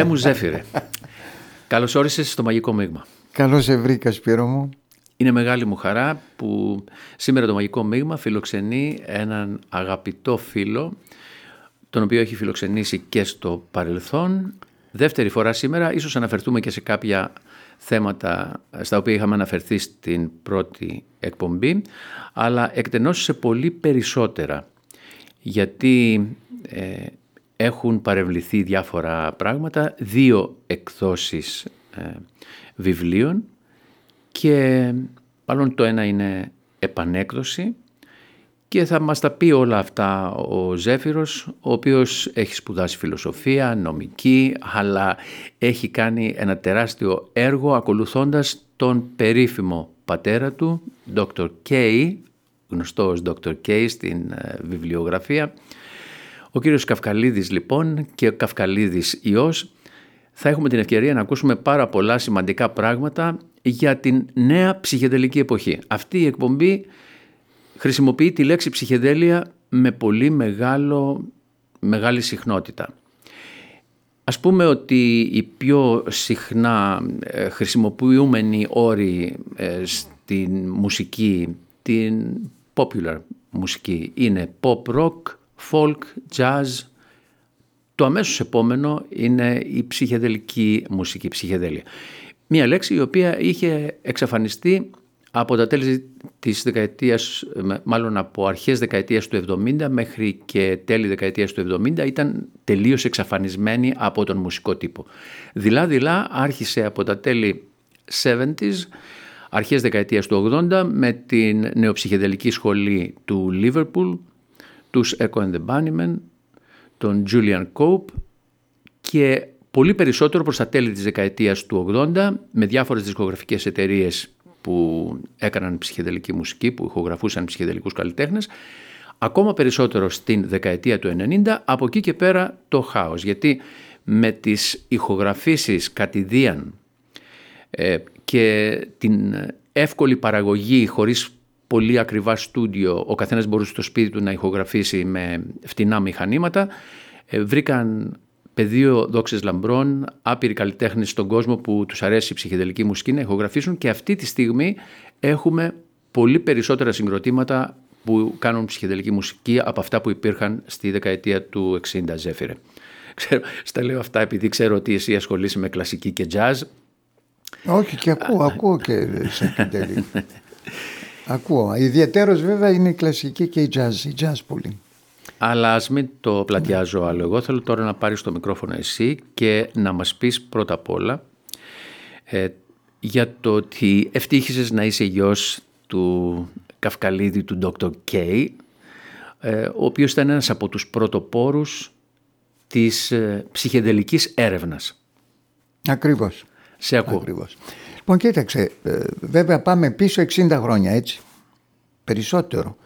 Αγαπητέ μου Ζέφυρε, καλώς όρισες στο Μαγικό Μείγμα. Καλώς σε βρήκα Σπύρο μου. Είναι μεγάλη μου χαρά που σήμερα το Μαγικό Μείγμα φιλοξενεί έναν αγαπητό φίλο τον οποίο έχει φιλοξενήσει και στο παρελθόν. Δεύτερη φορά σήμερα, ίσως αναφερθούμε και σε κάποια θέματα στα οποία είχαμε αναφερθεί στην πρώτη εκπομπή, αλλά εκτενώς σε πολύ περισσότερα, γιατί ε, έχουν παρευληθεί διάφορα πράγματα, δύο εκδόσεις ε, βιβλίων και μάλλον το ένα είναι επανέκδοση και θα μας τα πει όλα αυτά ο Ζέφυρος, ο οποίος έχει σπουδάσει φιλοσοφία, νομική, αλλά έχει κάνει ένα τεράστιο έργο ακολουθώντας τον περίφημο πατέρα του, Dr. K, γνωστός Dr. K στην ε, βιβλιογραφία. Ο κύριος Καυκαλίδης λοιπόν και ο Καυκαλίδης Υιός θα έχουμε την ευκαιρία να ακούσουμε πάρα πολλά σημαντικά πράγματα για την νέα ψυχεδελική εποχή. Αυτή η εκπομπή χρησιμοποιεί τη λέξη ψυχεδέλεια με πολύ μεγάλο, μεγάλη συχνότητα. Ας πούμε ότι οι πιο συχνά ε, χρησιμοποιούμενοι όροι ε, στην μουσική, την popular μουσική, είναι pop rock, folk, jazz. Το αμέσως επόμενο είναι η ψυχεδελική μουσική, ψυχεδέλεια. Μία λέξη η οποία είχε εξαφανιστεί από τα τέλη της δεκαετίας, μάλλον από αρχές δεκαετίας του 70 μέχρι και τέλη δεκαετίας του 70 ήταν τελείως εξαφανισμένη από τον μουσικό τύπο. Δειλά-δειλά άρχισε από τα τέλη 70s, αρχές δεκαετίας του 80 με την νεοψυχεδελική σχολή του Liverpool, τους Echo and the Bunnymen, τον Julian Cope και πολύ περισσότερο προς τα τέλη της δεκαετίας του 80 με διάφορες δισκογραφικές εταιρείες που έκαναν ψυχεδελική μουσική, που ηχογραφούσαν ψυχεδελικούς καλλιτέχνες, ακόμα περισσότερο στην δεκαετία του 90, από εκεί και πέρα το χάος. Γιατί με τις ηχογραφήσεις κατηδίαν ε, και την εύκολη παραγωγή χωρίς πολύ ακριβά στούντιο, ο καθένας μπορούσε στο σπίτι του να ηχογραφήσει με φτηνά μηχανήματα, ε, βρήκαν πεδίο δόξες λαμπρών, άπειροι καλλιτέχνες στον κόσμο που τους αρέσει η ψυχεδελική μουσική να ηχογραφήσουν και αυτή τη στιγμή έχουμε πολύ περισσότερα συγκροτήματα που κάνουν ψυχεδελική μουσική από αυτά που υπήρχαν στη δεκαετία του 60 Ζέφυρε. Ξέρω, στα λέω αυτά επειδή ξέρω ότι εσύ ασχολείσαι με κλασική και jazz. Όχι και ακούω, ακούω και ψυχεδελική. ακούω. Ιδιαίτερος βέβαια είναι η κλασική και η jazz, η jazz πολύ. Αλλά ας μην το πλατιάζω άλλο. Εγώ θέλω τώρα να πάρεις το μικρόφωνο εσύ και να μας πεις πρώτα απ' όλα ε, για το ότι ευτύχησες να είσαι γιος του Καυκαλίδη του Dr. K, ε, ο οποίος ήταν ένας από τους πρωτοπόρους της ε, ψυχεδελικής έρευνας. Ακριβώς. Σε ακούω. Ακριβώς. Λοιπόν κοίταξε, ε, βέβαια πάμε πίσω 60 χρόνια έτσι, περισσότερο.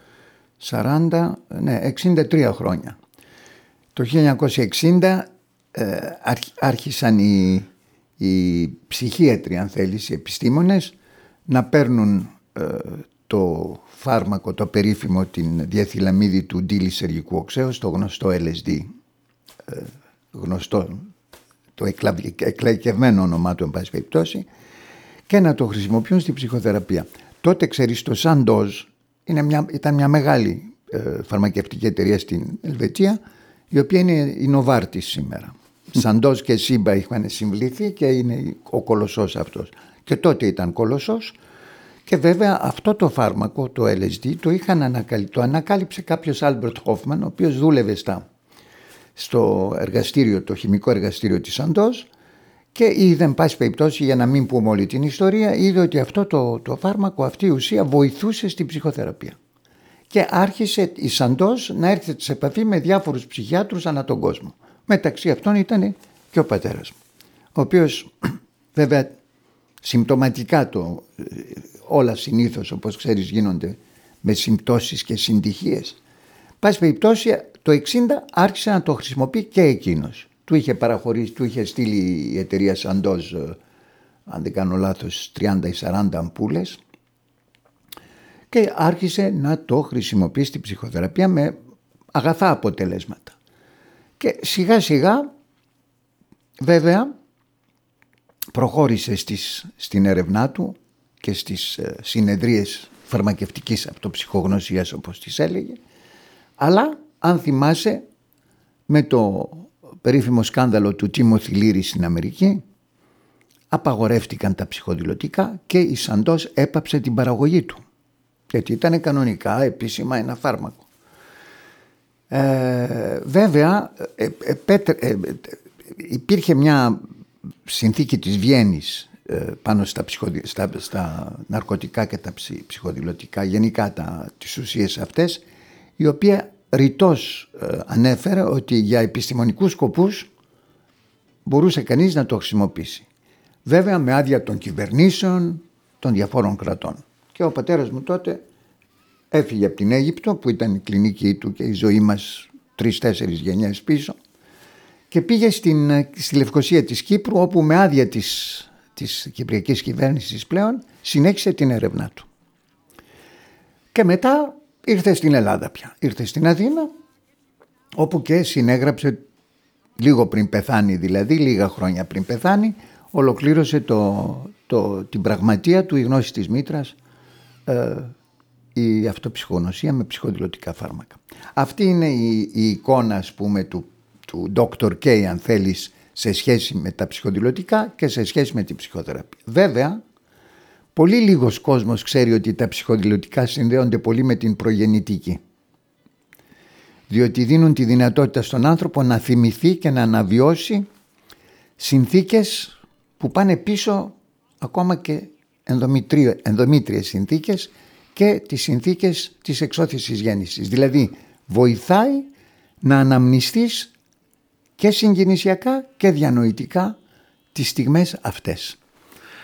40, ναι, 63 χρόνια. Το 1960 ε, άρχισαν οι, οι ψυχίατροι, αν θέλεις, οι επιστήμονες, να παίρνουν ε, το φάρμακο, το περίφημο, την διαθυλαμίδη του ντύλι σεργικού οξέως, το γνωστό LSD, ε, γνωστό, το εκλαϊκευμένο όνομά του, εν πάση περιπτώσει, και να το χρησιμοποιούν στην ψυχοθεραπεία. Τότε, ξέρεις, το Sandoz, είναι μια, ήταν μια μεγάλη ε, φαρμακευτική εταιρεία στην Ελβετία η οποία είναι η Νοβάρτη σήμερα. Σαντός και Σίμπα είχαν συμβλήθει και είναι ο κολοσσός αυτός. Και τότε ήταν κολοσσός και βέβαια αυτό το φάρμακο, το LSD, το, είχαν ανακαλύψει, το ανακάλυψε κάποιος Άλμπερτ Χόφμαν, ο οποίος δούλευε στα, στο εργαστήριο, το χημικό εργαστήριο της Σαντόζ και είδε, εν πάση περιπτώσει, για να μην πούμε όλη την ιστορία, είδε ότι αυτό το, το φάρμακο, αυτή η ουσία βοηθούσε στην ψυχοθεραπεία. Και άρχισε η Σαντόζ να έρχεται σε επαφή με διάφορους ψυχιάτρους ανά τον κόσμο. Μεταξύ αυτών ήταν και ο πατέρας μου, ο οποίος βέβαια συμπτωματικά το, όλα συνήθως όπως ξέρεις γίνονται με συμπτώσεις και συντυχίες. Πάση περιπτώσει το 60 άρχισε να το χρησιμοποιεί και εκείνος του είχε παραχωρήσει, του είχε στείλει η εταιρεία Σαντός, ε, αν δεν κάνω λάθος, 30 ή 40 αμπούλες και άρχισε να το χρησιμοποιεί στην ψυχοθεραπεία με αγαθά αποτελέσματα. Και σιγά σιγά Βέβαια προχώρησε στις, στην έρευνά του και στις ε, συνεδρίες φαρμακευτικής αυτοψυχογνωσίας όπως τις έλεγε αλλά αν θυμάσαι με το περίφημο σκάνδαλο του Τίμωθη Λύρη στην Αμερική απαγορεύτηκαν τα ψυχοδηλωτικά και η Σαντός έπαψε την παραγωγή του γιατί ήταν κανονικά επίσημα ένα φάρμακο. Ε, βέβαια ε, ε, υπήρχε μια συνθήκη της Βιέννης πάνω στα, στα, στα ναρκωτικά και τα ψυχοδηλωτικά γενικά τα, τις ουσίες αυτές η οποία ρητός ανέφερε ότι για επιστημονικούς σκοπούς μπορούσε κανείς να το χρησιμοποιήσει. Βέβαια με άδεια των κυβερνήσεων των διαφόρων κρατών. Και ο πατέρας μου τότε έφυγε από την Αίγυπτο που ήταν η κλινική του και η ζωή μας τρεις-τέσσερις γενιές πίσω και πήγε στην, στη Λευκοσία της Κύπρου όπου με άδεια της, της κυπριακής κυβέρνησης πλέον συνέχισε την έρευνά του. Και μετά ήρθε στην Ελλάδα πια. Ήρθε στην Αθήνα όπου και συνέγραψε λίγο πριν πεθάνει δηλαδή, λίγα χρόνια πριν πεθάνει, ολοκλήρωσε το, το, την πραγματεία του η γνώση της Μήτρας ε, η αυτοψυχογνωσία με ψυχοδηλωτικά φάρμακα. Αυτή είναι η, η εικόνα ας πούμε του, του Dr. K αν θέλεις σε σχέση με τα ψυχοδηλωτικά και σε σχέση με την ψυχοθεραπεία. Βέβαια, πολύ λίγος κόσμος ξέρει ότι τα ψυχοδηλωτικά συνδέονται πολύ με την προγεννητική. Διότι δίνουν τη δυνατότητα στον άνθρωπο να θυμηθεί και να αναβιώσει συνθήκες που πάνε πίσω ακόμα και ενδομήτριες συνθήκες και τις συνθήκες της εξώθησης γέννησης. Δηλαδή βοηθάει να αναμνηστείς και συγκινησιακά και διανοητικά τις στιγμές αυτές.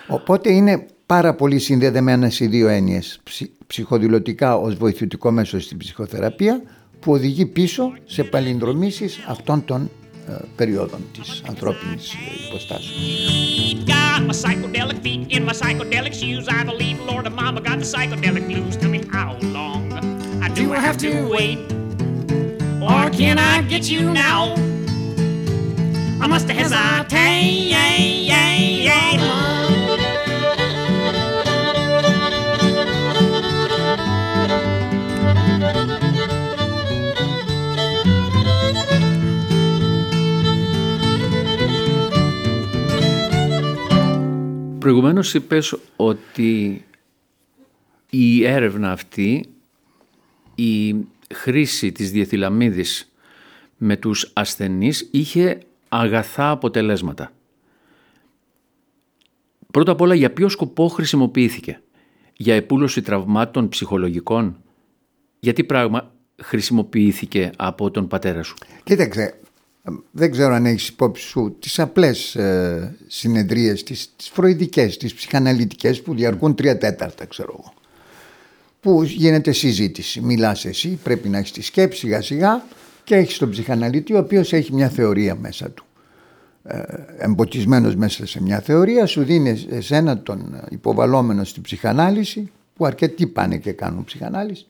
Οπότε είναι πάρα πολύ συνδεδεμένες οι δύο έννοιες. Ψυχοδηλωτικά ως βοηθητικό μέσο στην ψυχοθεραπεία που οδηγεί πίσω σε παλινδρομήσεις αυτών των ε, περιόδων της ανθρώπινης υποστάσεως. got my psychedelic feet in my psychedelic shoes. I believe Lord and Mama got the psychedelic blues. Tell me how long I do, I have to wait, or can I get you now? I must hesitate. Προηγουμένως είπες ότι η έρευνα αυτή, η χρήση της διεθυλαμίδης με τους ασθενείς είχε αγαθά αποτελέσματα. Πρώτα απ' όλα για ποιο σκοπό χρησιμοποιήθηκε; Για επούλωση τραυμάτων ψυχολογικών; Γιατί πράγμα χρησιμοποιήθηκε από τον πατέρα σου; Κοίταξε, δεν ξέρω αν έχεις υπόψη σου τις απλές ε, συνεδρίες, τις, τις φροηδικές, τις ψυχαναλυτικές που διαρκούν τρία τέταρτα ξέρω εγώ. Που γίνεται συζήτηση, μιλάς εσύ, πρέπει να έχεις τη σκέψη σιγά σιγά και έχεις τον ψυχαναλύτη ο οποίος έχει μια θεωρία μέσα του. Ε, εμποτισμένος μέσα σε μια θεωρία σου δίνει εσένα τον υποβαλόμενο στην ψυχανάλυση που αρκετοί πάνε και κάνουν ψυχανάλυση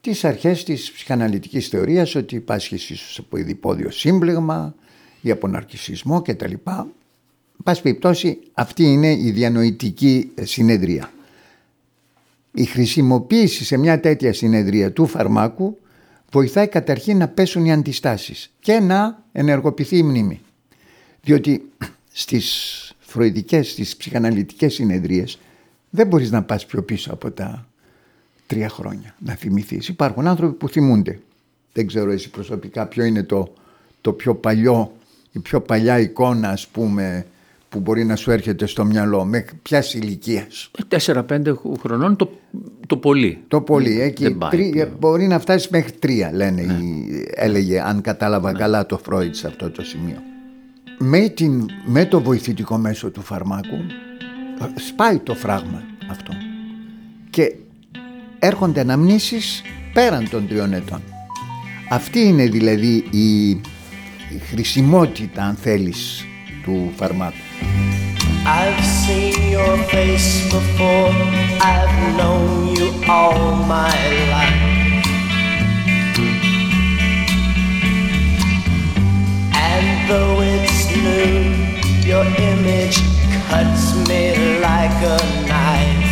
τις αρχές της ψυχαναλυτικής θεωρίας ότι υπάρχει ίσως από ειδipόδιο σύμπλεγμα ή από ναρκισισμό κτλ. Πάση περιπτώσει αυτή είναι η διανοητική συνεδρία. Η χρησιμοποίηση σε μια τέτοια συνεδρία του φαρμάκου βοηθάει καταρχήν να πέσουν οι αντιστάσεις και να ενεργοποιηθεί η μνήμη. Διότι στις φροηδικές, στις ψυχαναλυτικές συνεδρίες δεν μπορείς να πας πιο πίσω από τα τρία χρόνια να θυμηθείς. Υπάρχουν άνθρωποι που θυμούνται. Δεν ξέρω εσύ προσωπικά ποιο είναι το, το πιο παλιό, η πιο παλιά εικόνα ας πούμε που μπορεί να σου έρχεται στο μυαλό, με ποιας ηλικίας; Τέσσερα-πέντε χρονών το, το πολύ. Το πολύ. Εκεί, μπορεί να φτάσεις μέχρι τρία, λένε, ναι. έλεγε, αν κατάλαβα ναι. καλά το Φρόιτ σε αυτό το σημείο. Με, την, με το βοηθητικό μέσο του φαρμάκου σπάει το φράγμα αυτό. Και έρχονται αναμνήσεις πέραν των τριών ετών. Αυτή είναι δηλαδή η, χρησιμότητα αν θέλεις του φαρμάκου. I've seen your face before I've known you all my life And though it's afternoon, your image cuts me like a knife.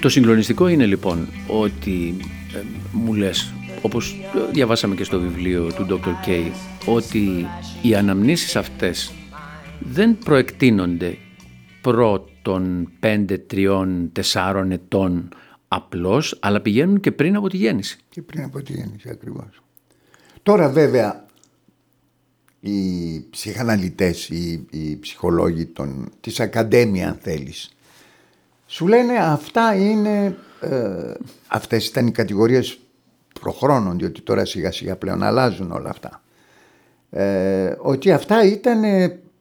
Το συγκλονιστικό είναι λοιπόν ότι ε, μου λες όπως διαβάσαμε και στο βιβλίο του Dr. K, ότι οι αναμνήσεις αυτές δεν προεκτείνονται πρώτων 5, 3, 4 ετών απλώς, αλλά πηγαίνουν και πριν από τη γέννηση. Και πριν από τη γέννηση ακριβώς. Τώρα βέβαια οι ψυχαναλυτές, οι, οι ψυχολόγοι των, της Ακαδέμια αν θέλεις, σου λένε αυτά είναι, ε, αυτές ήταν οι κατηγορίες προχρόνων, διότι τώρα σιγά σιγά πλέον αλλάζουν όλα αυτά. Ε, ότι αυτά ήταν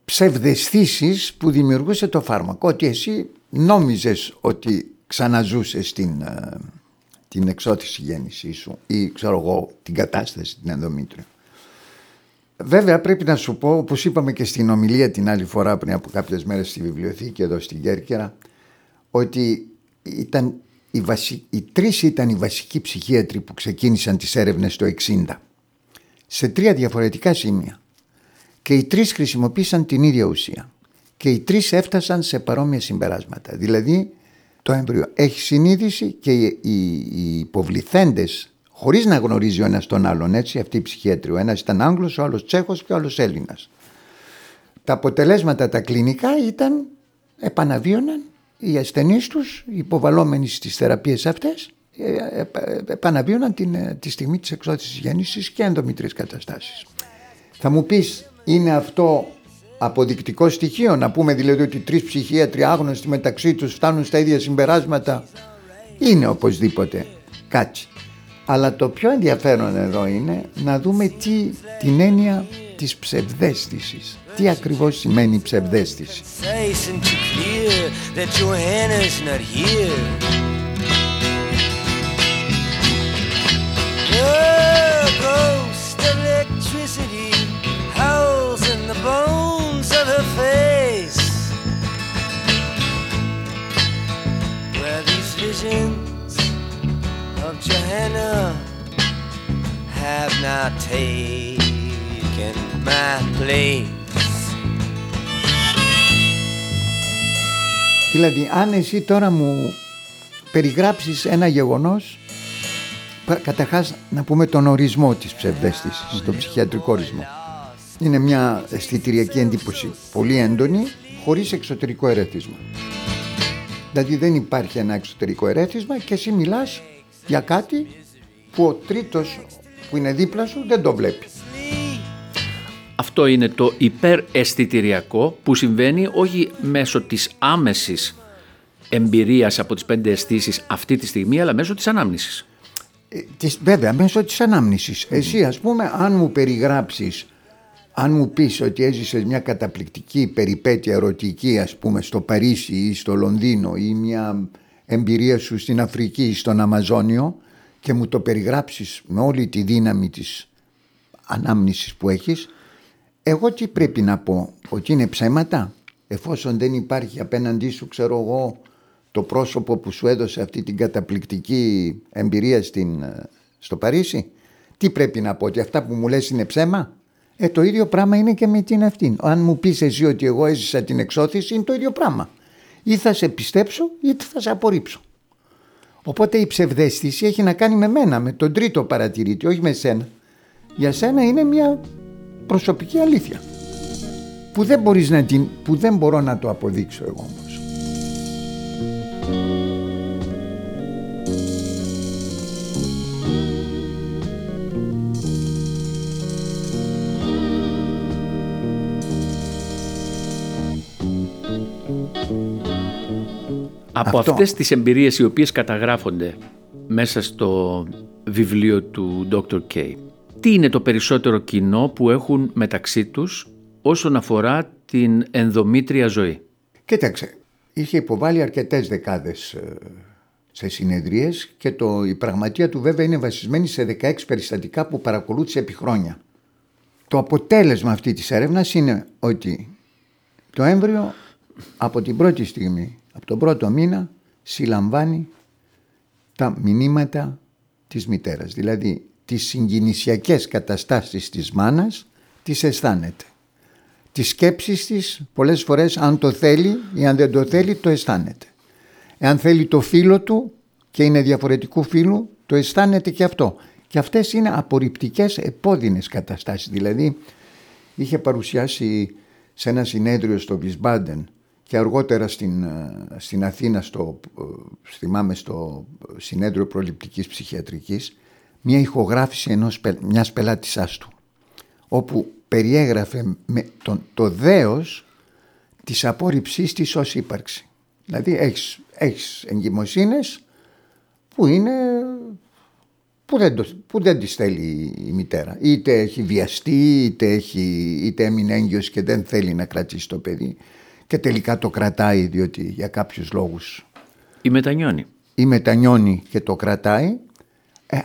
ψευδεστήσεις που δημιουργούσε το φάρμακο, ότι εσύ νόμιζες ότι ξαναζούσες την, ε, την εξώθηση γέννησή σου ή ξέρω εγώ την κατάσταση την ενδομήτρια. Βέβαια πρέπει να σου πω, όπως είπαμε και στην ομιλία την άλλη φορά πριν από κάποιες μέρες στη βιβλιοθήκη εδώ στην Κέρκυρα, ότι ήταν οι, βασι... οι τρεις ήταν οι βασικοί ψυχίατροι που ξεκίνησαν τις έρευνες το 60 σε τρία διαφορετικά σημεία και οι τρεις χρησιμοποίησαν την ίδια ουσία και οι τρεις έφτασαν σε παρόμοια συμπεράσματα. Δηλαδή το έμβριο έχει συνείδηση και οι, οι, οι υποβληθέντες χωρίς να γνωρίζει ο ένας τον άλλον έτσι αυτοί οι ψυχίατροι. Ο ένας ήταν Άγγλος, ο άλλος Τσέχος και ο άλλος Έλληνας. Τα αποτελέσματα τα κλινικά ήταν επαναβίωναν οι ασθενείς τους, οι υποβαλλόμενοι στις θεραπείες αυτές, ε, ε, ε, επαναβίωναν την, τη στιγμή της εξώθησης γέννησης και ενδομητρίες καταστάσεις. Θα μου πεις, είναι αυτό αποδεικτικό στοιχείο, να πούμε δηλαδή ότι τρεις ψυχίατροι άγνωστοι μεταξύ τους φτάνουν στα ίδια συμπεράσματα; Είναι οπωσδήποτε κάτι. Αλλά το πιο ενδιαφέρον εδώ είναι να δούμε τι, την έννοια της ψευδέστησης. Τι ακριβώς σημαίνει ψευδέστηση; Visions of Johanna have not taken my place. Δηλαδή αν εσύ τώρα μου περιγράψεις ένα γεγονός καταρχάς να πούμε τον ορισμό της ψευδέστησης, okay. τον ψυχιατρικό ορισμό. Είναι μια αισθητηριακή εντύπωση πολύ έντονη χωρίς εξωτερικό ερεθίσμα. Δηλαδή δεν υπάρχει ένα εξωτερικό ερέθισμα και εσύ μιλάς για κάτι που ο τρίτος που είναι δίπλα σου δεν το βλέπει. Αυτό είναι το υπεραισθητηριακό που συμβαίνει όχι μέσω της άμεσης εμπειρίας από τις πέντε αισθήσεις αυτή τη στιγμή αλλά μέσω της ανάμνησης. Ε, βέβαια μέσω της ανάμνησης. Εσύ ας πούμε αν μου περιγράψεις αν μου πεις ότι έζησες μια καταπληκτική περιπέτεια ερωτική ας πούμε στο Παρίσι ή στο Λονδίνο ή μια εμπειρία σου στην Αφρική ή στον Αμαζόνιο και μου το περιγράψεις με όλη τη δύναμη της ανάμνησης που έχεις εγώ τι πρέπει να πω ότι είναι ψέματα; Εφόσον δεν υπάρχει απέναντί σου ξέρω εγώ το πρόσωπο που σου έδωσε αυτή την καταπληκτική εμπειρία στην, στο Παρίσι τι πρέπει να πω ότι αυτά που μου λες είναι ψέμα; Ε, το ίδιο πράγμα είναι και με την αυτή. Αν μου πεις εσύ ότι εγώ έζησα την εξώθηση είναι το ίδιο πράγμα. Ή θα σε πιστέψω ή θα σε απορρίψω. Οπότε η ψευδέστηση έχει να κάνει με μένα, με τον τρίτο παρατηρήτη, όχι με σένα. Για σένα είναι μια προσωπική αλήθεια που δεν, μπορείς να την, που δεν μπορώ να το αποδείξω εγώ όμως. Από Αυτό. αυτές τις εμπειρίες οι οποίες καταγράφονται μέσα στο βιβλίο του Dr. K, τι είναι το περισσότερο κοινό που έχουν μεταξύ τους όσον αφορά την ενδομήτρια ζωή; Κοίταξε, είχε υποβάλει αρκετές δεκάδες ε, σε συνεδρίες και το, η πραγματεία του βέβαια είναι βασισμένη σε 16 περιστατικά που παρακολούθησε επί χρόνια. Το αποτέλεσμα αυτή της έρευνας είναι ότι το έμβριο από την πρώτη στιγμή, από τον πρώτο μήνα, συλλαμβάνει τα μηνύματα της μητέρας. Δηλαδή τις συγκινησιακές καταστάσεις της μάνας τις αισθάνεται. Τις σκέψεις της πολλές φορές αν το θέλει ή αν δεν το θέλει το αισθάνεται. Εάν θέλει το φίλο του και είναι διαφορετικού φίλου το αισθάνεται και αυτό. Και αυτές είναι απορριπτικές επώδυνες καταστάσεις. Δηλαδή είχε παρουσιάσει σε ένα συνέδριο στο Βισμπάντεν και αργότερα στην, ε, στην Αθήνα, στο, ε, θυμάμαι στο συνέδριο προληπτικής ψυχιατρικής, μια ηχογράφηση ενός, μιας πελάτησάς του, όπου περιέγραφε με τον, το δέος της απόρριψής της ως ύπαρξη. Δηλαδή έχεις, έχεις εγκυμοσύνες που είναι που δεν, το, που δεν της θέλει η μητέρα. Είτε έχει βιαστεί, είτε, έχει, είτε έμεινε έγκυος και δεν θέλει να κρατήσει το παιδί και τελικά το κρατάει διότι για κάποιους λόγους... Ή μετανιώνει. Ή μετανιώνει και το κρατάει. Ε,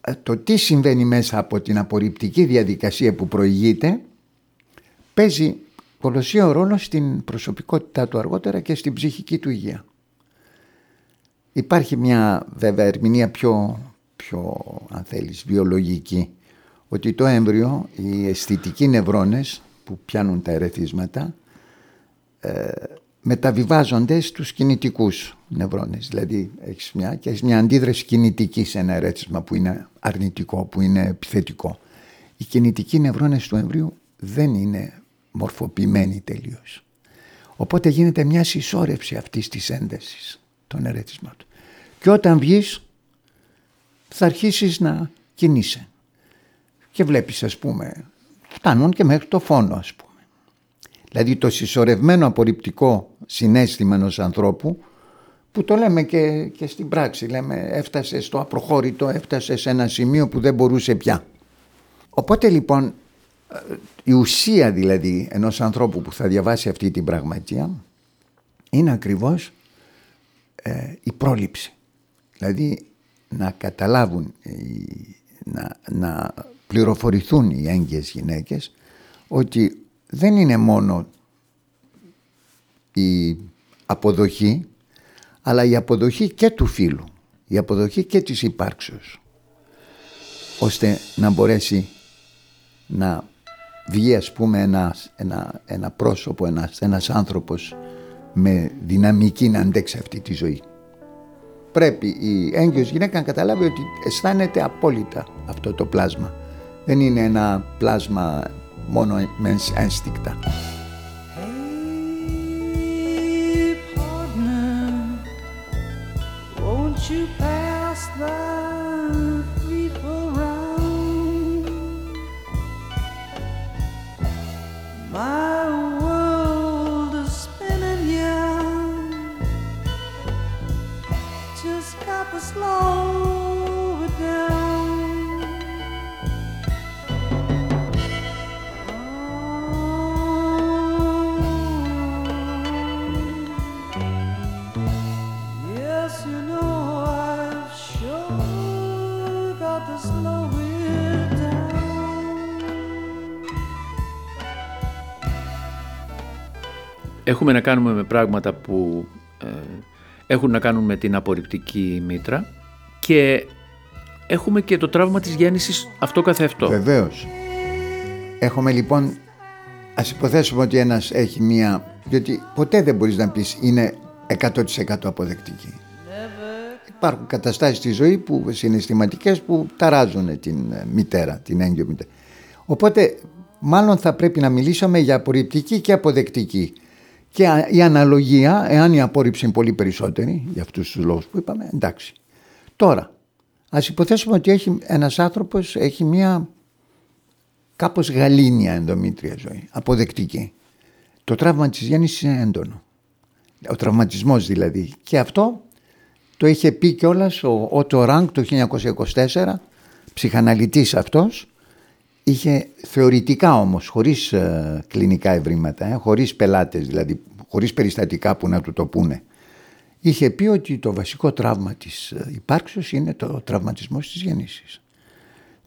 ε, το τι συμβαίνει μέσα από την απορριπτική διαδικασία που προηγείται παίζει κολοσσίο ρόλο στην προσωπικότητά του αργότερα και στην ψυχική του υγεία. Υπάρχει μια βέβαια ερμηνεία πιο, πιο αν θέλεις βιολογική ότι το έμβριο, οι αισθητικοί νευρώνες που πιάνουν τα ερεθίσματα ε, μεταβιβάζονται στους κινητικούς νευρώνες. Δηλαδή έχεις μια, και έχεις μια αντίδραση κινητική σε ένα ερέθισμα που είναι αρνητικό, που είναι επιθετικό. Οι κινητικοί νευρώνες του εμβρίου δεν είναι μορφοποιημένοι τελείως. Οπότε γίνεται μια συσσόρευση αυτής της έντασης των ερέθισμάτων. Και όταν βγεις θα αρχίσεις να κινείσαι. Και βλέπεις ας πούμε, φτάνουν και μέχρι το φόνο ας πούμε. Δηλαδή το συσσωρευμένο απορριπτικό συνέστημα ενός ανθρώπου που το λέμε και, και στην πράξη, λέμε έφτασε στο απροχώρητο, έφτασε σε ένα σημείο που δεν μπορούσε πια. Οπότε λοιπόν η ουσία δηλαδή ενός ανθρώπου που θα διαβάσει αυτή την πραγματεία είναι ακριβώς ε, η πρόληψη. Δηλαδή να καταλάβουν, να, να πληροφορηθούν οι έγκυες γυναίκες ότι δεν είναι μόνο η αποδοχή αλλά η αποδοχή και του φίλου, η αποδοχή και της υπάρξεως ώστε να μπορέσει να βγει ας πούμε ένα, ένα, ένα πρόσωπο, ένας, ένας άνθρωπος με δυναμική να αντέξει αυτή τη ζωή. Πρέπει η έγκυος γυναίκα να καταλάβει ότι αισθάνεται απόλυτα αυτό το πλάσμα. Δεν είναι ένα πλάσμα μόνο Έχουμε να κάνουμε με πράγματα που ε, έχουν να κάνουν με την απορριπτική μήτρα και έχουμε και το τραύμα της γέννησης αυτό καθεαυτό. Βεβαίως. Έχουμε λοιπόν, ας υποθέσουμε ότι ένας έχει μία, διότι ποτέ δεν μπορείς να πεις είναι 100% αποδεκτική. Υπάρχουν καταστάσεις στη ζωή που συναισθηματικές που ταράζουν την ε, μητέρα, την έγκυο μητέρα. Οπότε μάλλον θα πρέπει να μιλήσουμε για απορριπτική και αποδεκτική. Και η αναλογία, εάν η απόρριψη είναι πολύ περισσότερη, για αυτούς τους λόγους που είπαμε, εντάξει. Τώρα, ας υποθέσουμε ότι έχει, ένας άνθρωπος έχει μια κάπως γαλήνια ενδομήτρια ζωή, αποδεκτική. Το τραύμα της γέννησης είναι έντονο. Ο τραυματισμός δηλαδή. Και αυτό το είχε πει κιόλας ο Ότο Ράγκ το 1924, ψυχαναλυτής αυτός, είχε θεωρητικά όμως, χωρίς ε, κλινικά ευρήματα, ε, χωρίς πελάτες δηλαδή, χωρίς περιστατικά που να του το πούνε. είχε πει ότι το βασικό τραύμα της ε, υπάρξεως είναι το τραυματισμός της γέννησης.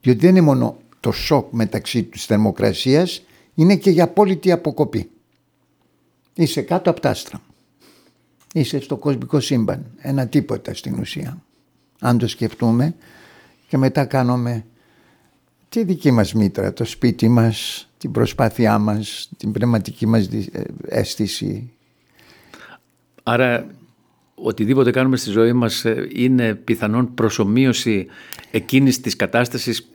Διότι δεν είναι μόνο το σοκ μεταξύ της θερμοκρασίας, είναι και για απόλυτη αποκοπή. Είσαι κάτω από τα άστρα. Είσαι στο κοσμικό σύμπαν. Ένα τίποτα στην ουσία. Αν το σκεφτούμε και μετά κάνουμε τη δική μας μήτρα, το σπίτι μας, την προσπάθειά μας, την πνευματική μας ε, αίσθηση. Άρα οτιδήποτε κάνουμε στη ζωή μας ε, είναι πιθανόν προσωμείωση εκείνης της κατάστασης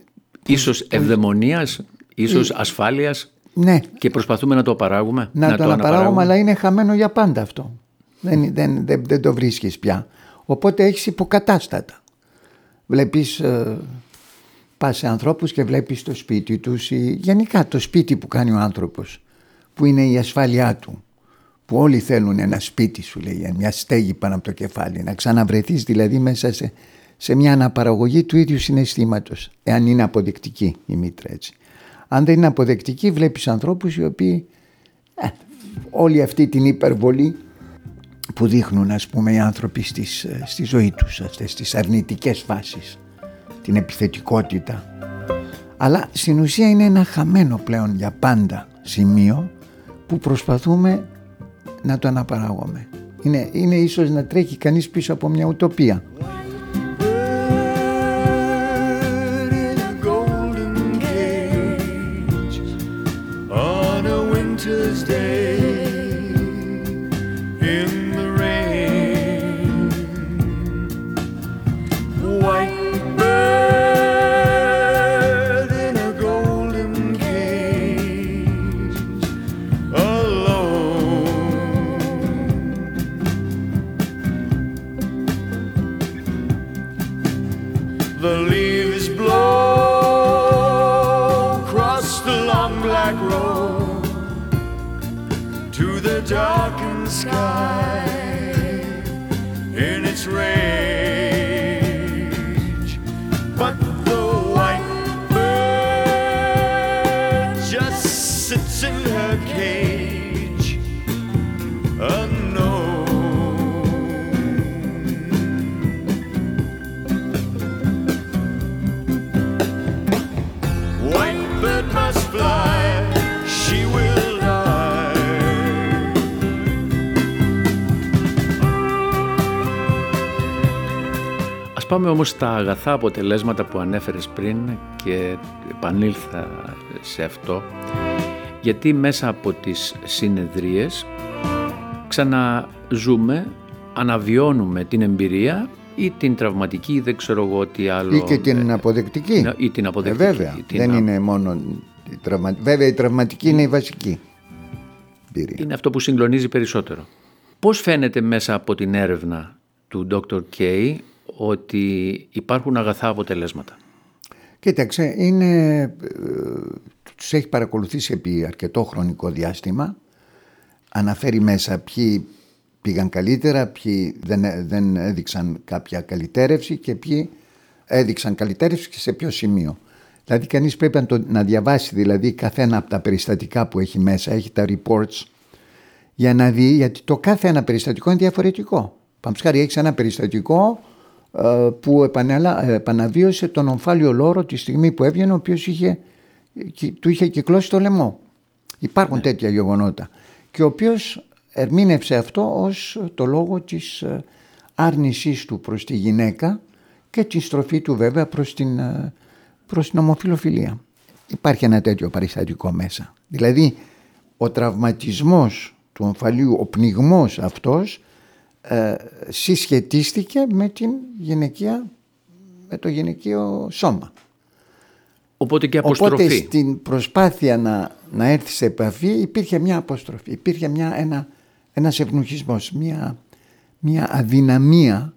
ίσως ευδαιμονίας, ίσως ασφάλειας ναι. και προσπαθούμε να το παράγουμε. Να, να το, αναπαράγουμε αλλά είναι χαμένο για πάντα αυτό. Δεν, δεν, δεν, δεν το βρίσκεις πια. Οπότε έχεις υποκατάστατα. Βλέπεις, ε, πας σε ανθρώπους και βλέπεις το σπίτι τους ή γενικά το σπίτι που κάνει ο άνθρωπος που είναι η ασφάλειά του που όλοι θέλουν ένα σπίτι σου λέει, μια στέγη πάνω από το κεφάλι, να ξαναβρεθείς δηλαδή μέσα σε, σε μια αναπαραγωγή του ίδιου συναισθήματος, εάν είναι αποδεκτική η μήτρα έτσι. Αν δεν είναι αποδεκτική βλέπεις ανθρώπους οι οποίοι ε, όλη αυτή την υπερβολή που δείχνουν ας πούμε οι άνθρωποι στις, ε, στη ζωή τους, αυτές τις αρνητικές φάσεις, την επιθετικότητα. Αλλά στην ουσία είναι ένα χαμένο πλέον για πάντα σημείο που προσπαθούμε να το αναπαράγουμε. Είναι, είναι ίσως να τρέχει κανείς πίσω από μια ουτοπία. Όμως στα αγαθά αποτελέσματα που ανέφερες πριν και επανήλθα σε αυτό γιατί μέσα από τις συνεδρίες ξαναζούμε, αναβιώνουμε την εμπειρία ή την τραυματική ή δεν ξέρω εγώ τι άλλο. Ή και την αποδεκτική. Ή την αποδεκτική. Ε, βέβαια, δεν είναι μόνο η τραυματική. Βέβαια η τραυματική είναι η βασική εμπειρία. Είναι αυτό που συγκλονίζει περισσότερο. Πώς φαίνεται μέσα από την έρευνα του Dr. K ότι υπάρχουν αγαθά αποτελέσματα. Κοίταξε, είναι, ε, τους έχει παρακολουθήσει επί αρκετό χρονικό διάστημα. Αναφέρει μέσα ποιοι πήγαν καλύτερα, ποιοι δεν, δεν έδειξαν κάποια καλυτέρευση και ποιοι έδειξαν καλυτέρευση και σε ποιο σημείο. Δηλαδή κανείς πρέπει να, το, να διαβάσει δηλαδή καθένα από τα περιστατικά που έχει μέσα, έχει τα reports για να δει γιατί το κάθε ένα περιστατικό είναι διαφορετικό. Παμψχάρη έχεις ένα περιστατικό ε, που επανέλα, επαναβίωσε τον ομφάλιο λόρο τη στιγμή που έβγαινε ο οποίος του είχε κυκλώσει το λαιμό. Υπάρχουν ναι. τέτοια γεγονότα. Και ο οποίος ερμήνευσε αυτό ως το λόγο της ε, άρνησής του προς τη γυναίκα και τη στροφή του βέβαια προς την, ε, προς την ομοφιλοφιλία. Υπάρχει ένα τέτοιο παριστατικό μέσα. Δηλαδή ο τραυματισμός του ομφαλίου, ο πνιγμός αυτός ε, συσχετίστηκε με, την γυναικεία, με το γυναικείο σώμα. Οπότε και αποστροφή. Οπότε στην προσπάθεια να, να έρθει σε επαφή υπήρχε μια αποστροφή, υπήρχε μια, ένα, ένας ευνουχισμός, μια, μια αδυναμία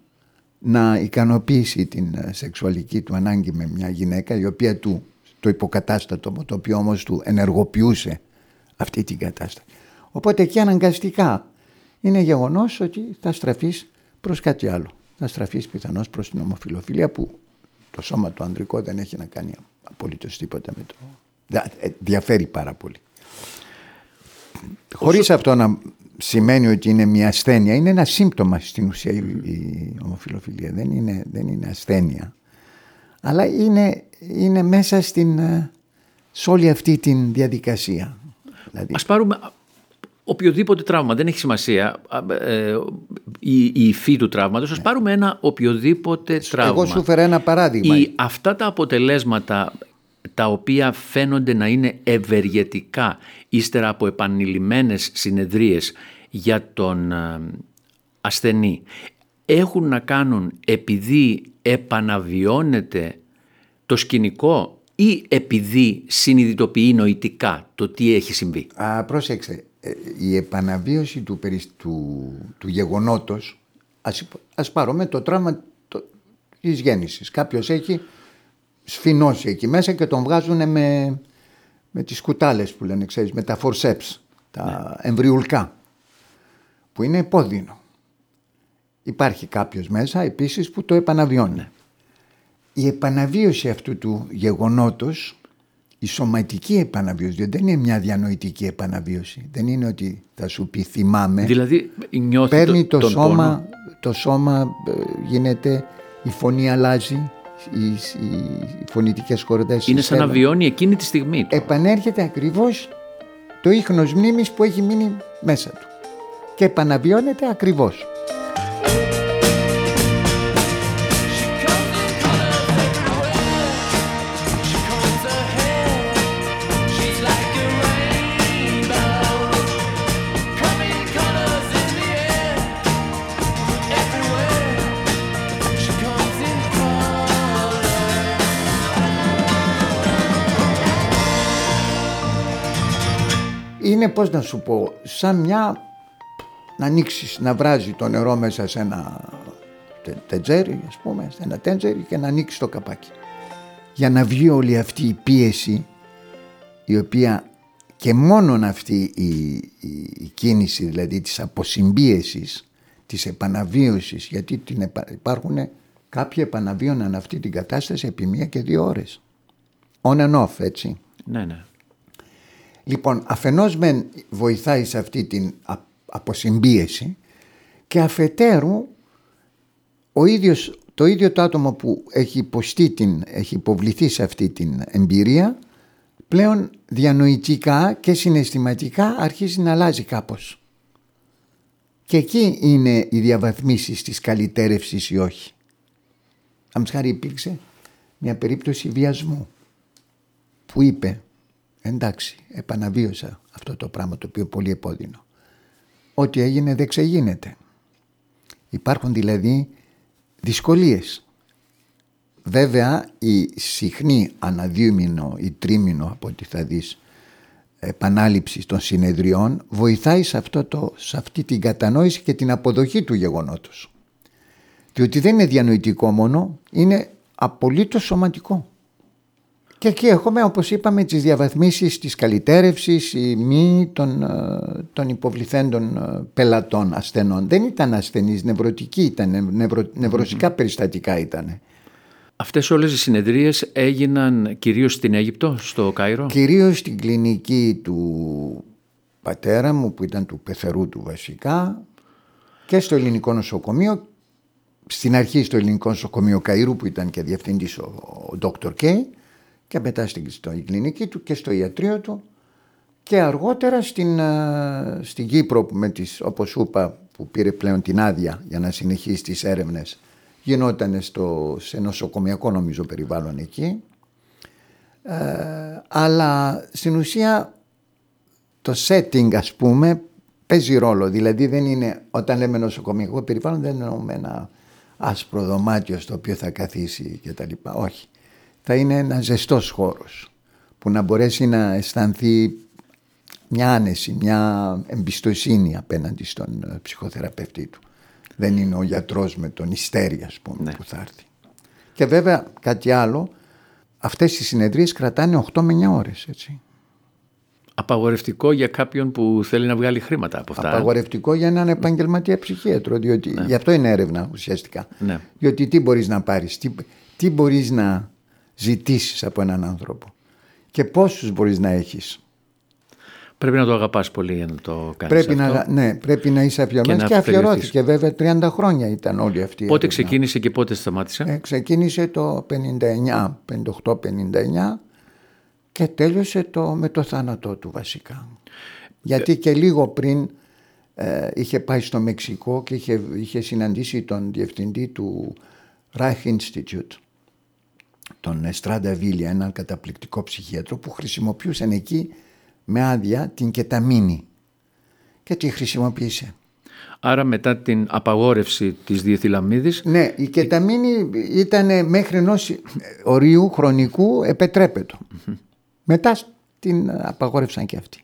να ικανοποιήσει την ε, σεξουαλική του ανάγκη με μια γυναίκα η οποία του το υποκατάστατο το οποίο όμως του ενεργοποιούσε αυτή την κατάσταση. Οπότε εκεί αναγκαστικά είναι γεγονός ότι θα στραφείς προς κάτι άλλο. Θα στραφείς πιθανώς προς την ομοφιλοφιλία που το σώμα του ανδρικό δεν έχει να κάνει απολύτως τίποτα με το... Ε, διαφέρει πάρα πολύ. Χωρίς αυτό να σημαίνει ότι είναι μια ασθένεια. Είναι ένα σύμπτωμα στην ουσία η, η ομοφιλοφιλία. Δεν είναι, δεν είναι ασθένεια. Αλλά είναι, είναι μέσα στην, ε, σε όλη αυτή τη διαδικασία. Δηλαδή... Ας πάρουμε οποιοδήποτε τραύμα, δεν έχει σημασία ε, η, η υφή του τραύματος, ας ναι. πάρουμε ένα οποιοδήποτε τραύμα. Εγώ σου φέρα ένα παράδειγμα. Η, αυτά τα αποτελέσματα τα οποία φαίνονται να είναι ευεργετικά ύστερα από επανειλημμένες συνεδρίες για τον ε, ασθενή έχουν να κάνουν επειδή επαναβιώνεται το σκηνικό ή επειδή συνειδητοποιεί νοητικά το τι έχει συμβεί; Α, πρόσεξε, ε, η επαναβίωση του, του, του γεγονότος, ας, ας πάρουμε το τραύμα το, της γέννησης. Κάποιος έχει σφινώσει εκεί μέσα και τον βγάζουν με, με τις κουτάλες που λένε, ξέρεις, με τα forceps, τα ναι. εμβριουλκά, που είναι επώδυνο. Υπάρχει κάποιος μέσα επίσης που το επαναβιώνει. Ναι. Η επαναβίωση αυτού του γεγονότος, η σωματική επαναβίωση, διότι δεν είναι μια διανοητική επαναβίωση. Δεν είναι ότι θα σου πει θυμάμαι. Δηλαδή νιώθει Παίρνει το, το, σώμα, το σώμα ε, γίνεται, η φωνή αλλάζει, οι, οι φωνητικές χορδές. Είναι σαν να βιώνει εκείνη τη στιγμή. Επανέρχεται ακριβώς το ίχνος μνήμης που έχει μείνει μέσα του. Και επαναβιώνεται ακριβώς. Είναι πώς να σου πω, σαν μια να ανοίξεις, να βράζει το νερό μέσα σε ένα τεντζέρι, ας πούμε, σε ένα τεντζέρι και να ανοίξεις το καπάκι. Για να βγει όλη αυτή η πίεση η οποία και μόνον αυτή η, η, κίνηση δηλαδή της αποσυμπίεσης, της επαναβίωσης, γιατί την, υπάρχουν κάποιοι επαναβίωναν αυτή την κατάσταση επί μία και δύο ώρες. On and off έτσι. Ναι, ναι. Λοιπόν, αφενός μεν βοηθάει σε αυτή την αποσυμπίεση και αφετέρου ο ίδιος, το ίδιο το άτομο που έχει υποστεί την, έχει υποβληθεί σε αυτή την εμπειρία πλέον διανοητικά και συναισθηματικά αρχίζει να αλλάζει κάπως. Και εκεί είναι οι διαβαθμίσεις της καλυτέρευσης ή όχι. Αν χάρη υπήρξε μια περίπτωση βιασμού που είπε εντάξει επαναβίωσα αυτό το πράγμα το οποίο πολύ επώδυνο. Ό,τι έγινε δεν ξεγίνεται. Υπάρχουν δηλαδή δυσκολίες. Βέβαια η συχνή αναδύμηνο ή τρίμηνο από ό,τι θα δεις επανάληψη των συνεδριών βοηθάει σε, αυτό το, σε αυτή την κατανόηση και την αποδοχή του γεγονότος. Διότι δεν είναι διανοητικό μόνο, είναι απολύτως σωματικό. Και εκεί έχουμε όπως είπαμε τις διαβαθμίσεις της καλυτέρευσης ή μη των, ε, των υποβληθέντων ε, πελατών ασθενών. Δεν ήταν ασθενείς, νευρωτικοί ήταν, νευρο, νευρωσικά περιστατικά ήταν. Αυτές όλες οι συνεδρίες έγιναν κυρίως στην Αίγυπτο, στο Κάιρο; Κυρίως στην κλινική του πατέρα μου που ήταν του πεθερού του βασικά και στο ελληνικό νοσοκομείο στην αρχή στο ελληνικό νοσοκομείο Καΐρου που ήταν και διευθυντής ο, ο Dr. K και μετά στην, στην κλινική του και στο ιατρείο του και αργότερα στην, στην Κύπρο που με τις, όπως σου είπα που πήρε πλέον την άδεια για να συνεχίσει τις έρευνες γινόταν στο, σε νοσοκομιακό νομίζω περιβάλλον εκεί. Ε, αλλά στην ουσία το setting ας πούμε παίζει ρόλο. Δηλαδή δεν είναι όταν λέμε νοσοκομιακό περιβάλλον δεν εννοούμε ένα άσπρο δωμάτιο στο οποίο θα καθίσει και τα λοιπά. Όχι θα είναι ένας ζεστός χώρος που να μπορέσει να αισθανθεί μια άνεση, μια εμπιστοσύνη απέναντι στον ε, ψυχοθεραπευτή του. Δεν είναι ο γιατρός με τον ιστέρι ας πούμε ναι. που θα έρθει. Και βέβαια κάτι άλλο, αυτές οι συνεδρίες κρατάνε 8 με 9 ώρες έτσι. Απαγορευτικό για κάποιον που θέλει να βγάλει χρήματα από αυτά. Απαγορευτικό για έναν επαγγελματία ψυχίατρο, διότι ναι. γι' αυτό είναι έρευνα ουσιαστικά. Ναι. Διότι τι μπορείς να πάρεις, τι, τι μπορείς να ζητήσεις από έναν άνθρωπο και πόσους μπορείς να έχεις. Πρέπει να το αγαπάς πολύ για να το κάνεις πρέπει αυτό. Να, ναι, πρέπει να είσαι αφιερωμένος Και και, να αφιερώθηκε βέβαια 30 χρόνια ήταν όλη αυτή η Πότε έρευνα. ξεκίνησε και πότε σταμάτησε; Ε, ξεκίνησε το 59, 58-59 και τέλειωσε το, με το θάνατό του βασικά. Γιατί και λίγο πριν ε, είχε πάει στο Μεξικό και είχε, είχε συναντήσει τον διευθυντή του Reich Institute, τον Εστράντα Βίλια, έναν καταπληκτικό ψυχίατρο που χρησιμοποιούσαν εκεί με άδεια την κεταμίνη και τη χρησιμοποίησε. Άρα μετά την απαγόρευση της διεθυλαμίδης Ναι, η κεταμίνη ήταν μέχρι ενός ορίου χρονικού επετρέπετο. Μετά την απαγόρευσαν και αυτοί.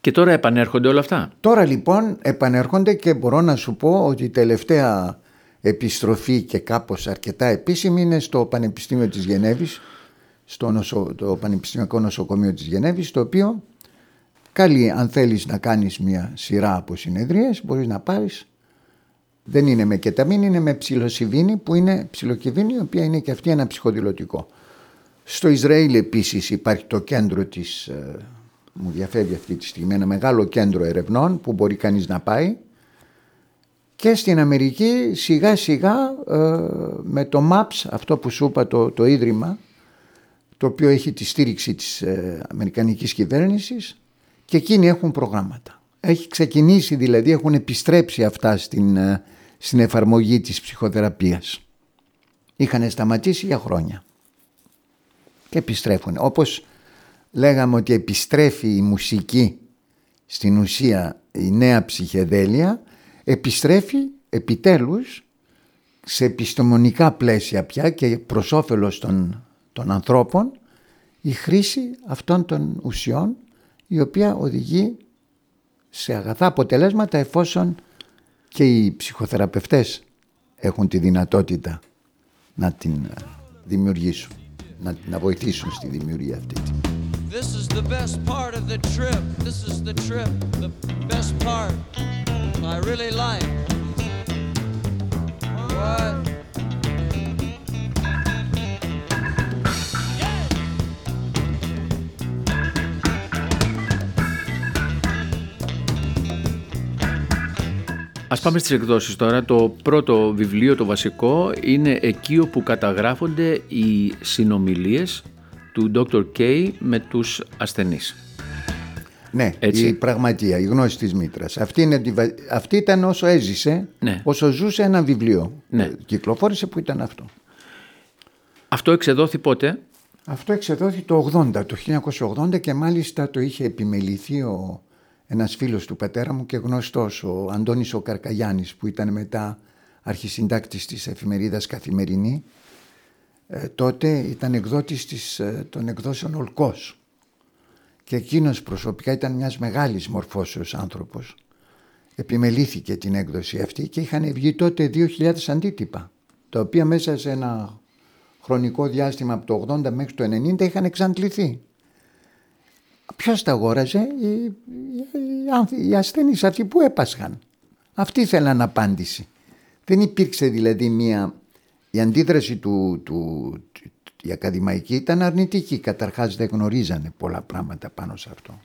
και τώρα επανέρχονται όλα αυτά; Τώρα λοιπόν επανέρχονται και μπορώ να σου πω ότι η τελευταία επιστροφή και κάπως αρκετά επίσημη είναι στο Πανεπιστήμιο της Γενέβης, στο νοσο, το Πανεπιστημιακό Νοσοκομείο της Γενέβης, το οποίο καλεί αν θέλεις να κάνεις μια σειρά από συνεδρίες, μπορείς να πάρεις. Δεν είναι με κεταμίνη, είναι με ψιλοσιβίνη που είναι ψιλοκιβίνη, η οποία είναι και αυτή ένα ψυχοδηλωτικό. Στο Ισραήλ επίσης υπάρχει το κέντρο της, ε, μου διαφεύγει αυτή τη στιγμή, ένα μεγάλο κέντρο ερευνών που μπορεί κανείς να πάει και στην Αμερική σιγά σιγά ε, με το MAPS, αυτό που σου είπα το, το ίδρυμα, το οποίο έχει τη στήριξη της ε, Αμερικανικής κυβέρνησης και εκείνοι έχουν προγράμματα. Έχει ξεκινήσει δηλαδή, έχουν επιστρέψει αυτά στην, ε, στην εφαρμογή της ψυχοθεραπείας. Είχαν σταματήσει για χρόνια και επιστρέφουν. Όπως λέγαμε ότι επιστρέφει η μουσική στην ουσία η νέα ψυχεδέλεια, επιστρέφει επιτέλους σε επιστημονικά πλαίσια πια και προς όφελος των, των ανθρώπων η χρήση αυτών των ουσιών η οποία οδηγεί σε αγαθά αποτελέσματα εφόσον και οι ψυχοθεραπευτές έχουν τη δυνατότητα να την ε, δημιουργήσουν, να, να βοηθήσουν στη δημιουργία αυτή. This is the best part of the trip. This is the trip, the best part. I really like. What? Ας πάμε στις εκδόσεις τώρα. Το πρώτο βιβλίο, το βασικό, είναι εκεί όπου καταγράφονται οι συνομιλίες του Dr. K με τους ασθενείς. Ναι, Έτσι. η πραγματεία, η γνώση της μήτρας. Αυτή, είναι, τη βα- αυτή ήταν όσο έζησε, Ναι. όσο ζούσε ένα βιβλίο. Ναι. Ε, Κυκλοφόρησε που ήταν αυτό. Αυτό εξεδόθη πότε; Αυτό εξεδόθη το 80, το 1980 και μάλιστα το είχε επιμεληθεί ο, ένας φίλος του πατέρα μου και γνωστός, ο Αντώνης ο Καρκαγιάννης που ήταν μετά αρχισυντάκτης της εφημερίδας Καθημερινή. Ε, τότε ήταν εκδότης της, ε, των εκδόσεων Ολκός και εκείνος προσωπικά ήταν μιας μεγάλης μορφώσεως άνθρωπος. Επιμελήθηκε την έκδοση αυτή και είχαν βγει τότε 2.000 αντίτυπα τα οποία μέσα σε ένα χρονικό διάστημα από το 80 μέχρι το 90 είχαν εξαντληθεί. Ποιος τα αγόραζε, οι, οι, οι, άνθ- οι ασθενείς αυτοί που έπασχαν. Αυτοί ήθελαν απάντηση. Δεν υπήρξε δηλαδή μία... Η αντίδραση του, του, η ακαδημαϊκή ήταν αρνητική. Καταρχάς δεν γνωρίζανε πολλά πράγματα πάνω σε αυτό.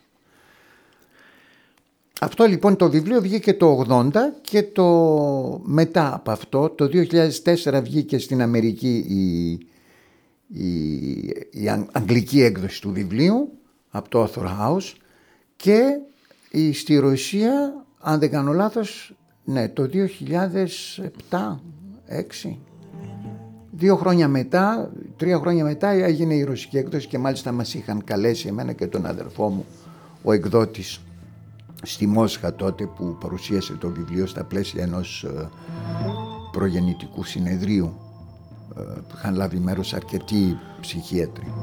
Αυτό λοιπόν το βιβλίο βγήκε το 80 και το μετά από αυτό το 2004 βγήκε στην Αμερική η, η, η αγ- αγγλική έκδοση του βιβλίου από το Author House και η, στη Ρωσία αν δεν κάνω λάθος ναι το 2007 6 Δύο χρόνια μετά, τρία χρόνια μετά έγινε η ρωσική έκδοση και μάλιστα μας είχαν καλέσει εμένα και τον αδερφό μου ο εκδότης στη Μόσχα τότε που παρουσίασε το βιβλίο στα πλαίσια ενός ε, προγεννητικού συνεδρίου ε, που είχαν λάβει μέρος αρκετοί ψυχίατροι.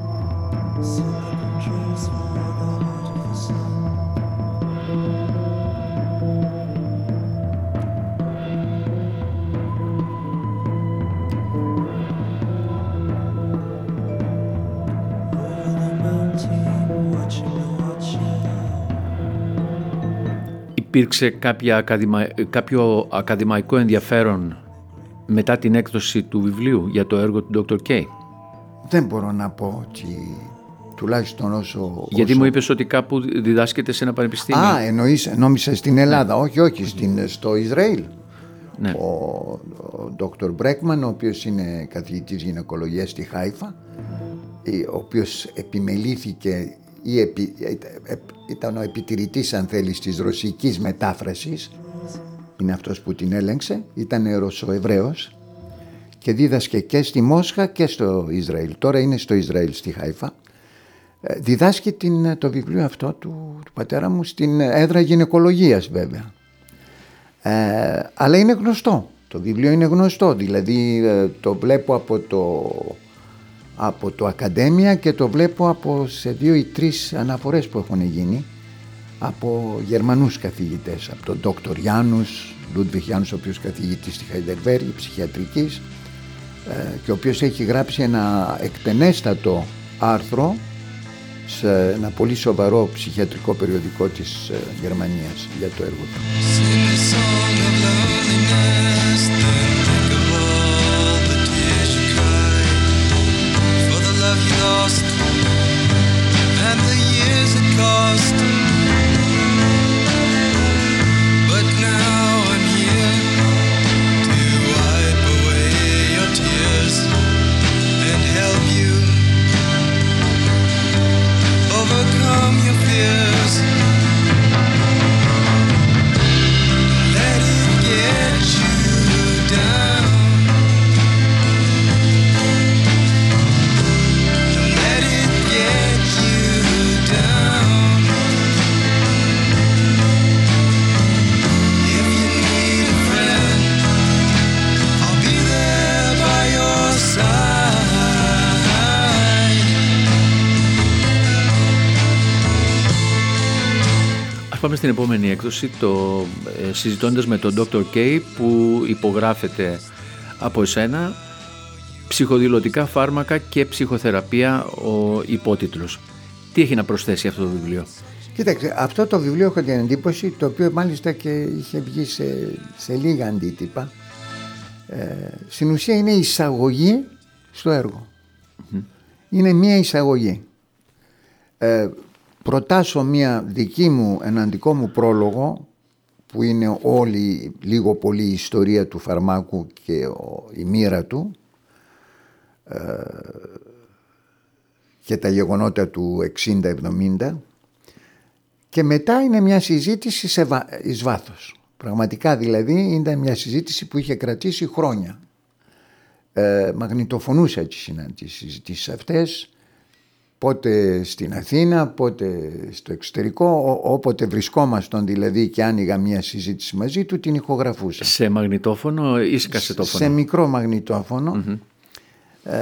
Υπήρξε κάποια ακαδημα... κάποιο ακαδημαϊκό ενδιαφέρον μετά την έκδοση του βιβλίου για το έργο του Dr. K; Δεν μπορώ να πω ότι τουλάχιστον όσο... Γιατί όσο... μου είπες ότι κάπου διδάσκεται σε ένα πανεπιστήμιο. Α, εννοείς, νόμιζα στην Ελλάδα. Όχι, όχι, στην, στο Ισραήλ. Ναι. Ο, ο Dr. Μπρέκμαν, ο οποίος είναι καθηγητής γυναικολογίας στη Χάιφα, ε, ο οποίος επιμελήθηκε ή επι, ε, ε, ήταν ο επιτηρητής αν θέλεις της ρωσικής μετάφρασης. Είναι αυτός που την έλεγξε. Ήταν Ρωσοεβραίος και δίδασκε και στη Μόσχα και στο Ισραήλ. Τώρα είναι στο Ισραήλ στη Χάιφα. Ε, διδάσκει την, το βιβλίο αυτό του, του πατέρα μου στην έδρα γυναικολογίας βέβαια. Ε, αλλά είναι γνωστό. Το βιβλίο είναι γνωστό. Δηλαδή ε, το βλέπω από το από το Ακαδέμια και το βλέπω από σε δύο ή τρεις αναφορές που έχουν γίνει από Γερμανούς καθηγητές, από τον Δόκτωρ Γιάννους, Λούντβιχ Γιάννους, ο οποίος καθηγητής στη Χαϊδερβέργη, ψυχιατρικής ε, και ο οποίος έχει γράψει ένα εκτενέστατο άρθρο σε ένα πολύ σοβαρό ψυχιατρικό περιοδικό της ε, Γερμανίας για το έργο του. Lost and the years it cost. Στην επόμενη έκδοση, το, ε, συζητώντας με τον Dr. K που υπογράφεται από εσένα ψυχοδηλωτικά φάρμακα και ψυχοθεραπεία ο υπότιτλος. Τι έχει να προσθέσει αυτό το βιβλίο; Κοίταξε, αυτό το βιβλίο έχω την εντύπωση, το οποίο μάλιστα και είχε βγει σε, σε λίγα αντίτυπα. Ε, στην ουσία είναι εισαγωγή στο έργο. Είναι μία εισαγωγή. Ε, προτάσω μία δική μου, έναν δικό μου πρόλογο που είναι όλη λίγο πολύ η ιστορία του φαρμάκου και ο- η μοίρα του ε, και τα γεγονότα του 60-70 και μετά είναι μια συζήτηση σε βα... εις βάθος. Πραγματικά δηλαδή είναι μια συζήτηση που είχε κρατήσει χρόνια. Ε, μαγνητοφωνούσα τις συναντήσεις, τις συζητήσεις αυτές, πότε στην Αθήνα, πότε στο εξωτερικό, ό- όποτε βρισκόμασταν δηλαδή και άνοιγα μια συζήτηση μαζί του, την ηχογραφούσα. Σε μαγνητόφωνο ή σε κασετόφωνο; Σε μικρό μαγνητόφωνο, ε,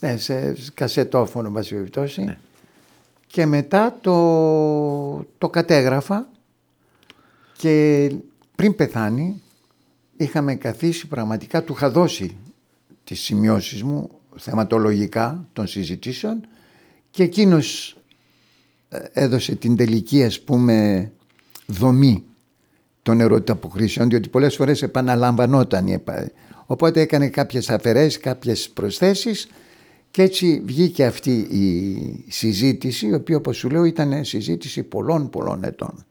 ναι, σε κασετόφωνο, εν πάση περιπτώσει. Και μετά το, το κατέγραφα και πριν πεθάνει είχαμε καθίσει πραγματικά, του είχα δώσει τις σημειώσεις μου θεματολογικά των συζητήσεων και εκείνος ε, έδωσε την τελική ας πούμε δομή των ερωταποκρίσεων διότι πολλές φορές επαναλαμβανόταν η επα... οπότε έκανε κάποιες αφαιρέσεις, κάποιες προσθέσεις και έτσι βγήκε αυτή η συζήτηση η οποία όπως σου λέω ήταν συζήτηση πολλών πολλών ετών.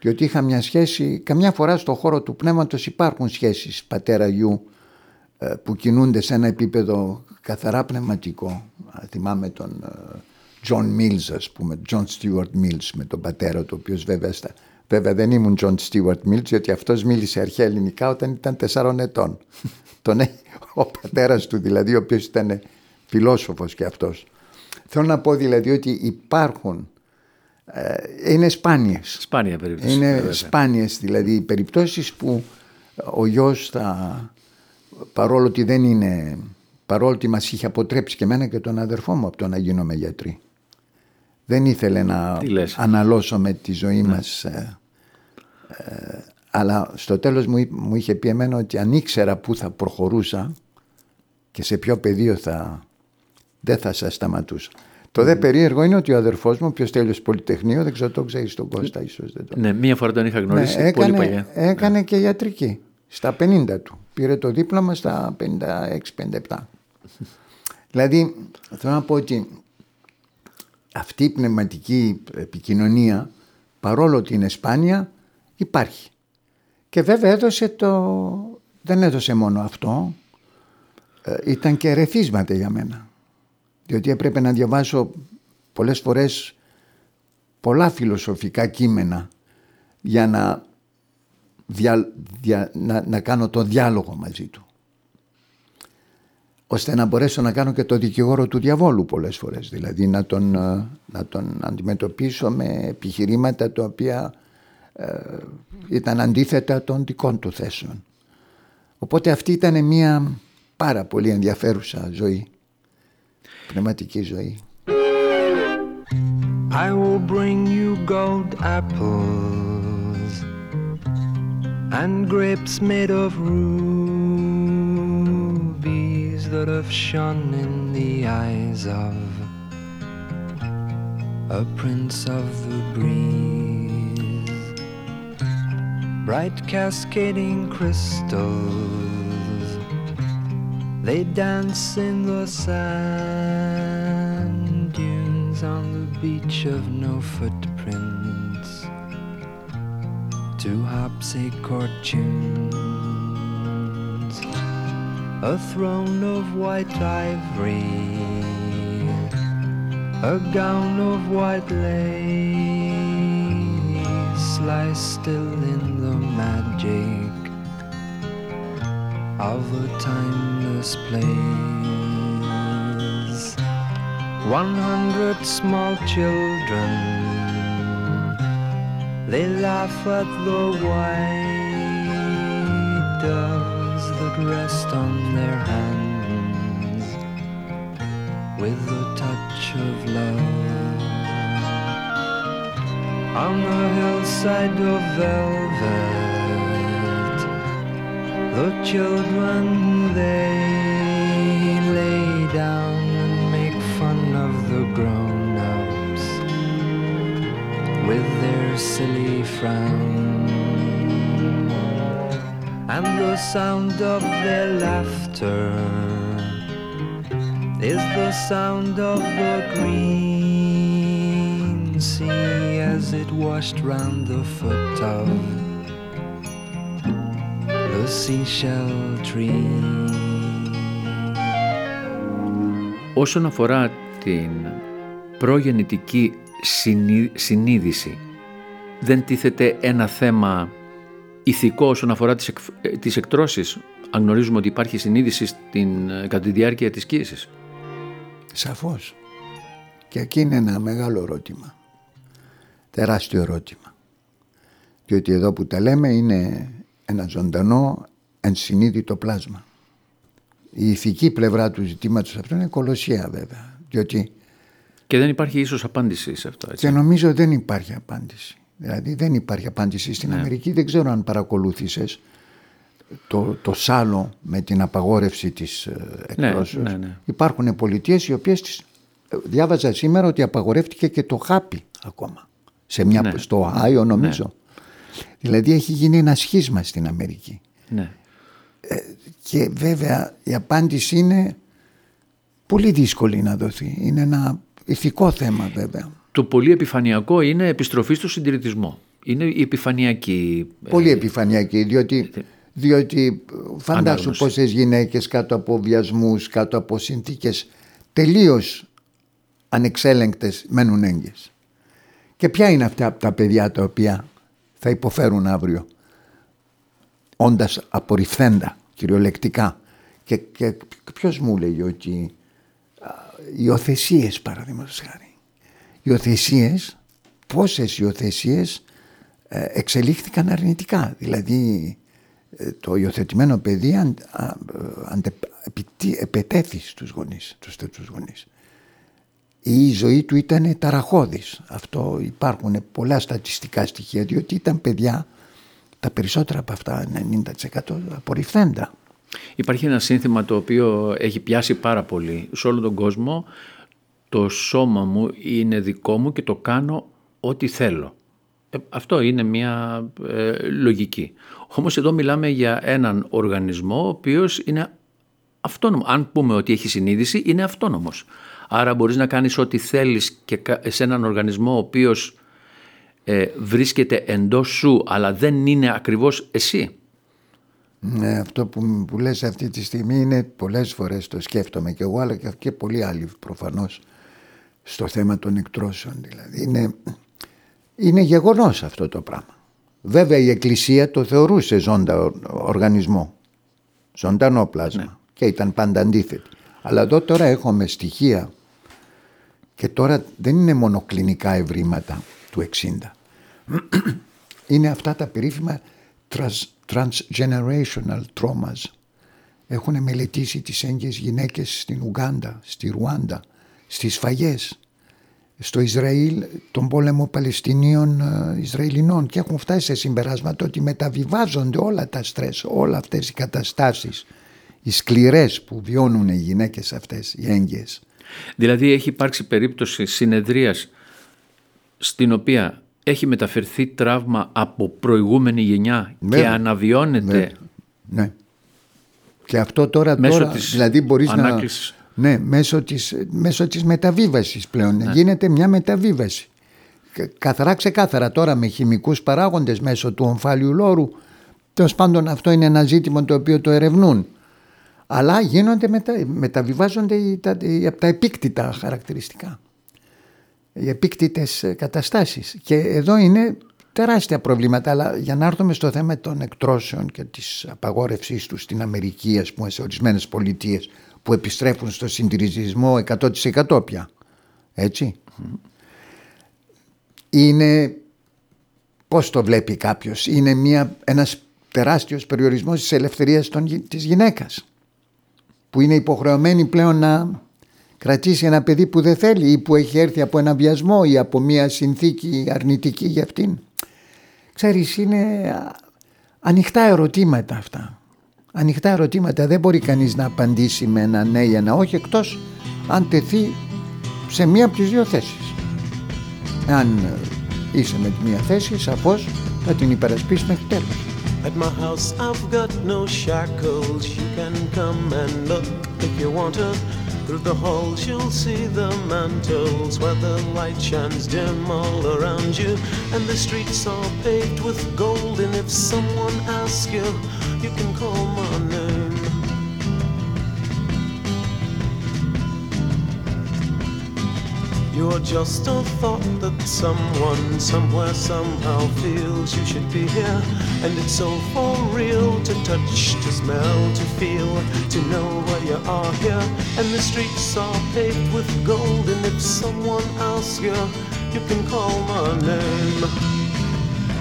Διότι είχα μια σχέση καμιά φορά στο χώρο του πνεύματος υπάρχουν σχέσεις πατέρα γιου ε, που κινούνται σε ένα επίπεδο καθαρά πνευματικό Α, θυμάμαι τον ε, John Mills ας πούμε John Stewart Mills με τον πατέρα του ο οποίος βέβαια στα, Βέβαια δεν ήμουν John Stewart Mills γιατί αυτός μίλησε αρχαία ελληνικά όταν ήταν τεσσάρων ετών. Τον, έ- ο πατέρας του δηλαδή ο οποίος ήταν φιλόσοφος και αυτός. Θέλω να πω δηλαδή ότι υπάρχουν, ε, είναι σπάνιες. Σπάνια περίπτωση. Είναι βέβαια. σπάνιες δηλαδή οι περιπτώσεις που ο γιος θα, παρόλο ότι δεν είναι, παρόλο ότι μας είχε αποτρέψει και εμένα και τον αδερφό μου από το να γίνομαι γιατροί. Δεν ήθελε να Τι λες; αναλώσουμε τη ζωή μας. ε, ε, αλλά στο τέλος μου, εί- μου είχε πει εμένα ότι αν ήξερα πού θα προχωρούσα και σε ποιο πεδίο θα, δεν θα σας σταματούσα. Το δε περίεργο είναι ότι ο αδερφός μου, ο οποίος τέλειωσε πολυτεχνείο, δεν ξέρω το ξέρεις τον Κώστα ίσως δεν το Ναι, μία φορά τον είχα γνωρίσει ναι, πολύ έκανε, παλιά. έκανε και ιατρική στα 50 του. Πήρε το δίπλωμα στα 56-57. δηλαδή θέλω να πω ότι αυτή η πνευματική επικοινωνία παρόλο ότι είναι σπάνια υπάρχει. Και βέβαια έδωσε το... δεν έδωσε μόνο αυτό, ε, ήταν και ρεθίσματα για μένα. Διότι έπρεπε να διαβάσω πολλές φορές πολλά φιλοσοφικά κείμενα για να, δια, δια, να, να κάνω το διάλογο μαζί του. Ώστε να μπορέσω να κάνω και το δικηγόρο του διαβόλου πολλές φορές. Δηλαδή να τον, ε, να τον αντιμετωπίσω με επιχειρήματα τα οποία ε, ήταν αντίθετα των δικών του θέσεων. Οπότε αυτή ήταν μια πάρα πολύ ενδιαφέρουσα ζωή. Πνευματική ζωή. I will bring you gold apples and grapes made of rubies that have shone in the eyes of a prince of the breeze. Bright cascading crystals, they dance in the sand dunes on the beach of no footprints to harpsichord tunes. A throne of white ivory, a gown of white lace lies still in the magic of a timeless place. One hundred small children, they laugh at the white doves that rest on their hands with a touch of love. On the hillside of velvet, the children they lay down with their silly frown. And the sound of their laughter is the sound of the green sea as it washed round the foot of the seashell tree. Όσον αφορά την προγεννητική συνεί- συνείδηση, δεν τίθεται ένα θέμα ηθικό όσον αφορά τις, εκ, ε, τις εκτρώσεις, αν γνωρίζουμε ότι υπάρχει συνείδηση στην, ε, κατά τη διάρκεια της κοίησης; Σαφώς. Και εκεί είναι ένα μεγάλο ερώτημα. Τεράστιο ερώτημα. Διότι εδώ που τα λέμε είναι ένα ζωντανό ενσυνείδητο πλάσμα. Η ηθική πλευρά του ζητήματος αυτού είναι κολοσσία βέβαια. Διότι Και δεν υπάρχει ίσως απάντηση σε αυτό. Έτσι. και νομίζω δεν υπάρχει απάντηση. Δηλαδή δεν υπάρχει απάντηση. Στην Αμερική δεν ξέρω αν παρακολούθησες το, το σάλο με την απαγόρευση της ε, εκδόσεως. ναι, ναι. Υπάρχουν πολιτείες οι οποίες τις, ε, διάβαζα σήμερα ότι απαγορεύτηκε και το χάπι ακόμα. Σε μια, Ναι. Στο Άιο νομίζω. Δηλαδή έχει γίνει ένα σχίσμα στην Αμερική. Ναι. Και βέβαια η απάντηση είναι πολύ δύσκολη να δοθεί. Είναι ένα ηθικό θέμα βέβαια. Το πολύ επιφανειακό είναι επιστροφή στο συντηρητισμό. Είναι η επιφανειακή... ε, Πολύ επιφανειακή διότι, διότι φαντάσου Ανάγνωση. πόσες γυναίκες κάτω από βιασμούς, κάτω από συνθήκες τελείως ανεξέλεγκτες μένουν έγκυες. Και ποια είναι αυτά τα παιδιά τα οποία θα υποφέρουν αύριο όντας απορριφθέντα κυριολεκτικά; Και, και ποιος μου λέγει ότι α, οι οθεσίες παραδείγματος χάρη. Οι οθεσίες, πόσες υιοθεσίες ε, εξελίχθηκαν αρνητικά. Δηλαδή ε, το υιοθετημένο παιδί αν, α, ε, αντε, επιτύ- επετέθη στους γονείς, τους τέτοιους γονείς. Η ζωή του ήταν ταραχώδης. Αυτό υπάρχουν πολλά στατιστικά στοιχεία διότι ήταν παιδιά τα περισσότερα από αυτά 90% απορριφθέντα. Υπάρχει ένα σύνθημα το οποίο έχει πιάσει πάρα πολύ σε όλο τον κόσμο. Το σώμα μου είναι δικό μου και το κάνω ό,τι θέλω. Ε, αυτό είναι μια ε, λογική. Όμως εδώ μιλάμε για έναν οργανισμό ο οποίος είναι αυτόνομος. Αν πούμε ότι έχει συνείδηση, είναι αυτόνομος. Άρα μπορείς να κάνεις ό,τι θέλεις και κα- σε έναν οργανισμό ο οποίος ε, βρίσκεται εντός σου αλλά δεν είναι ακριβώς εσύ. Ναι, αυτό που, που λες αυτή τη στιγμή είναι πολλές φορές το σκέφτομαι και εγώ αλλά και, και πολλοί άλλοι προφανώς στο θέμα των εκτρώσεων δηλαδή. Είναι, είναι γεγονός αυτό το πράγμα. Βέβαια η Εκκλησία το θεωρούσε ζώντα ο- οργανισμό, ζωντανό πλάσμα και ήταν πάντα αντίθετη. Αλλά εδώ τώρα έχουμε στοιχεία και τώρα δεν είναι μόνο κλινικά ευρήματα του 60 είναι αυτά τα περίφημα trans, transgenerational traumas. Έχουν μελετήσει τις έγκυες γυναίκες στην Ουγγάντα, στη Ρουάντα, στις φαγές, στο Ισραήλ, τον πόλεμο Παλαιστινίων ε, Ισραηλινών και έχουν φτάσει σε συμπεράσματα ότι μεταβιβάζονται όλα τα στρες, όλα αυτές οι καταστάσεις, οι σκληρές που βιώνουν οι γυναίκες αυτές, οι έγκυες. Δηλαδή έχει υπάρξει περίπτωση συνεδρίας στην οποία έχει μεταφερθεί τραύμα από προηγούμενη γενιά και Βέβαια. αναβιώνεται Βέβαια. Ναι. Και αυτό τώρα, Μέσω τώρα της δηλαδή μπορείς ανάκλησης. να... Ναι, μέσω της, μέσω της μεταβίβασης πλέον. Γίνεται μια μεταβίβαση. Κα- Καθαρά ξεκάθαρα τώρα με χημικούς παράγοντες μέσω του ομφάλιου λόρου. Τέλος πάντων αυτό είναι ένα ζήτημα το οποίο το ερευνούν. Αλλά γίνονται μετα... μεταβιβάζονται οι- τα... οι- από τα επίκτητα χαρακτηριστικά. Οι επίκτητες ε, καταστάσεις. Και εδώ είναι τεράστια προβλήματα. Αλλά για να έρθουμε στο θέμα των εκτρώσεων και της απαγόρευσής τους στην Αμερική, ας πούμε, σε ορισμένες πολιτείες που επιστρέφουν στο συντηρητισμό 100% πια. Έτσι. Είναι, πώς το βλέπει κάποιος, είναι μια, ένας τεράστιος περιορισμός της ελευθερίας των, γι- της γυναίκας που είναι υποχρεωμένη πλέον να κρατήσει ένα παιδί που δεν θέλει ή που έχει έρθει από ένα βιασμό ή από μια συνθήκη αρνητική για αυτήν. Ξέρεις, είναι α, ανοιχτά ερωτήματα αυτά. Ανοιχτά ερωτήματα. Δεν μπορεί κανείς να απαντήσει με ένα ναι ή ένα όχι εκτός αν τεθεί σε μία από τις δύο θέσεις. Αν ε, είσαι με τη μία θέση, σαφώς θα την υπερασπίσεις μέχρι τέλους. At my house, I've got no shackles. You can come and look if you want to. Through the halls, you'll see the mantles where the light shines dim all around you. And the streets are paved with gold. And if someone asks you, you can call my name. You're just a thought that someone, somewhere, somehow feels you should be here. And it's so for real to touch, to smell, to feel, to know where you are here. And the streets are paved with gold. And if someone asks you, you can call my name.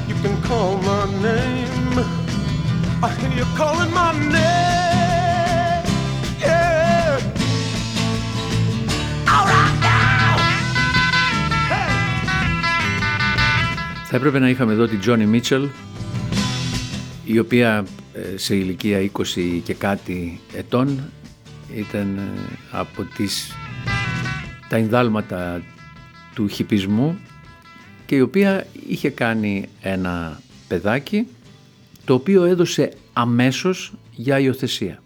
You can call my name. I hear you calling my name. Θα έπρεπε να είχαμε εδώ την Τζόνι Μίτσελ η οποία ε, σε ηλικία 20 και κάτι ετών ήταν ε, από τις τα ενδάλματα του χιπισμού και η οποία είχε κάνει ένα παιδάκι το οποίο έδωσε αμέσως για υιοθεσία.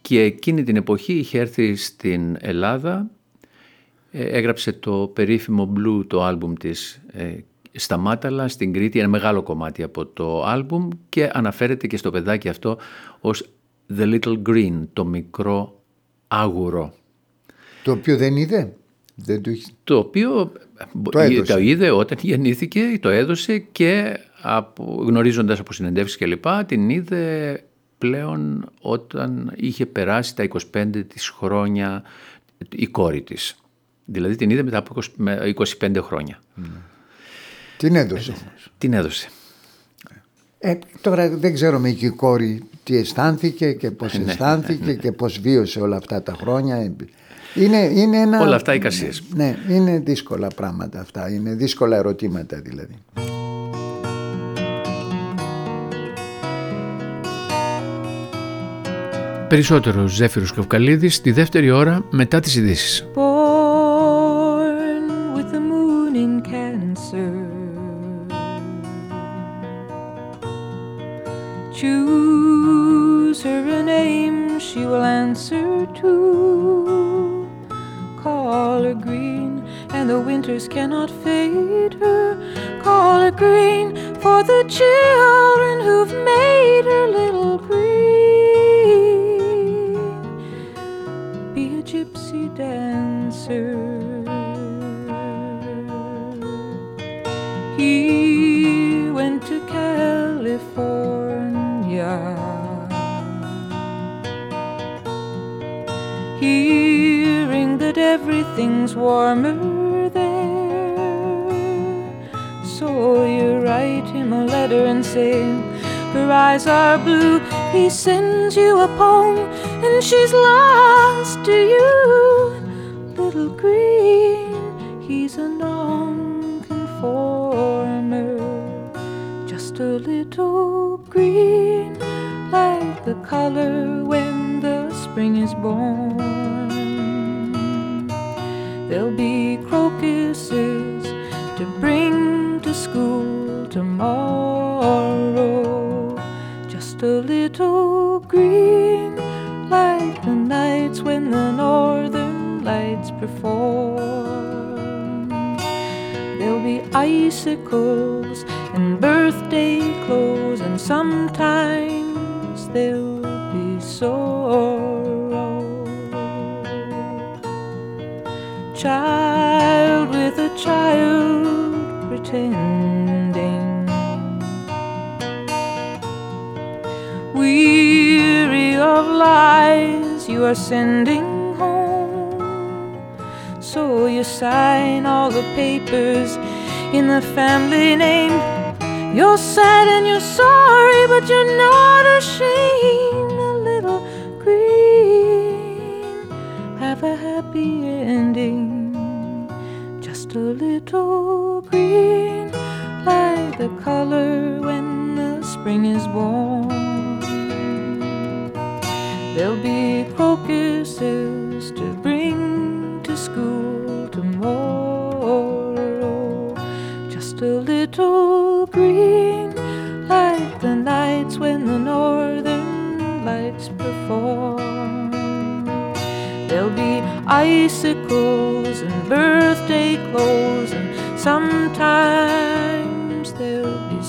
Και εκείνη την εποχή είχε έρθει στην Ελλάδα, ε, έγραψε το περίφημο Blue το άλμπουμ της ε, στα Μάταλα, στην Κρήτη, ένα μεγάλο κομμάτι από το άλμπουμ και αναφέρεται και στο παιδάκι αυτό ως The Little Green, το μικρό άγουρο. Το οποίο δεν είδε; Δεν το είχε... Το οποίο Το έδωσε. το είδε όταν γεννήθηκε, το έδωσε και από, γνωρίζοντας από συνεντεύξεις και λοιπά, την είδε πλέον όταν είχε περάσει τα 25 της χρόνια η κόρη της. Δηλαδή την είδε μετά από 20 με 25 χρόνια. Την έδωσε όμως. Την έδωσε. Ε, τώρα δεν ξέρουμε και η κόρη τι αισθάνθηκε και πώς ναι, αισθάνθηκε και πώς βίωσε όλα αυτά τα χρόνια. Είναι, είναι ένα... Όλα αυτά εικασίες. Ναι, είναι δύσκολα πράγματα αυτά. Είναι δύσκολα ερωτήματα δηλαδή. Περισσότερο Ζέφυρος Καυκαλίδης τη δεύτερη ώρα μετά τις ειδήσεις. She will answer to. call her green, and the winters cannot fade her. Call her green for the children who've made her little green. Be a gypsy dancer. That everything's warmer there. So you write him a letter and say, Her eyes are blue. He sends you a poem, and she's lost to you. Little green, he's a non-conformer, just a little green, like the color when the spring is born. There'll be crocuses to bring to school tomorrow. Just a little green, like the nights when the northern lights perform. There'll be icicles and birthday clothes, and sometimes there'll be sorrow. Child with a child pretending. Weary of lies you are sending home. So you sign all the papers in the family name. You're sad and you're sorry, but you're not ashamed. A little green, have a happy ending. A little green, like the color when the spring is born. There'll be crocuses to bring to school tomorrow. Just a little green, like the nights when the northern lights perform. There'll be icicles birthday clothes, and sometimes they'll be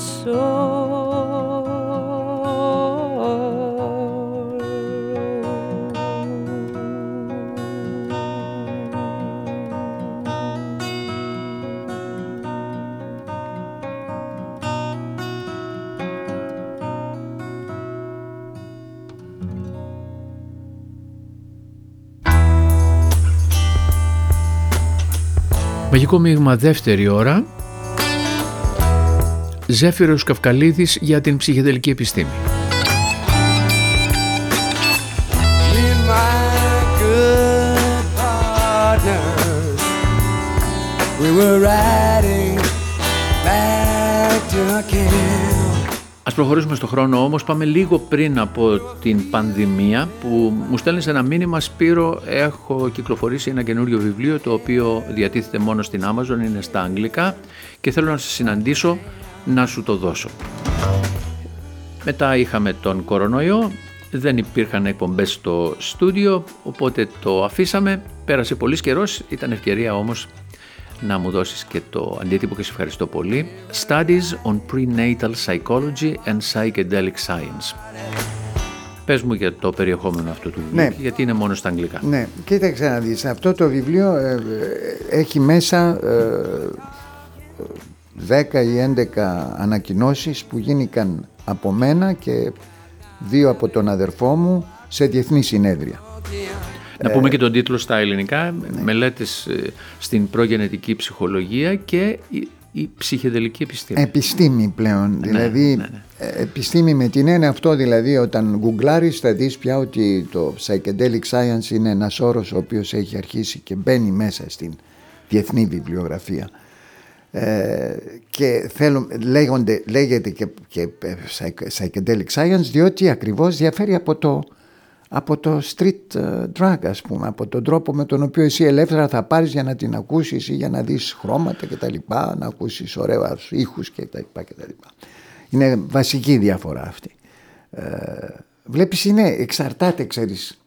Μαγικό μείγμα δεύτερη ώρα. Ζέφυρος Καυκαλίδης για την ψυχεδελική επιστήμη. Me and my good partners, we were riding back to camp. Ας προχωρήσουμε στο χρόνο όμως, πάμε λίγο πριν από την πανδημία που μου στέλνεις ένα μήνυμα Σπύρο, έχω κυκλοφορήσει ένα καινούριο βιβλίο το οποίο διατίθεται μόνο στην Amazon, είναι στα αγγλικά και θέλω να σε συναντήσω να σου το δώσω. Μετά είχαμε τον κορονοϊό, δεν υπήρχαν εκπομπές στο στούντιο, οπότε το αφήσαμε. Πέρασε πολύς καιρός, ήταν ευκαιρία όμως να μου δώσεις και το αντίτυπο και σε ευχαριστώ πολύ. Studies on Prenatal Psychology and Psychedelic Science. Πες μου για το περιεχόμενο αυτού του βιβλίου, Ναι. γιατί είναι μόνο στα αγγλικά. Ναι, κοίταξε να δεις, αυτό το βιβλίο ε, ε, έχει μέσα ε, 10 ή 11 ανακοινώσεις που γίνηκαν από μένα και δύο από τον αδερφό μου σε διεθνή συνέδρια. Να πούμε και τον τίτλο στα ελληνικά, μελέτες ε, στην προγενετική ψυχολογία και η, η ψυχεδελική επιστήμη. Επιστήμη πλέον, δηλαδή ναι, ναι. ε, επιστήμη με την έννοια αυτό δηλαδή όταν γκουγκλάρεις θα δεις πια ότι το psychedelic science είναι ένας όρος ο οποίος έχει αρχίσει και μπαίνει μέσα στην διεθνή βιβλιογραφία. Ε, και θέλω, λέγονται, λέγεται και, και ε, psych- psychedelic science διότι ακριβώς διαφέρει από το, από το street ε, drug ας πούμε από τον τρόπο με τον οποίο εσύ ελεύθερα θα πάρεις για να την ακούσεις ή για να δεις χρώματα και τα λοιπά να ακούσεις ωραία ήχους και τα λοιπά και τα λοιπά είναι βασική διαφορά αυτή ε, βλέπεις είναι εξαρτάται ξέρεις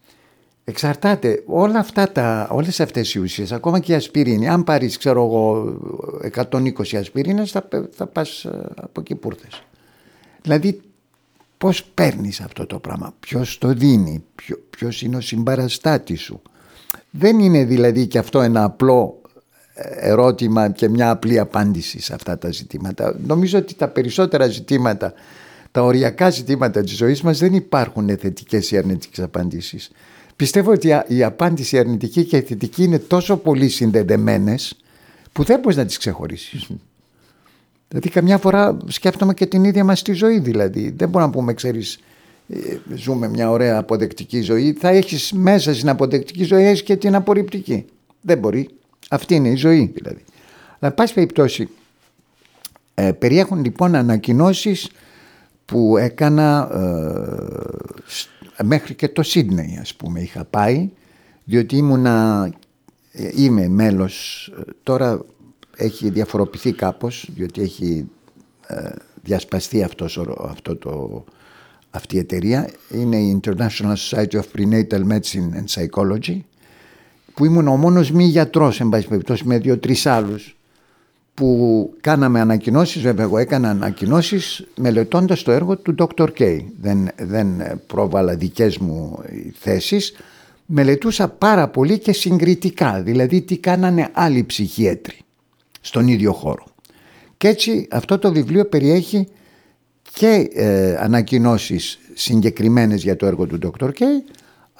Εξαρτάται. Όλα αυτά τα, όλες αυτές οι ουσίες, ακόμα και η ασπιρίνη, αν πάρεις ξέρω εγώ 120 ασπιρίνες θα, θα πας ε, από εκεί που ήρθες. Δηλαδή πώς παίρνεις αυτό το πράγμα, ποιος το δίνει, ποιο, ποιος είναι ο συμπαραστάτης σου; Δεν είναι δηλαδή και αυτό ένα απλό ε, ερώτημα και μια απλή απάντηση σε αυτά τα ζητήματα. Νομίζω ότι τα περισσότερα ζητήματα, τα οριακά ζητήματα της ζωής μας δεν υπάρχουν θετικές ή αρνητικές απαντήσεις. Πιστεύω ότι η απάντηση αρνητική και η θετική είναι τόσο πολύ συνδεδεμένες που δεν μπορείς να τις ξεχωρίσεις. Δηλαδή καμιά φορά σκέφτομαι και την ίδια μας τη ζωή δηλαδή. Δεν μπορούμε να πούμε ξέρεις ε, ζούμε μια ωραία αποδεκτική ζωή. Θα έχεις μέσα στην αποδεκτική ζωή έχεις και την απορριπτική. Δεν μπορεί. Αυτή είναι η ζωή δηλαδή. Αλλά πάση περιπτώσει ε, περιέχουν λοιπόν ανακοινώσεις που έκανα ε, μέχρι και το Σίδνεϊ ας πούμε είχα πάει διότι ήμουνα, ε, είμαι μέλος τώρα έχει διαφοροποιηθεί κάπως διότι έχει ε, διασπαστεί αυτός, αυτό το, αυτή η εταιρεία είναι η International Society of Prenatal Medicine and Psychology που ήμουν ο μόνος μη γιατρός εν πάση περιπτώσει με δύο-τρεις άλλους που κάναμε ανακοινώσεις, βέβαια εγώ έκανα ανακοινώσεις μελετώντας το έργο του Dr. K. Δεν, δεν πρόβαλα δικές μου θέσεις, μελετούσα πάρα πολύ και συγκριτικά, δηλαδή τι κάνανε άλλοι ψυχίατροι στον ίδιο χώρο. Και έτσι αυτό το βιβλίο περιέχει και ε, ανακοινώσεις συγκεκριμένες για το έργο του Dr. K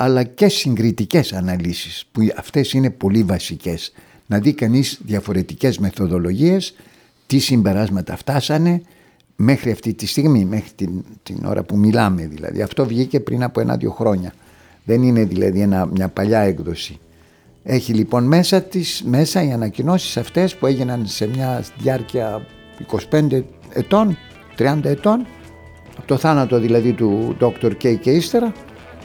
αλλά και συγκριτικές αναλύσεις που αυτές είναι πολύ βασικές. Να δει κανείς διαφορετικές μεθοδολογίες, τι συμπεράσματα φτάσανε μέχρι αυτή τη στιγμή, μέχρι την, την ώρα που μιλάμε δηλαδή. Αυτό βγήκε πριν από ένα-δύο χρόνια. Δεν είναι δηλαδή ένα, μια παλιά έκδοση. Έχει λοιπόν μέσα, τις, μέσα οι ανακοινώσεις αυτές που έγιναν σε μια διάρκεια 25 ετών, 30 ετών, από το θάνατο δηλαδή του Dr. K και ύστερα,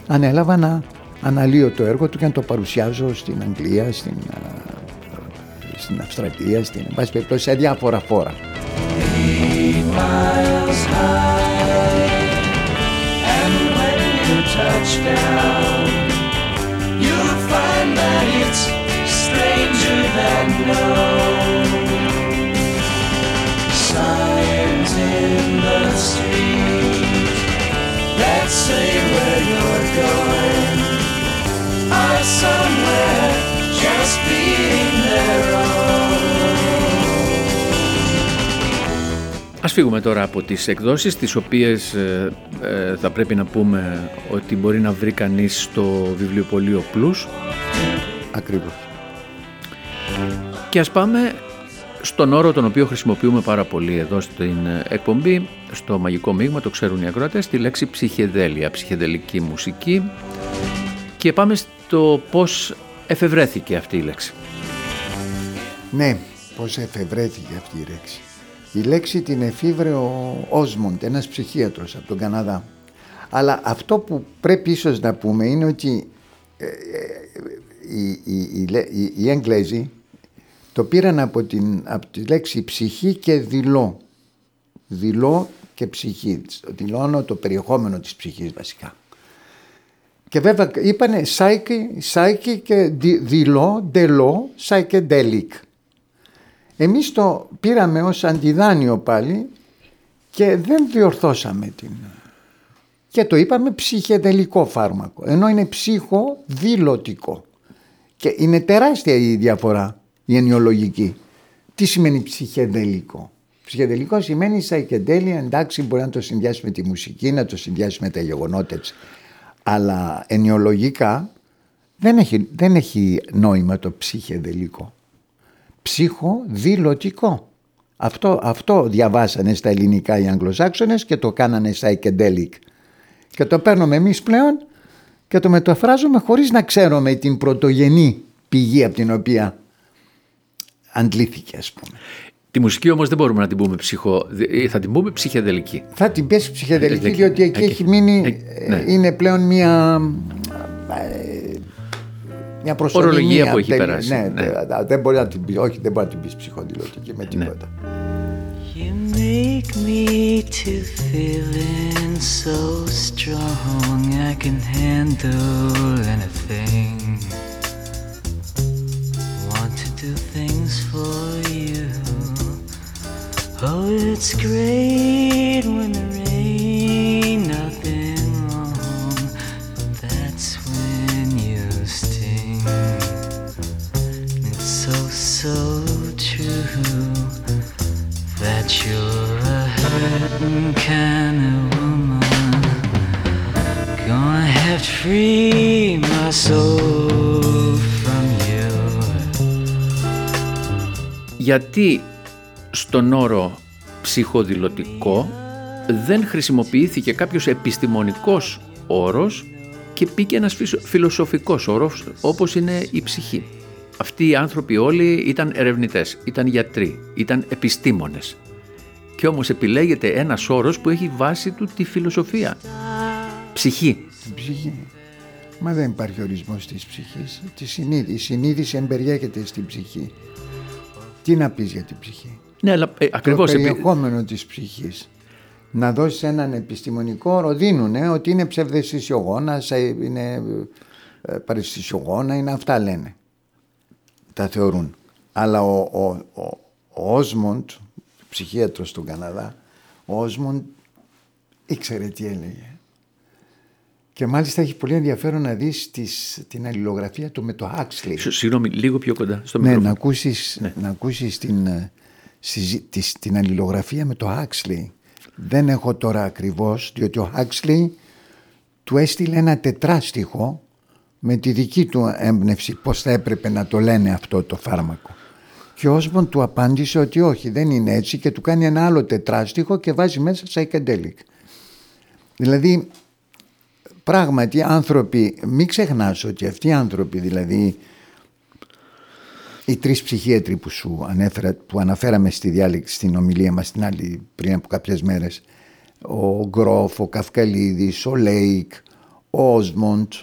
ανέλαβα να αναλύω το έργο του και να το παρουσιάζω στην Αγγλία, στην, στην Αυστραλία, στην εν πάση περιπτώσει σε διάφορα φόρα. you'll find that Ας φύγουμε τώρα από τις εκδόσεις τις οποίες ε, ε, θα πρέπει να πούμε ότι μπορεί να βρει κανείς στο βιβλιοπωλείο Plus. Ακριβώς. Και ας πάμε στον όρο τον οποίο χρησιμοποιούμε πάρα πολύ εδώ στην εκπομπή, στο μαγικό μείγμα, το ξέρουν οι ακροατές, τη λέξη ψυχεδέλεια, ψυχεδελική μουσική και πάμε στο πώς εφευρέθηκε αυτή η λέξη. Ναι, πώς εφευρέθηκε αυτή η λέξη. Η λέξη την εφήβρε ο Όσμοντ, ένας ψυχίατρος από τον Καναδά. Αλλά αυτό που πρέπει ίσως να πούμε είναι ότι ε, ε, οι, οι, οι, οι Έγγλέζοι το πήραν από, την, από τη λέξη ψυχή και δηλώ. Δηλώ και ψυχή. Δηλώνω το περιεχόμενο της ψυχής βασικά. Και βέβαια είπανε psyche, και δηλώ, delώ, psychedelic. Εμείς το πήραμε ως αντιδάνειο πάλι και δεν διορθώσαμε την... Και το είπαμε ψυχεδελικό φάρμακο, ενώ είναι ψυχοδηλωτικό. Και είναι τεράστια η διαφορά, η ενοιολογική. Τι σημαίνει ψυχεδελικό; Ψυχεδελικό σημαίνει σαϊκεντέλεια, εντάξει μπορεί να το συνδυάσει με τη μουσική, να το συνδυάσει με τα γεγονότα της. Αλλά ενοιολογικά δεν έχει, δεν έχει νόημα το ψυχεδελικό ψυχοδηλωτικό. Αυτό, αυτό διαβάσανε στα ελληνικά οι Αγγλοσάξονες και το κάνανε psychedelic. Και το παίρνουμε εμείς πλέον και το μεταφράζουμε χωρίς να ξέρουμε την πρωτογενή πηγή από την οποία αντλήθηκε ας πούμε. Τη μουσική όμως δεν μπορούμε να την πούμε ψυχο... Ε, θα την πούμε ψυχεδελική. Θα την πέσει ψυχεδελική διότι εκεί έχει μείνει, ναι. είναι πλέον μια μια Ορολογία που έχει περάσει. Ναι, ναι. Δεν μπορεί να την πει, όχι, δεν μπορεί να την πεις ψυχοδηλωτική με ναι. τίποτα. You make me to feeling so strong I can handle anything. Want to do things for you. Oh, it's great when free my soul from you. Γιατί στον όρο ψυχοδηλωτικό δεν χρησιμοποιήθηκε κάποιος επιστημονικός όρος και πήγε ένας φυσο- φιλοσοφικός όρος όπως είναι η ψυχή. Αυτοί οι άνθρωποι όλοι ήταν ερευνητές, ήταν γιατροί, ήταν επιστήμονες. Και όμως επιλέγεται ένας όρος που έχει βάση του τη φιλοσοφία. Ψυχή. Την ψυχή. Μα δεν υπάρχει ορισμός της ψυχής. Τη συνείδη. Η συνείδηση εμπεριέχεται στην ψυχή. Τι να πεις για την ψυχή; Ναι, αλλά ε, ακριβώς το επί- περιεχόμενο της ψυχής. Να δώσεις έναν επιστημονικό όρο δίνουνε ότι είναι ψευδαισθησιογόνας, ε, είναι ε, παραισθησιογόνα, είναι αυτά λένε. Τα θεωρούν. Αλλά ο, ο, ο, ο Όσμοντ, ψυχίατρος στον Καναδά, ο Όσμοντ ήξερε τι έλεγε. Και μάλιστα έχει πολύ ενδιαφέρον να δεις τις, την αλληλογραφία του με το Huxley. Σ- Συγγνώμη, λίγο πιο κοντά στο Ναι, να μικρόφωνο. ακούσεις, να ακούσεις την, ε, συζη- της- την αλληλογραφία με το Huxley. Δεν έχω τώρα ακριβώς, διότι ο Huxley του έστειλε ένα τετράστιχο με τη δική του έμπνευση πώς θα έπρεπε να το λένε αυτό το φάρμακο. Και ο Όσμοντ του απάντησε ότι όχι δεν είναι έτσι και του κάνει ένα άλλο τετράστιχο και βάζει μέσα psychedelic. Δηλαδή πράγματι άνθρωποι, μην ξεχνάς ότι αυτοί οι άνθρωποι δηλαδή οι τρεις ψυχίατροι που σου ανέφερα, που αναφέραμε στη διάλεξη στην ομιλία μας την άλλη πριν από κάποιες μέρες ο Γκρόφ, ο Καυκαλίδης, ο Λέικ, ο Όσμοντ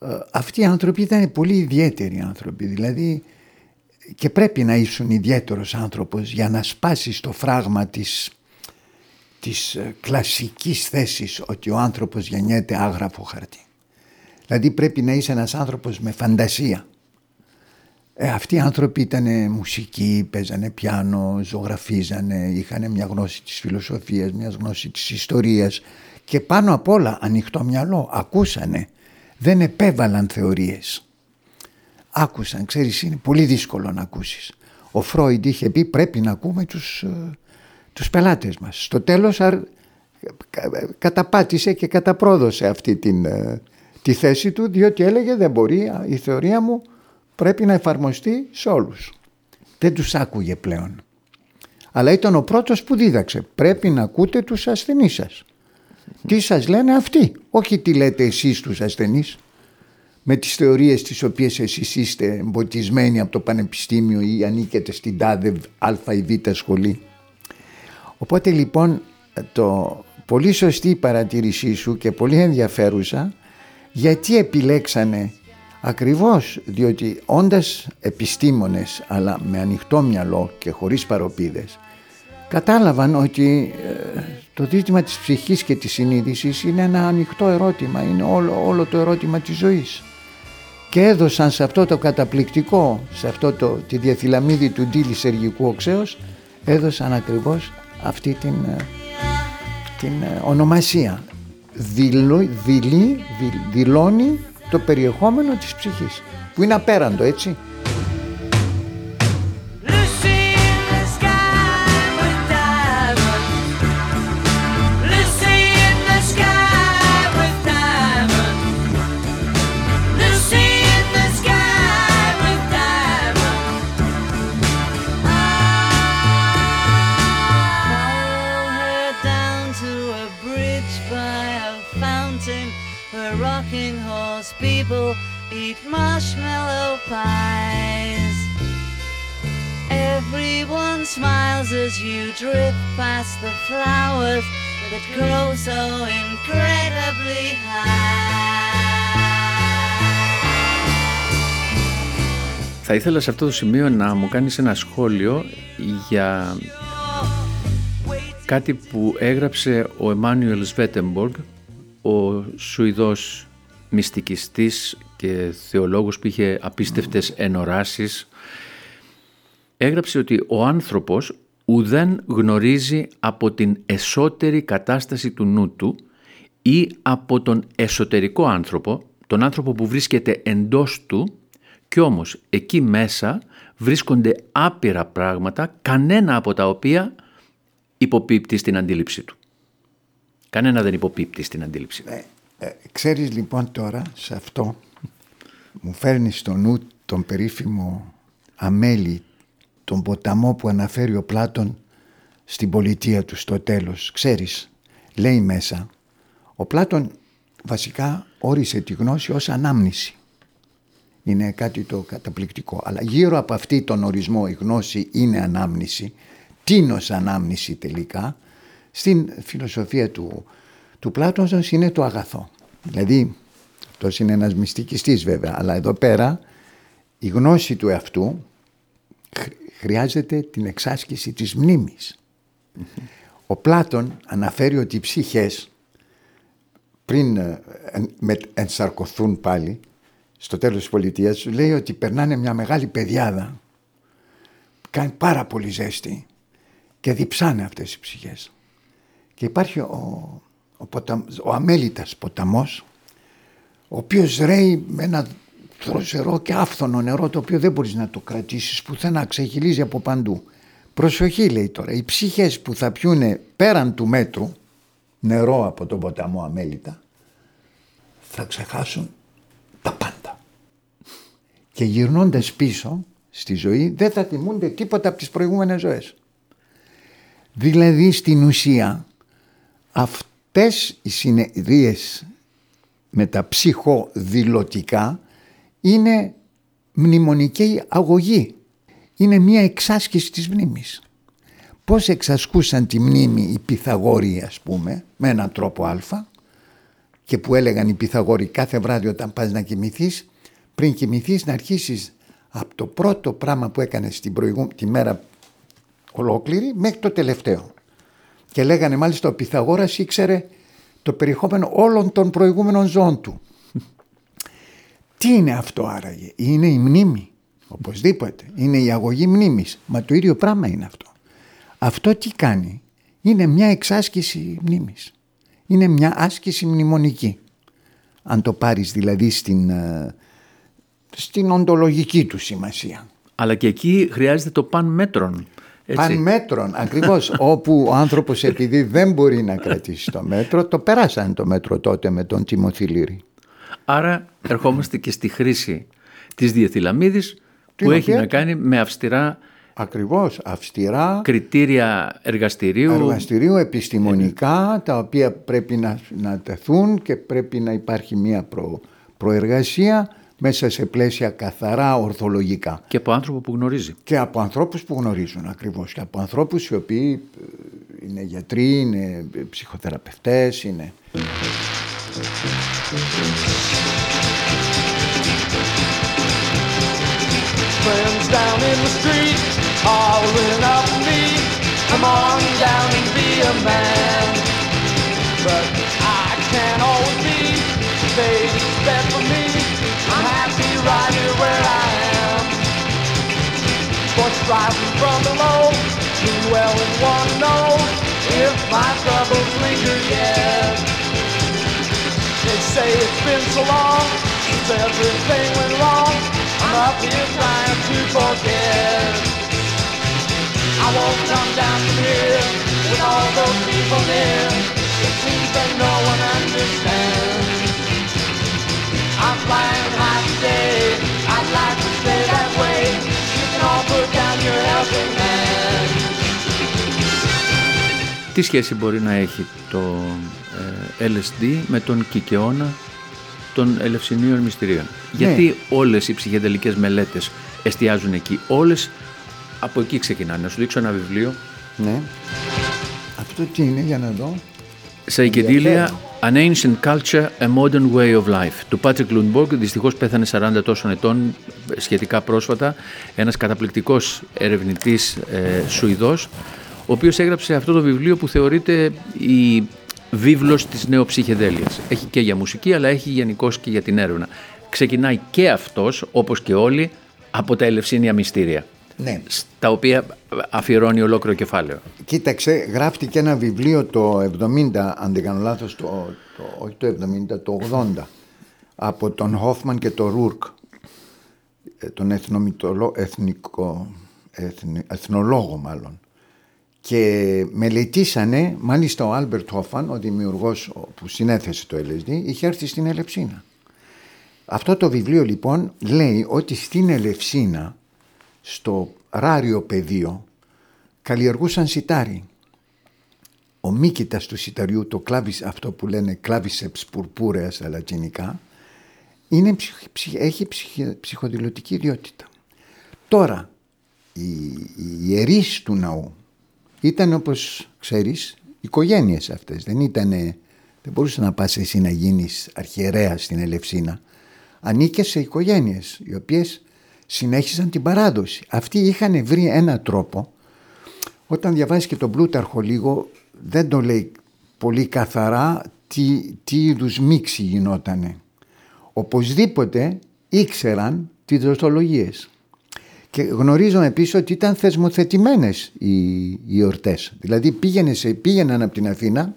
ε, αυτοί οι άνθρωποι ήταν πολύ ιδιαίτεροι άνθρωποι. Δηλαδή και πρέπει να ήσουν ιδιαίτερος άνθρωπος για να σπάσεις το φράγμα της, της ε, κλασικής θέσης ότι ο άνθρωπος γεννιέται άγραφο χαρτί. Δηλαδή πρέπει να είσαι ένας άνθρωπος με φαντασία. Ε, αυτοί οι άνθρωποι ήταν μουσικοί, παίζανε πιάνο, ζωγραφίζανε, είχαν μια γνώση της φιλοσοφίας, μια γνώση της ιστορίας και πάνω απ' όλα ανοιχτό μυαλό, ακούσανε, δεν επέβαλαν θεωρίες. Άκουσαν, ξέρεις είναι πολύ δύσκολο να ακούσεις. Ο Φρόιντ είχε πει πρέπει να ακούμε τους, ε, τους πελάτες μας. Στο τέλος αρ- κα- καταπάτησε και καταπρόδωσε αυτή την, ε, τη θέση του διότι έλεγε δεν μπορεί η θεωρία μου πρέπει να εφαρμοστεί σε όλους. Δεν τους άκουγε πλέον. Αλλά ήταν ο πρώτος που δίδαξε. Πρέπει να ακούτε τους ασθενείς σας. Τι σας λένε αυτοί; Όχι τι λέτε εσείς τους ασθενείς. Με τις θεωρίες τις οποίες εσείς είστε εμποτισμένοι από το πανεπιστήμιο ή ανήκετε στην τάδε α ή β σχολή. Οπότε λοιπόν το πολύ σωστή η παρατήρησή σου και πολύ ενδιαφέρουσα γιατί επιλέξανε ακριβώς διότι όντας επιστήμονες αλλά με ανοιχτό μυαλό και χωρίς παροπίδες κατάλαβαν ότι ε, το ζήτημα της ψυχής και της συνείδησης είναι ένα ανοιχτό ερώτημα, είναι όλο, όλο το ερώτημα της ζωής. Και έδωσαν σε αυτό το καταπληκτικό, σε αυτό το, τη διαφυλαμίδη του ντύλι σεργικού οξέως έδωσαν ακριβώς αυτή την, ε, την ε, ονομασία. Δηλω, δηλεί, δη- δηλώνει το περιεχόμενο της ψυχής που είναι απέραντο έτσι. Eat marshmallow pies. Everyone smiles as you drift past the flowers that grow so incredibly high. Θα ήθελα σε αυτό το σημείο να μου κάνεις ένα σχόλιο για κάτι που έγραψε ο Εμμάνιουελ Σβέτεμποργκ, ο Σουηδός μυστικιστής και θεολόγος που είχε απίστευτες ενοράσεις. Έγραψε ότι ο άνθρωπος ουδέν γνωρίζει από την εσωτερική κατάσταση του νου του ή από τον εσωτερικό άνθρωπο, τον άνθρωπο που βρίσκεται εντός του κι όμως εκεί μέσα βρίσκονται άπειρα πράγματα, κανένα από τα οποία υποπίπτει στην αντίληψή του. Κανένα δεν υποπίπτει στην αντίληψη του. Ε, ε, ξέρεις λοιπόν τώρα σε αυτό μου φέρνει στο νου τον περίφημο αμέλη τον ποταμό που αναφέρει ο Πλάτων στην πολιτεία του στο τέλος. Ξέρεις, λέει μέσα, ο Πλάτων βασικά όρισε τη γνώση ως ανάμνηση. Είναι κάτι το καταπληκτικό. Αλλά γύρω από αυτή τον ορισμό η γνώση είναι ανάμνηση. Τίνος ανάμνηση τελικά. Στην φιλοσοφία του, του Πλάτωνος είναι το αγαθό. Δηλαδή, αυτό είναι ένας μυστικιστής βέβαια, αλλά εδώ πέρα η γνώση του εαυτού χρειάζεται την εξάσκηση της μνήμης. Ο Πλάτων αναφέρει ότι οι ψυχές πριν ε, ενσαρκωθούν πάλι στο τέλος της πολιτείας λέει ότι περνάνε μια μεγάλη πεδιάδα κάνει πάρα πολύ ζέστη και διψάνε αυτές οι ψυχές. Και υπάρχει ο, ο, ποταμ, ο αμέλητας ποταμός ο οποίος ρέει με ένα δροσερό και άφθονο νερό το οποίο δεν μπορείς να το κρατήσεις πουθενά ξεχυλίζει από παντού. Προσοχή λέει τώρα, οι ψυχές που θα πιούνε πέραν του μέτρου νερό από τον ποταμό αμέλητα θα ξεχάσουν τα πάντα. Και γυρνώντας πίσω στη ζωή δεν θα θυμούνται τίποτα από τις προηγούμενες ζωές. Δηλαδή στην ουσία αυτές οι συνεδρίες με τα ψυχοδηλωτικά είναι μνημονική αγωγή. Είναι μια εξάσκηση της μνήμης. Πώς εξασκούσαν τη μνήμη οι Πυθαγόροι ας πούμε με έναν τρόπο α και που έλεγαν οι Πυθαγόροι κάθε βράδυ όταν πας να κοιμηθείς πριν κοιμηθείς να αρχίσεις από το πρώτο πράγμα που έκανες την τη μέρα ολόκληρη μέχρι το τελευταίο. Και λέγανε μάλιστα ο Πυθαγόρας ήξερε το περιεχόμενο όλων των προηγούμενων ζώων του. Τι είναι αυτό άραγε, είναι η μνήμη, οπωσδήποτε, είναι η αγωγή μνήμης, μα το ίδιο πράγμα είναι αυτό. Αυτό τι κάνει, είναι μια εξάσκηση μνήμης, είναι μια άσκηση μνημονική. Αν το πάρεις δηλαδή στην, ε, στην οντολογική του σημασία. Αλλά και εκεί χρειάζεται το παν μέτρον. Παν μέτρων, ακριβώς. όπου ο άνθρωπος επειδή δεν μπορεί να κρατήσει το μέτρο, το περάσανε το μέτρο τότε με τον Τιμοθυλήρη. Άρα ερχόμαστε και στη χρήση της διεθυλαμίδης που έχει να κάνει με αυστηρά Ακριβώς, αυστηρά κριτήρια εργαστηρίου. Εργαστηρίου επιστημονικά, τα οποία πρέπει να, να τεθούν και πρέπει να υπάρχει μια προ, προεργασία μέσα σε πλαίσια καθαρά ορθολογικά. Και από άνθρωπο που γνωρίζει. Και από ανθρώπους που γνωρίζουν ακριβώς. Και από ανθρώπους οι οποίοι ε, είναι γιατροί, είναι ψυχοθεραπευτές, είναι... Friends down in the street, hollering up me, come on down and be a man. But I can't always be, they expect from me, I'm happy right here where I am. Voice rising from below, do well and want to know if my troubles linger yet. They say it's been so long since everything went wrong. I'm up here trying to forget. I won't come down from here with all those people near. It seems that no one understands. Τι σχέση μπορεί να έχει το ε, LSD με τον κικαιώνα των ελευσινίων μυστηρίων; Γιατί όλες οι ψυχεδελικές μελέτες εστιάζουν εκεί. Όλες από εκεί ξεκινάνε. Να σου δείξω ένα βιβλίο. Ναι. Αυτό τι είναι για να δω. Psychedelia, An Ancient Culture, A Modern Way of Life του Patrick Lundborg, δυστυχώς πέθανε 40 τόσων ετών σχετικά πρόσφατα, ένας καταπληκτικός ερευνητής ε, Σουηδός, ο οποίος έγραψε αυτό το βιβλίο που θεωρείται η βίβλος της νεοψυχεδέλειας. Έχει και για μουσική αλλά έχει γενικώς και για την έρευνα. Ξεκινάει και αυτός όπως και όλοι από τα ελευσίνια μυστήρια Ναι. στα οποία αφιερώνει ολόκληρο κεφάλαιο. Κοίταξε, γράφτηκε ένα βιβλίο το 70, αν δεν κάνω λάθος, το, το, όχι το 70, το 80, από τον Χόφμαν και τον Ρούρκ, ε, τον εθνομητολό, εθνικό, εθνι- εθνολόγο μάλλον. Και μελετήσανε, μάλιστα ο Άλμπερτ Χόφμαν, ο δημιουργός ο- που συνέθεσε το LSD, είχε έρθει στην Ελευσίνα. Αυτό το βιβλίο λοιπόν λέει ότι στην Ελευσίνα, στο Ράριο πεδίο, καλλιεργούσαν σιτάρι. Ο μύκητας του σιταριού, το κλάβις, αυτό που λένε Claviceps purpurea στα λατινικά, είναι, ψυχ- ψυχ- έχει ψυχ- ψυχοδηλωτική ιδιότητα. Τώρα, οι, οι ιερείς του ναού ήταν όπως ξέρεις οικογένειες αυτές. Δεν ήταν, δεν μπορούσες να πας εσύ να γίνεις αρχιερέας στην Ελευσίνα. Ανήκες σε οικογένειες οι οποίες συνέχισαν την παράδοση. Αυτοί είχαν βρει ένα τρόπο όταν διαβάζεις και τον Πλούταρχο λίγο δεν το λέει πολύ καθαρά τι, τι είδους μίξη γινότανε. Οπωσδήποτε ήξεραν τις δοστολογίες. Και γνωρίζω επίσης ότι ήταν θεσμοθετημένες οι, οι εορτές. Δηλαδή πήγαινε σε, πήγαιναν από την Αθήνα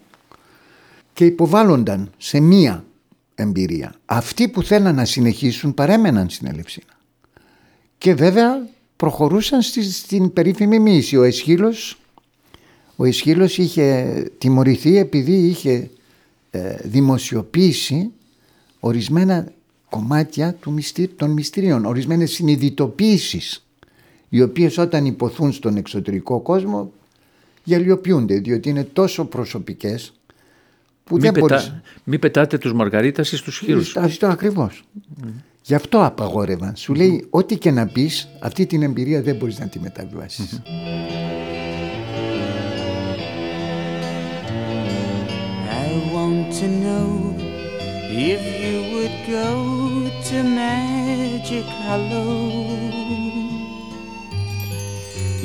και υποβάλλονταν σε μία εμπειρία. Αυτοί που θέλαν να συνεχίσουν παρέμεναν στην Ελευσίνα. Και βέβαια προχωρούσαν στη, στην περίφημη μίση. Ο Εσχύλος, ο Εσχύλος είχε τιμωρηθεί επειδή είχε ε, δημοσιοποιήσει ορισμένα κομμάτια του μυστή, των μυστηρίων, ορισμένες συνειδητοποίησεις οι οποίες όταν υποθούν στον εξωτερικό κόσμο γελιοποιούνται διότι είναι τόσο προσωπικές που Μην, δεν πετά, μπορείς... μην πετάτε τους μαργαρίτας στους χείρους. Αυτό ακριβώς. Γι' αυτό απαγόρευαν. Σου λέει ό,τι και να πεις αυτή την εμπειρία δεν μπορείς να τη μεταβιβάσεις. I want to know if you would go to Magic Hollow.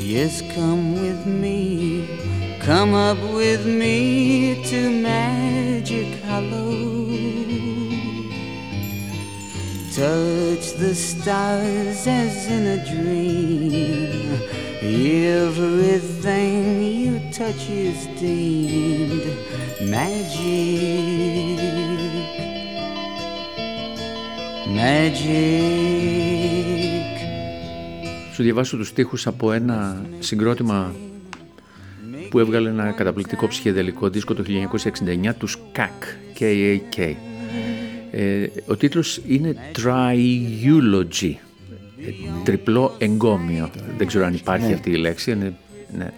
Yes, come with me, come up with me to Magic Hollow. Touch the stars as in a dream. Everything you touch is deemed magic. Magic. Σου διαβάσω τους στίχους από ένα συγκρότημα που έβγαλε ένα καταπληκτικό ψυχεδελικό δίσκο το 1969 τους CAC, K-A-K. Ε, ο τίτλος είναι Triology, ε, τριπλό εγκόμιο. Δεν ξέρω αν υπάρχει αυτή η λέξη. Είναι, ναι.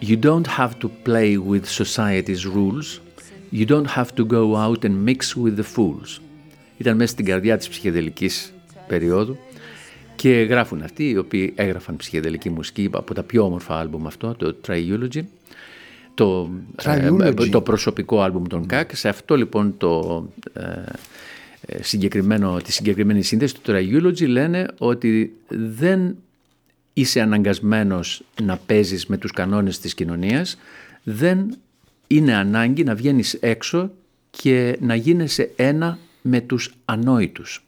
You don't have to play with society's rules. You don't have to go out and mix with the fools. Ήταν μέσα στην καρδιά της ψυχεδελικής περίοδου και γράφουν αυτοί οι οποίοι έγραφαν ψυχεδελική μουσική από τα πιο όμορφα άλμπουμ αυτό, το Triology, το, Triology. ε, το προσωπικό άλμπουμ των ΚΑΚ. Σε αυτό λοιπόν το ε, ε, συγκεκριμένο, τη συγκεκριμένη σύνδεση του Triology λένε ότι δεν είσαι αναγκασμένος να παίζεις με τους κανόνες της κοινωνίας, δεν είναι ανάγκη να βγαίνεις έξω και να γίνεσαι ένα με τους ανόητους.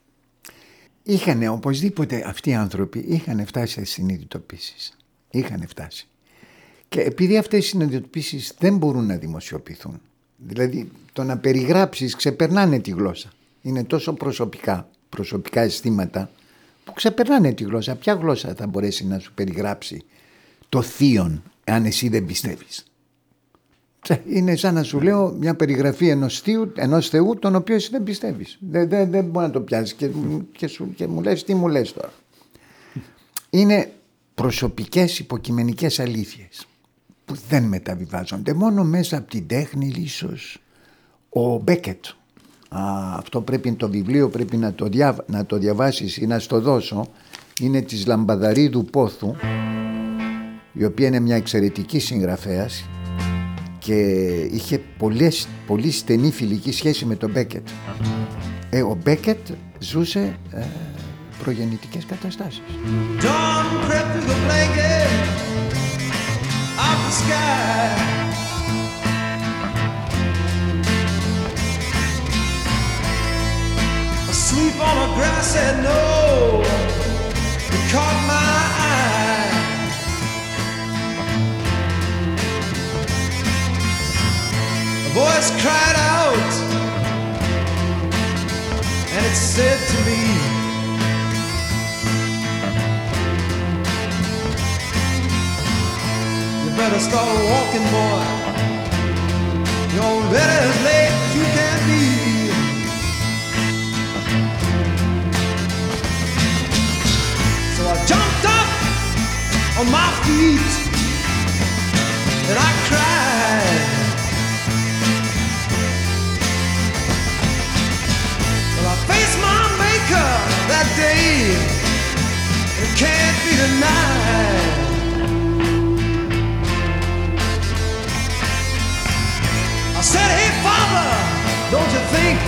Είχαν οπωσδήποτε αυτοί οι άνθρωποι είχαν φτάσει σε συνειδητοποίησεις. Είχαν φτάσει. Και επειδή αυτές οι συνειδητοποίησεις δεν μπορούν να δημοσιοποιηθούν, δηλαδή το να περιγράψεις ξεπερνάνε τη γλώσσα. Είναι τόσο προσωπικά, προσωπικά αισθήματα που ξεπερνάνε τη γλώσσα. Ποια γλώσσα θα μπορέσει να σου περιγράψει το θείον αν εσύ δεν πιστεύεις; Τσε, Είναι σαν να σου λέω μια περιγραφή ενός, θείου, ενός Θεού τον οποίο εσύ δεν πιστεύεις. Δεν, δεν, δεν μπορεί να το πιάσεις και, και, σου, και μου λες τι μου λες τώρα. Είναι προσωπικές υποκειμενικές αλήθειες που δεν μεταβιβάζονται μόνο μέσα από την τέχνη ίσως ο Μπέκετ Α, αυτό πρέπει το βιβλίο πρέπει να το, δια, να το διαβάσεις ή να στο δώσω είναι της Λαμπαδαρίδου Πόθου η οποία είναι μια εξαιρετική συγγραφέας και είχε πολλές, πολύ στενή φιλική σχέση με τον Μπέκετ. Ε, ο Μπέκετ ζούσε ε, προγεννητικές καταστάσεις. Dawn crept through the blanket. I the sky. Asleep on a grass said no. It caught my voice cried out, and it said to me. You better start walking, boy. You're already as late as you can be. So I jumped up on my feet and I cried. It can't be denied. I said, hey, father, don't you think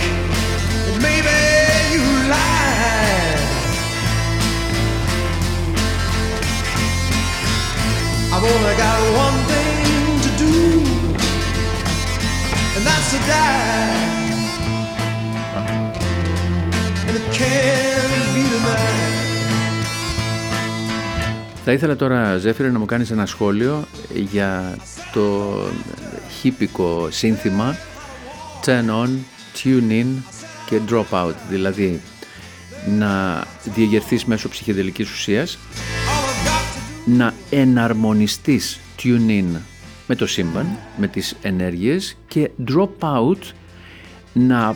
that maybe you lied? I've only got one thing to do, and that's to die. And it can't Θα ήθελα τώρα, Ζέφυρε, να μου κάνεις ένα σχόλιο για το χύπικο σύνθημα turn on, tune in και drop out, δηλαδή να διεγερθείς μέσω ψυχεδελικής ουσίας, All I've got to do να εναρμονιστείς tune in με το σύμπαν, με τις ενέργειες και drop out ν'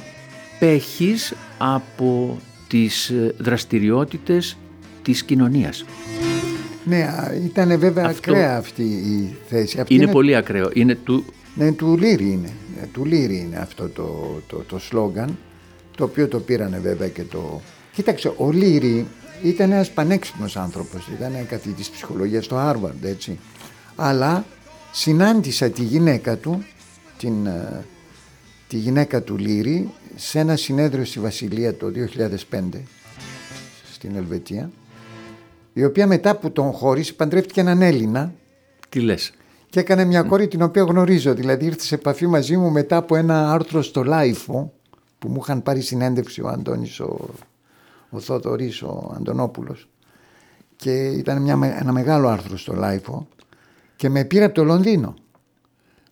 απέχεις από τις ε, δραστηριότητες της κοινωνίας. Ναι, ήταν βέβαια Αυτό- ακραία αυτή η θέση. Αυτή Είναι πολύ ακραίο. Είναι του, Ναι, του Λίρι είναι. Ε, Του Λίρι είναι αυτό το, το, το σλόγκαν, το οποίο το πήρανε βέβαια και το... Κοίταξε, ο Λίρι ήταν ένας πανέξυπνος άνθρωπος, ήταν καθηγητής ψυχολογίας στο Harvard, έτσι. Αλλά συνάντησα τη γυναίκα του, την, ε, τη γυναίκα του Λίρι, σε ένα συνέδριο στη Βασιλεία το 2005, στην Ελβετία, η οποία μετά που τον χώρισε παντρεύτηκε έναν Έλληνα, τι λες; και έκανε μια κόρη την οποία γνωρίζω. Δηλαδή ήρθε σε επαφή μαζί μου μετά από ένα άρθρο στο LiFO που μου είχαν πάρει συνέντευξη ο Αντώνης ο, ο Θοδωρής ο Αντωνόπουλος και ήταν μια, με- ένα μεγάλο άρθρο στο LiFO και με πήρε από το Λονδίνο.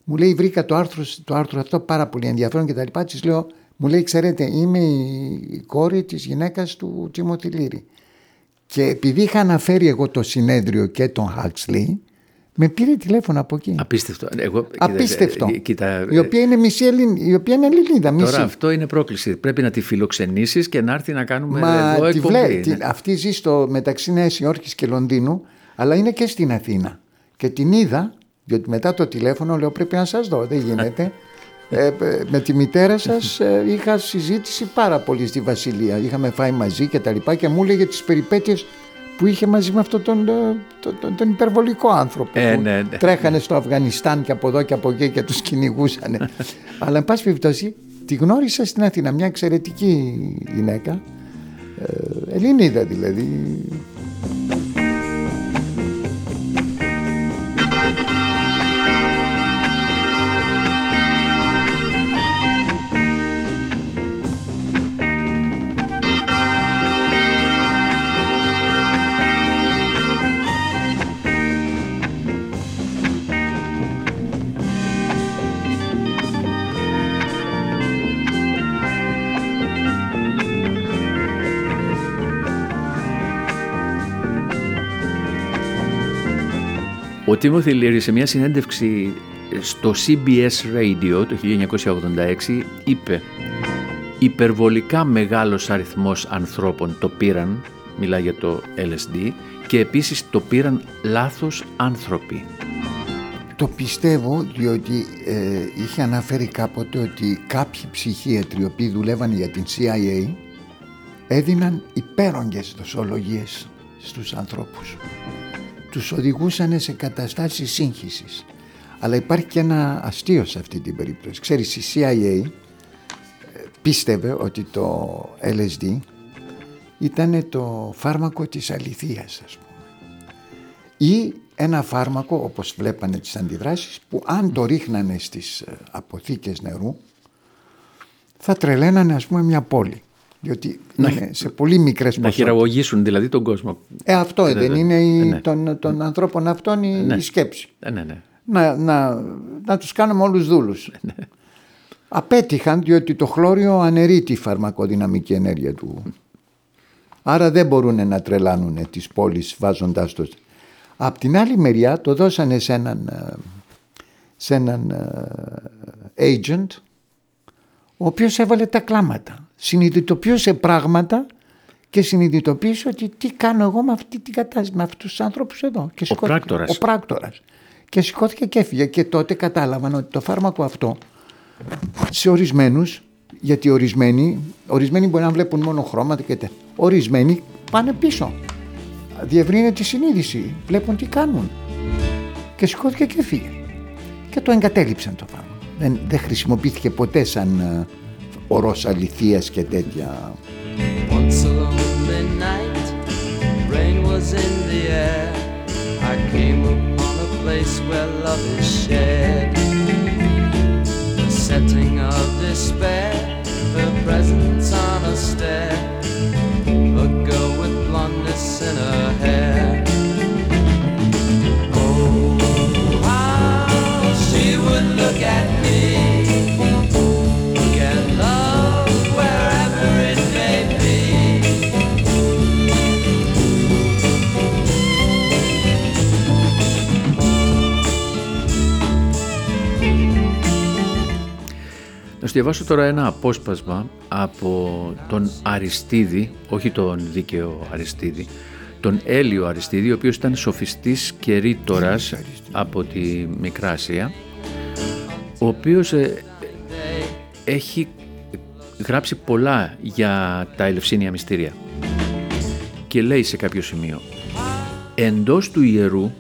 Μου λέει βρήκα το άρθρο, το άρθρο αυτό πάρα πολύ ενδιαφέρον και τα λοιπά. Της λέω, μου λέει ξέρετε είμαι η, η κόρη της γυναίκας του Τίμοθι Λίρι. Και επειδή είχα αναφέρει εγώ το συνέδριο και τον Χάξλι, με πήρε τηλέφωνο από εκεί. Απίστευτο. Εγώ, Απίστευτο. κοίτα, κοίτα, η οποία είναι μισή Ελλην... η οποία είναι Ελληνίδα, μισή. Τώρα αυτό είναι πρόκληση. Πρέπει να τη φιλοξενήσεις και να έρθει να κάνουμε Μα εδώ τη εκπομπή. βλέ... ναι. τη- αυτή ζει στο μεταξύ Νέας Υόρκης και Λονδίνου, αλλά είναι και στην Αθήνα. Και την είδα, διότι μετά το τηλέφωνο λέω πρέπει να σας δω, δεν γίνεται. Ε, ε, με τη μητέρα σας ε, είχα συζήτηση πάρα πολύ στη Βασιλεία. Είχαμε φάει μαζί και τα λοιπά και μου έλεγε τις περιπέτειες που είχε μαζί με αυτόν τον, ε, τον, τον, τον υπερβολικό άνθρωπο Ε, που ναι, ναι. τρέχανε στο Αφγανιστάν και από εδώ και από εκεί και τους κυνηγούσαν. Αλλά εν πάση περιπτώσει τη γνώρισα στην Αθήνα, μια εξαιρετική γυναίκα ε, Ελληνίδα δηλαδή. Ο Τίμωθη Λύρη σε μια συνέντευξη στο CBS Radio το 1986 είπε «Υπερβολικά μεγάλος αριθμός ανθρώπων το πήραν, μιλά για το LSD, και επίσης το πήραν λάθος άνθρωποι». Το πιστεύω διότι ε, είχε αναφέρει κάποτε ότι κάποιοι ψυχίατροι οι οποίοι δουλεύαν για την CIA έδιναν υπέρογγες δοσολογίες στους ανθρώπους. Τους οδηγούσαν σε καταστάσεις σύγχυσης. Αλλά υπάρχει και ένα αστείο σε αυτή την περίπτωση. Ξέρεις, η CIA ε, πίστευε ότι το LSD ήταν το φάρμακο της αληθείας, ας πούμε. Ή ένα φάρμακο όπως βλέπανε τις αντιδράσεις που αν το ρίχνανε στις ε, αποθήκες νερού θα τρελαίνανε ας πούμε μια πόλη. Διότι είναι σε πολύ μικρές Να ποσότητες. χειραγωγήσουν δηλαδή τον κόσμο. Ε, αυτό Ε, δεν βέβαια. είναι η, Ε, ναι. των, των ανθρώπων αυτών η, Ναι. η σκέψη. Ε, ναι, ναι. Να, να, να τους κάνουμε όλους δούλους. Απέτυχαν διότι το χλώριο αναιρεί τη φαρμακοδυναμική ενέργεια του. Άρα δεν μπορούν να τρελάνουν τις πόλεις βάζοντάς το. Απ' την άλλη μεριά το δώσανε σε έναν, ε, σε έναν ε, agent ο οποίος έβαλε τα κλάματα. Συνειδητοποιούσε πράγματα και συνειδητοποίησε ότι τι κάνω εγώ με αυτή την κατάσταση, με αυτούς τους ανθρώπους εδώ. Και σηκώθηκε. πράκτορας. Ο πράκτορας. Και σηκώθηκε και έφυγε. Και τότε κατάλαβαν ότι το φάρμακο αυτό σε ορισμένους, γιατί ορισμένοι, ορισμένοι μπορεί να βλέπουν μόνο χρώματα και τέτοια. Ορισμένοι πάνε πίσω. Διευρύνεται τη συνείδηση. Βλέπουν τι κάνουν. Και σηκώθηκε και έφυγε. Και το εγκατέλειψαν το φάρμακο. Δεν, δεν χρησιμοποιήθηκε ποτέ σαν ε, ορός αληθείας και τέτοια. Once a lonely night, rain was in the air. I came upon a place where love is shared. The setting of despair, her presence on a stair. A girl with blondness in her hair. Να σου διαβάσω τώρα ένα απόσπασμα από τον Αριστίδη, όχι τον δίκαιο Αριστίδη, τον Έλιο Αριστίδη, ο οποίος ήταν σοφιστής και ρήτορας από τη Μικρά Ασία, ο οποίος ε, έχει γράψει πολλά για τα ελευσίνια μυστήρια και λέει σε κάποιο σημείο «Εντός του ιερού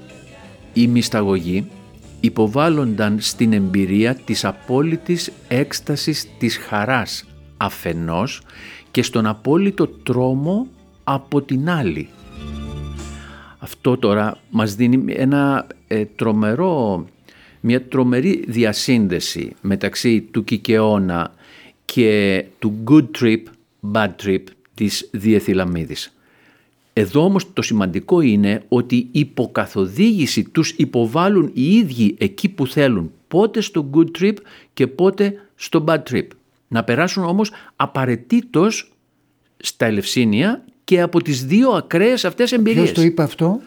οι μυσταγωγοί υποβάλλονταν στην εμπειρία της απόλυτης έκστασης της χαράς αφενός και στον απόλυτο τρόμο από την άλλη. Αυτό τώρα μας δίνει ένα ε, τρομερό, μια τρομερή διασύνδεση μεταξύ του Κικαιώνα και του good trip, bad trip της Διεθυλαμίδης. Εδώ όμως το σημαντικό είναι ότι η υποκαθοδήγηση τους υποβάλλουν οι ίδιοι εκεί που θέλουν, πότε στο good trip και πότε στο bad trip. Να περάσουν όμως απαραίτητος στα Ελευσίνια και από τις δύο ακραίες αυτές εμπειρίες. Ποιος το είπε αυτό,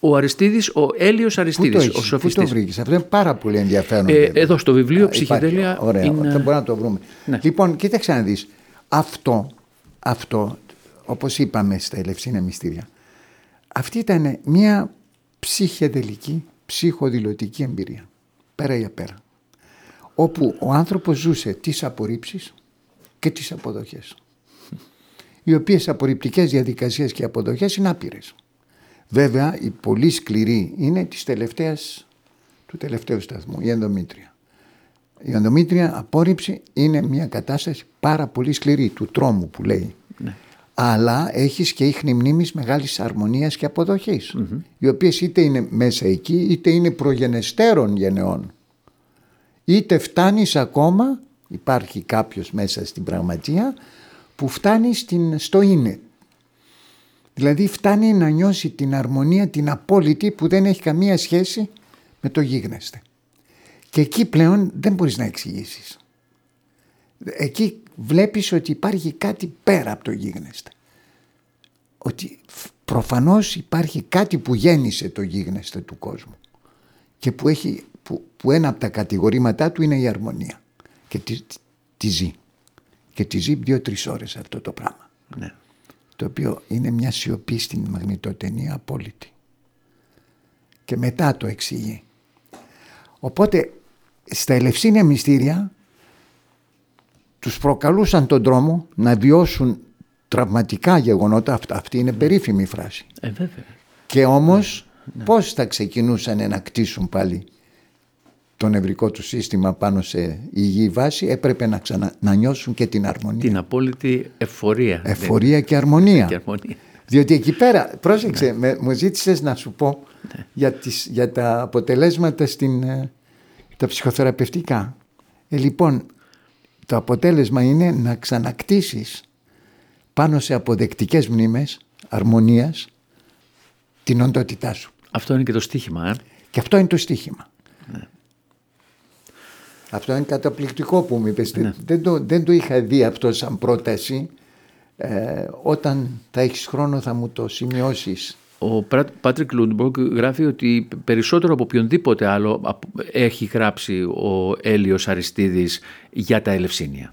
Ο Αριστίδης, ο Έλιος πού το, Αριστίδης, ο έχεις, πού το σοφιστής. βρήκες; Αυτό είναι πάρα πολύ ενδιαφέρον. Ε, βέβαια. εδώ στο βιβλίο Α, υπάρχει. «Ψυχεδέλεια» Ωραία, είναι- θα μπορούμε να το βρούμε. Ναι. Λοιπόν, κοίταξε να δεις. Αυτό, αυτό, όπως είπαμε στα Ελευσίνα Μυστήρια, αυτή ήταν μια ψυχεδελική, ψυχοδηλωτική εμπειρία. Πέρα για πέρα. Όπου ο άνθρωπος ζούσε τις απορρίψεις και τις αποδοχές. Οι οποίες απορριπτικές διαδικασίες και αποδοχές είναι άπειρες. Βέβαια, η πολύ σκληρή είναι της τελευταίας, του τελευταίου σταθμού, η ενδομήτρια. Η ενδομήτρια απόρριψη είναι μια κατάσταση πάρα πολύ σκληρή, του τρόμου που λέει. Αλλά έχεις και ίχνη μνήμης μεγάλης αρμονίας και αποδοχής, οι οποίες είτε είναι μέσα εκεί, είτε είναι προγενεστέρων γενεών. Είτε φτάνεις ακόμα, υπάρχει κάποιος μέσα στην πραγματεία, που φτάνει στην, στο είναι. Δηλαδή φτάνει να νιώσει την αρμονία, την απόλυτη που δεν έχει καμία σχέση με το γίγνεσθε. Και εκεί πλέον δεν μπορείς να εξηγήσεις. Εκεί βλέπεις ότι υπάρχει κάτι πέρα από το γίγνεσθε. Ότι φ- προφανώς υπάρχει κάτι που γέννησε το γίγνεσθε του κόσμου και που, έχει, που, που ένα από τα κατηγορήματά του είναι η αρμονία και τη, τη ζει. Και τη ζει δύο-τρεις ώρες αυτό το πράγμα. Ναι. Το οποίο είναι μια σιωπή στην μαγνητοτενία απόλυτη. Και μετά το εξηγεί. Οπότε στα ελευσίνια μυστήρια τους προκαλούσαν τον τρόμο να βιώσουν τραυματικά γεγονότα. Αυτά- Αυτή είναι περίφημη φράση. Ε, βέβαια. Και όμως πώς θα ξεκινούσαν να κτίσουν πάλι το νευρικό τους σύστημα πάνω σε υγιή βάση έπρεπε να, ξανα, να νιώσουν και την αρμονία. Την απόλυτη εφορία. Εφορία και αρμονία. Και αρμονία. Διότι εκεί πέρα, πρόσεξε, με, μου ζήτησες να σου πω για, τις, για τα αποτελέσματα στην, ε, τα ψυχοθεραπευτικά. Ε, λοιπόν, το αποτέλεσμα είναι να ξανακτήσεις πάνω σε αποδεκτικές μνήμες αρμονίας την οντότητά σου. Αυτό είναι και το στίχημα, ε. Και αυτό είναι το στίχημα. Αυτό είναι καταπληκτικό που μου είπες. Δεν, το, δεν το είχα δει αυτό σαν πρόταση. Ε, όταν θα έχεις χρόνο θα μου το σημειώσεις. Ο Πάτρικ Λούντμποργκ γράφει ότι περισσότερο από οποιονδήποτε άλλο απ- έχει γράψει ο Αίλιος Αριστείδης για τα Ελευσίνια.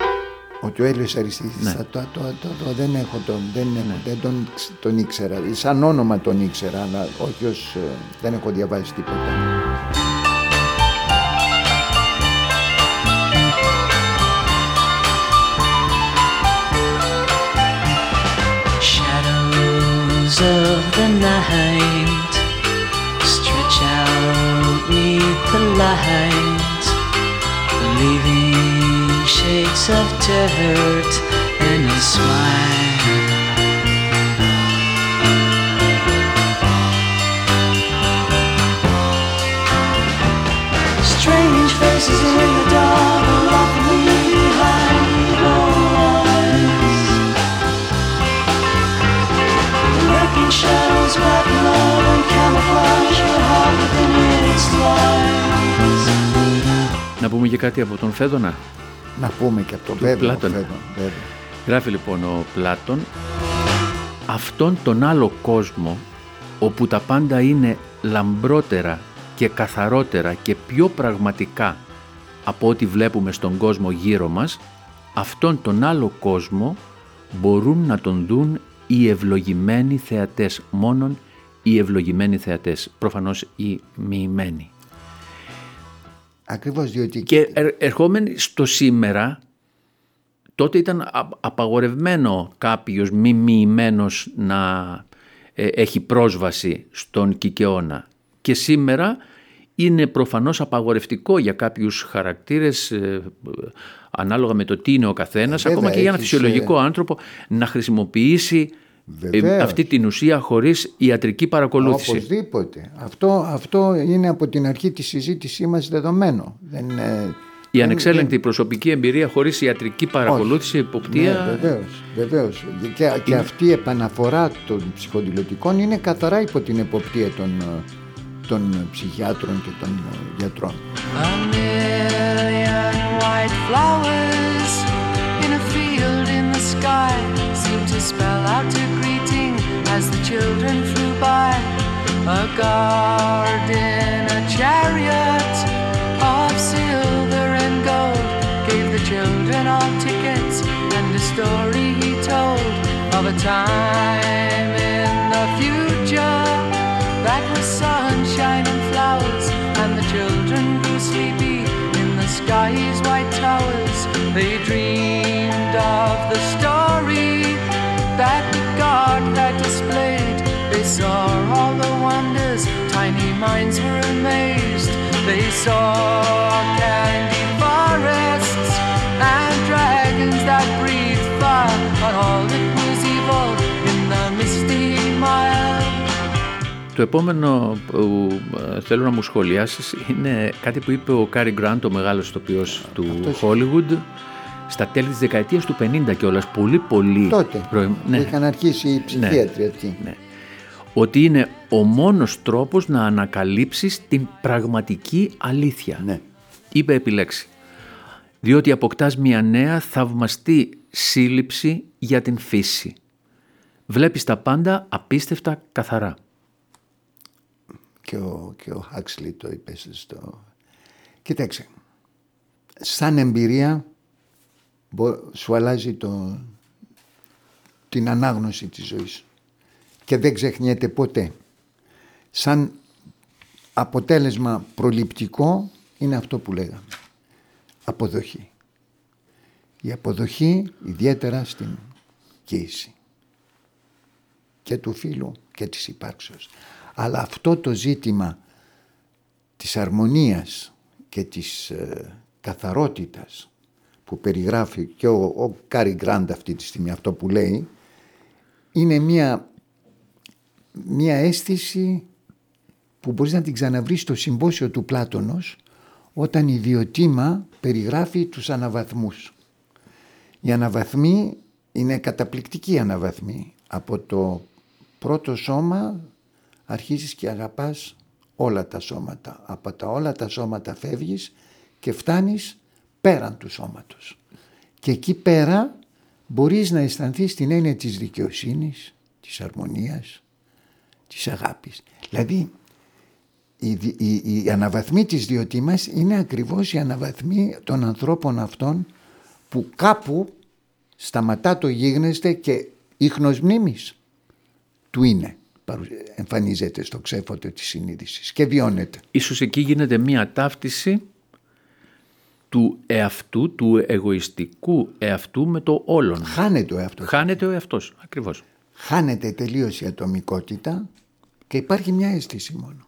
Ότι ο Αίλιος Αριστείδης Ναι. θα- το, το, το, το- δεν έχω τον, δεν, έχω, δεν τον, ξ- τον ήξερα. Σαν όνομα τον ήξερα, αλλά όχι ως, ε, δεν έχω διαβάσει τίποτα. Shadows of the night stretch out neath the light, leaving shades of dirt in a smile. Strange faces in Να πούμε και κάτι από τον Φέδωνα; Να πούμε και αυτό, Του βέβαια, Πλάτων. βέβαια, βέβαια. Γράφει λοιπόν ο Πλάτων αυτόν τον άλλο κόσμο όπου τα πάντα είναι λαμπρότερα και καθαρότερα και πιο πραγματικά από ό,τι βλέπουμε στον κόσμο γύρω μας αυτόν τον άλλο κόσμο μπορούν να τον δουν οι ευλογημένοι θεατές μόνον οι ευλογημένοι θεατές προφανώς οι μοιημένοι Ακριβώς διότι και ερ- ερχόμενοι στο σήμερα, τότε ήταν α- απαγορευμένο κάποιος μη μοιημένος να ε, έχει πρόσβαση στον κικαιώνα. Και σήμερα είναι προφανώς απαγορευτικό για κάποιους χαρακτήρες ε, ε, ανάλογα με το τι είναι ο καθένας, Βέβαια, ακόμα και για ένα έχεις, φυσιολογικό άνθρωπο να χρησιμοποιήσει ε, Βεβαίως. αυτή την ουσία χωρίς ιατρική παρακολούθηση. Οπωσδήποτε. Αυτό, αυτό είναι από την αρχή της συζήτησής μας δεδομένο. Δεν, ε, Η δεν- ανεξέλεγκτη προσωπική εμπειρία χωρίς ιατρική παρακολούθηση, εποπτεία... Ναι, βεβαίως, βεβαίως. Και, και αυτή η επαναφορά των ψυχοδηλωτικών είναι καθαρά υπό την εποπτεία των, ε, των ψυχιάτρων και των ε, γιατρών. Sky seemed to spell out a greeting as the children flew by. A garden, a chariot of silver and gold gave the children all tickets and a story he told of a time in the future that was sunshine and flowers, and the children grew sleepy in the sky's white towers. They dreamed of the story that the God had displayed. They saw all the wonders, tiny minds were amazed. They saw candy forests and dragons that breathed fire on all Το επόμενο που ε, θέλω να μου σχολιάσεις είναι κάτι που είπε ο Κάρι Γκραντ, ο μεγάλος ηθοποιός του Hollywood, στα τέλη της δεκαετίας του 50 κιόλας, πολύ πολύ Τότε πρωι- που είχαν αρχίσει οι ψυχίατροι αυτοί. ναι. ότι είναι ο μόνος τρόπος να ανακαλύψεις την πραγματική αλήθεια. Ναι. Είπε επιλέξει. Διότι αποκτάς μια νέα θαυμαστή σύλληψη για την φύση. Βλέπεις τα πάντα απίστευτα καθαρά. Και ο, και ο Χάξλι το είπε στο... Κοίταξε, σαν εμπειρία μπο- σου αλλάζει το, την ανάγνωση της ζωής και δεν ξεχνιέται ποτέ. Σαν αποτέλεσμα προληπτικό είναι αυτό που λέγαμε. Αποδοχή. Η αποδοχή ιδιαίτερα στην κοίηση και του φίλου και της υπάρξεως. Αλλά αυτό το ζήτημα της αρμονίας και της ε, καθαρότητας που περιγράφει και ο, ο Κάρι Γκραντ αυτή τη στιγμή αυτό που λέει είναι μια μια αίσθηση που μπορείς να την ξαναβρεις στο συμπόσιο του Πλάτωνος όταν η Διοτίμα περιγράφει τους αναβαθμούς. Οι αναβαθμοί είναι καταπληκτική αναβαθμοί. Από το πρώτο σώμα αρχίζεις και αγαπάς όλα τα σώματα. Από τα όλα τα σώματα φεύγεις και φτάνεις πέραν του σώματος. Και εκεί πέρα μπορείς να αισθανθείς την έννοια της δικαιοσύνης, της αρμονίας, της αγάπης. Δηλαδή η, η, η αναβαθμή της διωτήμας είναι ακριβώς η αναβαθμή των ανθρώπων αυτών που κάπου σταματά το γίγνεσθε και ίχνος μνήμης του είναι εμφανίζεται στο ξέφωτο της συνείδησης και βιώνεται. Ίσως εκεί γίνεται μία ταύτιση του εαυτού, του εγωιστικού εαυτού με το όλον. Χάνεται ο εαυτός. Χάνεται ο εαυτός, ακριβώς. Χάνεται τελείως η ατομικότητα και υπάρχει μια αίσθηση μόνο.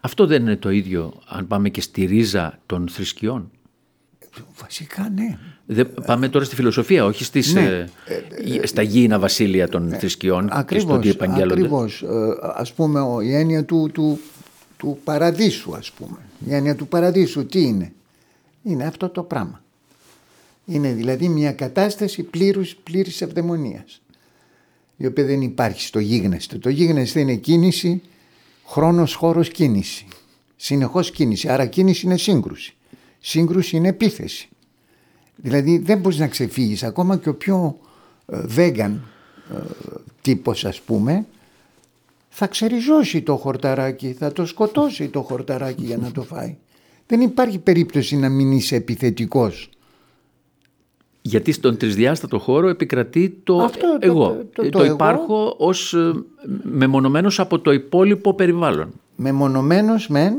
Αυτό δεν είναι το ίδιο αν πάμε και στη ρίζα των θρησκειών. Βασικά ναι. Δεν, πάμε τώρα στη φιλοσοφία, όχι στις, Ναι. ε, στα γήινα βασίλεια των θρησκειών και στο τι επαγγέλλονται. ακριβώς. Ε, ας πούμε ο- η έννοια του, του, του παραδείσου ας πούμε. Η έννοια του παραδείσου τι είναι; Είναι αυτό το πράγμα. Είναι δηλαδή μια κατάσταση πλήρους, πλήρης ευδαιμονίας. Η οποία δεν υπάρχει στο γίγνεσθε. Το γίγνεσθε είναι κίνηση, χρόνος, χώρος, κίνηση. Συνεχώς κίνηση. Άρα κίνηση είναι σύγκρουση. Σύγκρουση είναι επίθεση. Δηλαδή δεν μπορείς να ξεφύγεις ακόμα και ο πιο ε, vegan ε, τύπος ας πούμε θα ξεριζώσει το χορταράκι, θα το σκοτώσει το χορταράκι για να το φάει. Δεν υπάρχει περίπτωση να μην είσαι επιθετικός. Γιατί στον τρισδιάστατο χώρο επικρατεί το Αυτό, το- εγώ. το- το- Ε, το εγώ. υπάρχω ως ε, μεμονωμένος από το υπόλοιπο περιβάλλον. Μεμονωμένος μεν,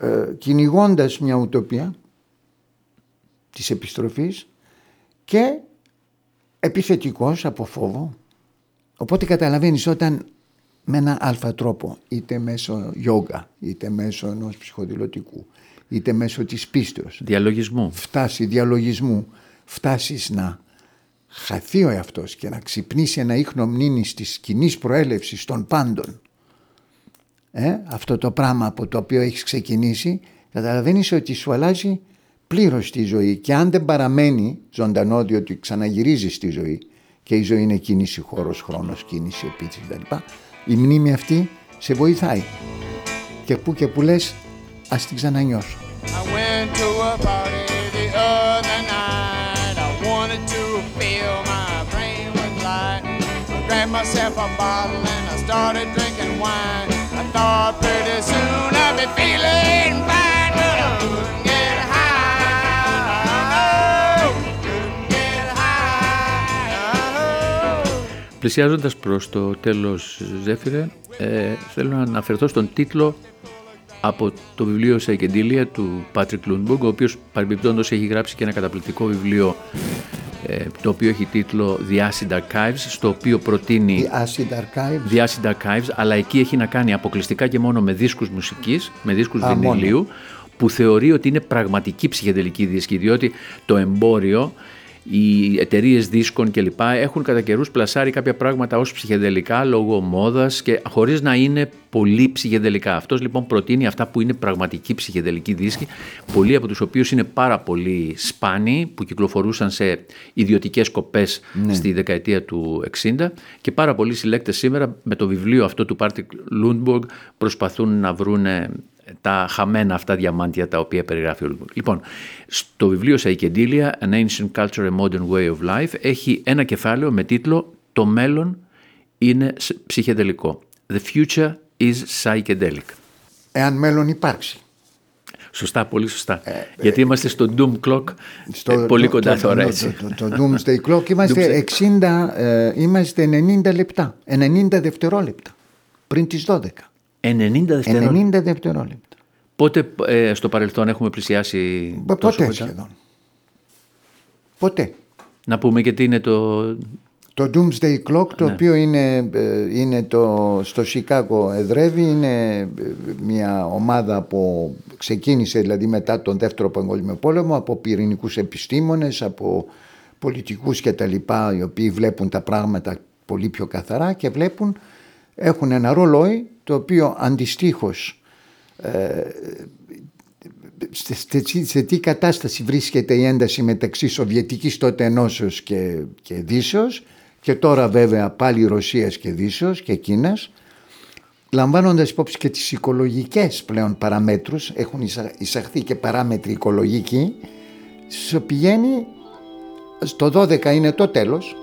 ε, κυνηγώντας μια ουτοπία της επιστροφής και επιθετικός από φόβο. Οπότε καταλαβαίνεις όταν με ένα αλφα τρόπο, είτε μέσω γιόγκα, είτε μέσω ενός ψυχοδηλωτικού, είτε μέσω της πίστεως, Διαλογισμού. φτάσει διαλογισμού, φτάσεις να χαθεί ο εαυτός και να ξυπνήσει ένα ίχνο μνήμης της κοινής προέλευσης των πάντων ε, αυτό το πράγμα από το οποίο έχεις ξεκινήσει καταλαβαίνεις ότι σου αλλάζει πλήρως τη ζωή και αν δεν παραμένει ζωντανό διότι ξαναγυρίζεις στη ζωή και η ζωή είναι κίνηση, χώρος, χρόνος, κίνηση, επίθεση κτλ. Η μνήμη αυτή σε βοηθάει και που και που λες ας την ξανανιώσω. I went to a party the other night. I wanted to feel my brain with light. I grabbed myself a bottle and I started drinking wine. I thought pretty soon I'd be feeling fine, but I couldn't get high. Oh, couldn't get high. Oh. Πλησιάζοντας προς το τέλος Ζέφυρε, ε, θέλω να αναφερθώ στον τίτλο από το βιβλίο Σαϊκεντήλια του Πάτρικ Λούνμπουργκ, ο οποίος παρεμπιπτόντως έχει γράψει και ένα καταπληκτικό βιβλίο ε, το οποίο έχει τίτλο The Acid Archives, στο οποίο προτείνει The Acid Archives The Acid Archives, αλλά εκεί έχει να κάνει αποκλειστικά και μόνο με δίσκους μουσικής, με δίσκους Α, μόνο. βινιλίου, που θεωρεί ότι είναι πραγματική ψυχεδελική δίσκη, διότι το εμπόριο, οι εταιρείες δίσκων κλπ. έχουν κατά καιρούς πλασάρει κάποια πράγματα ως ψυχεδελικά λόγω μόδας και χωρίς να είναι πολύ ψυχεδελικά. Αυτός λοιπόν προτείνει αυτά που είναι πραγματική ψυχεδελική δίσκη, πολλοί από τους οποίους είναι πάρα πολύ σπάνιοι, που κυκλοφορούσαν σε ιδιωτικές κοπές στη δεκαετία του 60 και πάρα πολλοί συλλέκτες σήμερα με το βιβλίο αυτό του Πάτρικ Λούντμποργκ προσπαθούν να βρούνε τα χαμένα αυτά διαμάντια τα οποία περιγράφει ο Λούντμποργκ. Λοιπόν, στο βιβλίο Psychedelia, An Ancient Culture, A Modern Way of Life, έχει ένα κεφάλαιο με τίτλο «Το μέλλον είναι σ- ψυχεδελικό». The future is psychedelic. εάν μέλλον υπάρξει. Σωστά, πολύ σωστά. Γιατί είμαστε στο Doom Clock Στο- ε, πολύ το- κοντά το- τώρα το- έτσι. Το, το, το Doomsday Clock είμαστε 60, ε, είμαστε 90 λεπτά, 90 δευτερόλεπτα πριν τις 12. 90 δευτερόλεπτα. 90 δευτερόλεπτα. Πότε ε, στο παρελθόν έχουμε πλησιάσει Πο- τόσο Ποτέ κοντά. σχεδόν; Ποτέ. Να πούμε και τι είναι το... Το Doomsday Clock το Ναι. οποίο είναι, ε, είναι το, στο Σικάγο εδρεύει είναι ε, μια ομάδα από ξεκίνησε δηλαδή μετά τον δεύτερο παγκόσμιο πόλεμο από πυρηνικούς επιστήμονες από πολιτικούς και τα λοιπά οι οποίοι βλέπουν τα πράγματα πολύ πιο καθαρά και βλέπουν έχουν ένα ρολόι το οποίο αντιστοίχως ε, σε, σε- σε τι κατάσταση βρίσκεται η ένταση μεταξύ Σοβιετικής τότε ενώσεως και, και Δύσεως και τώρα βέβαια πάλι Ρωσίας και Δύσεως και Κίνας λαμβάνοντας υπόψη και τις οικολογικές πλέον παραμέτρους έχουν εισα- εισαχθεί και παράμετροι οικολογικοί σου πηγαίνει στο 12 είναι το τέλος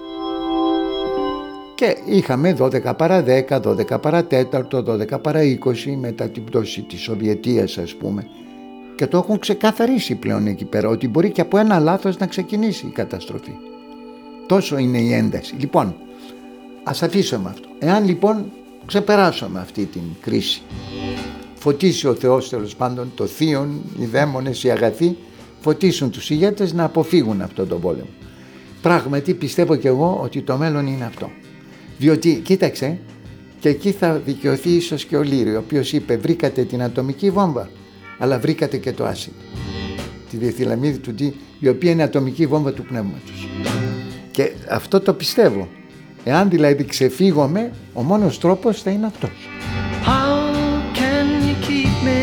και είχαμε 12 παρά 10, 12 παρά 4, 12 παρά 20 μετά την πτώση της Σοβιετίας ας πούμε. Και το έχουν ξεκαθαρίσει πλέον εκεί πέρα ότι μπορεί και από ένα λάθος να ξεκινήσει η καταστροφή. Τόσο είναι η ένταση. Λοιπόν, ας αφήσουμε αυτό. Εάν λοιπόν ξεπεράσουμε αυτή την κρίση, φωτίσει ο Θεός τέλος πάντων το θείον, οι δαίμονες, οι αγαθοί, φωτίσουν τους ηγέτες να αποφύγουν αυτόν τον πόλεμο. Πράγματι πιστεύω και εγώ ότι το μέλλον είναι αυτό. Διότι, κοίταξε, και εκεί θα δικαιωθεί ίσως και ο Λύρη, ο οποίος είπε βρήκατε την ατομική βόμβα, αλλά βρήκατε και το άσυντ. Τη διεθυλαμίδη του D, η οποία είναι ατομική βόμβα του πνεύματος. Και αυτό το πιστεύω. Εάν δηλαδή ξεφύγουμε, ο μόνος τρόπος θα είναι αυτός. How can you keep me?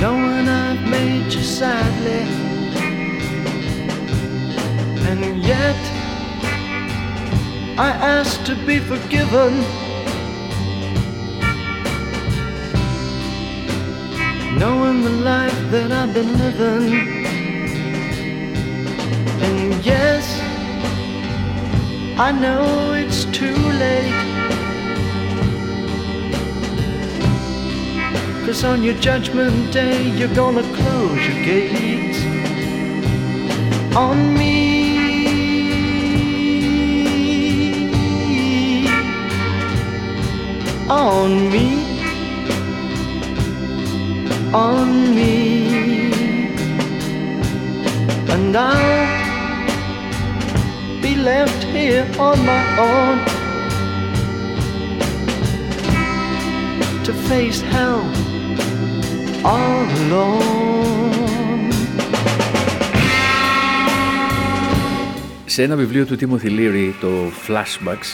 Knowing I've made you sadly, and yet I ask to be forgiven. Knowing the life that I've been living, and yes. I know it's too late. Cause on your judgment day, you're gonna close your gates on me. On me. On me. And I'll be left here on my own to face hell all alone. Σε ένα βιβλίο του Timothy Leary, το Flashbacks,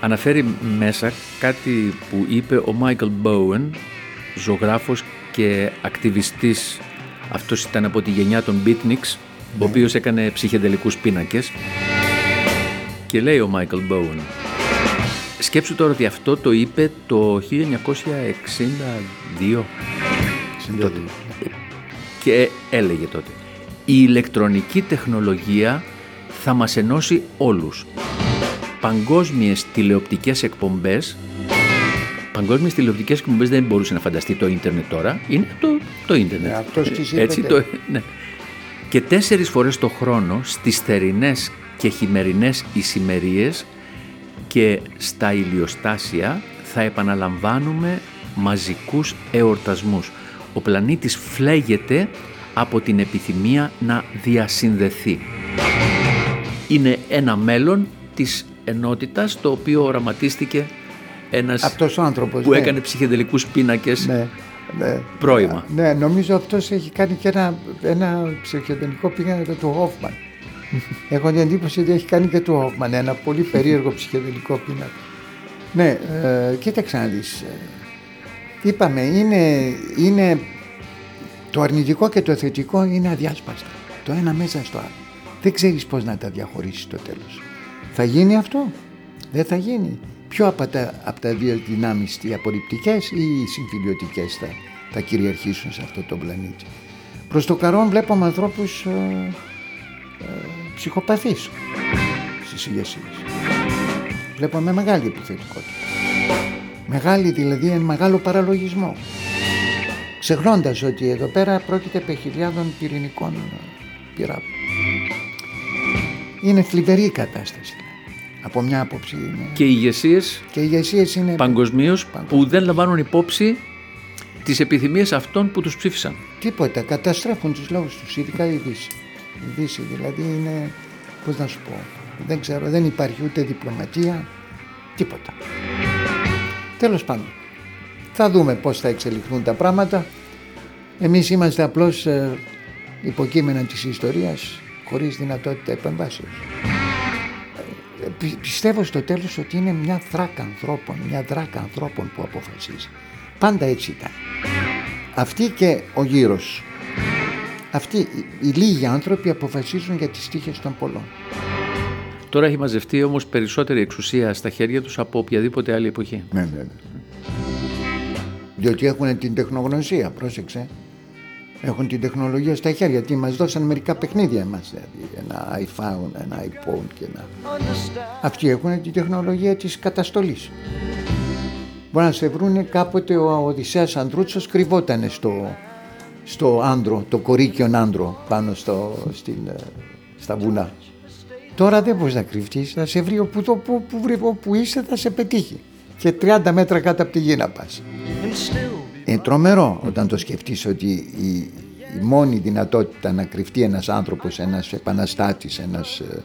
αναφέρει μέσα κάτι που είπε ο Michael Bowen, ζωγράφος και ακτιβιστής. Αυτός ήταν από τη γενιά των Beatniks, ο οποίος έκανε ψυχεδελικούς πίνακες. Και λέει ο Michael Bowen, σκέψου τώρα ότι αυτό το είπε το 1962 τότε. και έλεγε τότε η ηλεκτρονική τεχνολογία θα μας ενώσει όλους. Παγκόσμιες τηλεοπτικές εκπομπές Παγκόσμιες τηλεοπτικές εκπομπές δεν μπορούσε να φανταστεί το ίντερνετ τώρα. Είναι το, το ίντερνετ. Ε, αυτός τις είπε, Έτσι ναι. το, ναι. Και τέσσερις φορές το χρόνο στις θερινές και χειμερινές ησημερίες και στα ηλιοστάσια θα επαναλαμβάνουμε μαζικούς εορτασμούς. Ο πλανήτης φλέγεται από την επιθυμία να διασυνδεθεί. Είναι ένα μέλλον της ενότητας το οποίο οραματίστηκε ένας Αυτός ο άνθρωπος. που ναι. έκανε ψυχεδελικούς πίνακες Ναι, ναι. πρώιμα. Ναι, νομίζω αυτός έχει κάνει και ένα, ένα ψυχεδελικό πίνακα του Hoffman. Έχω την εντύπωση ότι έχει κάνει και του Hoffman ένα πολύ περίεργο ψυχεδελικό πίνακα. Ναι, ε, κοίταξε να δεις. ε, Είπαμε, είναι, είναι το αρνητικό και το θετικό είναι αδιάσπαστα. Το ένα μέσα στο άλλο. Δεν ξέρεις πώς να τα διαχωρίσεις στο τέλος. Θα γίνει αυτό, δεν θα γίνει. Ποιο από τα, από τα δύο δυνάμεις, οι απορριπτικές ή οι συμφιλιωτικές θα, θα κυριαρχήσουν σε αυτό το πλανήτη. Προς το καρόν βλέπουμε ανθρώπους ε, ε, ψυχοπαθείς στις ηγεσίες. Βλέπουμε μεγάλη επιθετικότητα. Μεγάλη δηλαδή ένα μεγάλο παραλογισμό. Ξεχνώντας ότι εδώ πέρα πρόκειται περί χιλιάδων πυρηνικών ε, πυράβλων. Είναι θλιβερή η κατάσταση. Από μια άποψη είναι. Και οι ηγεσίες Και οι ηγεσίες είναι παγκοσμίως που δεν λαμβάνουν υπόψη τις επιθυμίες αυτών που τους ψήφισαν. τίποτα. Καταστρέφουν τους λόγους τους, ειδικά η Δύση. Η Δύση δηλαδή είναι, πώς να σου πω, δεν ξέρω, δεν υπάρχει ούτε διπλωματία, τίποτα. Τέλος πάντων, θα δούμε πώς θα εξελιχθούν τα πράγματα. Εμείς είμαστε απλώς ε, υποκείμενα της ιστορίας, χωρίς δυνατότητα επεμβάσεως. Πι- πιστεύω στο τέλος ότι είναι μια θράκα ανθρώπων, μια δράκα ανθρώπων που αποφασίζει. Πάντα έτσι ήταν. Αυτή και ο γύρος. Αυτοί οι, οι λίγοι άνθρωποι αποφασίζουν για τις τύχες των πολλών. Τώρα έχει μαζευτεί όμως περισσότερη εξουσία στα χέρια τους από οποιαδήποτε άλλη εποχή. Ναι, βέβαια. Διότι έχουν την τεχνογνωσία, πρόσεξε. Έχουν την τεχνολογία στα χέρια. Τι μας δώσαν μερικά παιχνίδια εμάς. Δηλαδή, ένα iPhone, ένα iPhone και ένα... Αυτοί έχουν την τεχνολογία της καταστολής. Μπορεί να σε βρούνε κάποτε ο Οδυσσέας Ανδρούτσος κρυβότανε στο, στο άντρο, το κορίκιον άντρο πάνω στο, στην, ε, στα βουνά. Τώρα δεν μπορείς να κρυφτείς, θα σε βρει όπου, το, που, που, βρει- όπου είσαι θα σε πετύχει. Και 30 μέτρα κάτω από τη γη να πας. Είναι τρομερό όταν το σκεφτείς ότι η, η μόνη δυνατότητα να κρυφτεί ένας άνθρωπος, ένας επαναστάτης, ένας... ε,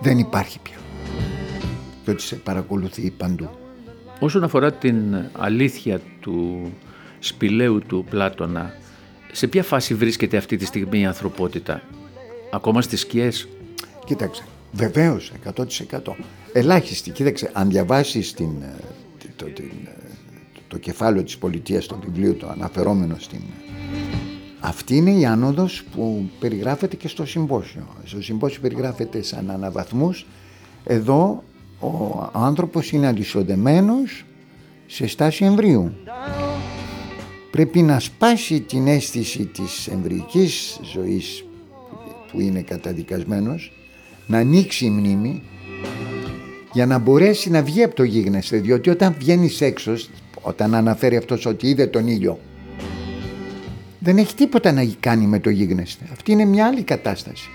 δεν υπάρχει πια. Και ότι σε παρακολουθεί παντού. Όσον αφορά την αλήθεια του σπηλαίου του Πλάτωνα, σε ποια φάση βρίσκεται αυτή τη στιγμή η ανθρωπότητα; Ακόμα στις σκιές; Κοίταξε, βεβαίως, 100%. Ελάχιστη, κοίταξε, αν διαβάσεις την, ε, το, την, ε, το κεφάλαιο της πολιτείας στο βιβλίο το αναφερόμενο στην... Αυτή είναι η άνοδος που περιγράφεται και στο συμπόσιο. Στο συμπόσιο περιγράφεται σαν αναβαθμούς. Εδώ ο άνθρωπος είναι αντισοδεμένος σε στάση εμβρίου. Πρέπει να σπάσει την αίσθηση της εμβρυϊκής ζωής που είναι καταδικασμένος, να ανοίξει η μνήμη για να μπορέσει να βγει από το γίγνεσθε. Διότι όταν βγαίνεις έξω, όταν αναφέρει αυτός ότι είδε τον ήλιο, δεν έχει τίποτα να κάνει με το γίγνεσθε. Αυτή είναι μια άλλη κατάσταση.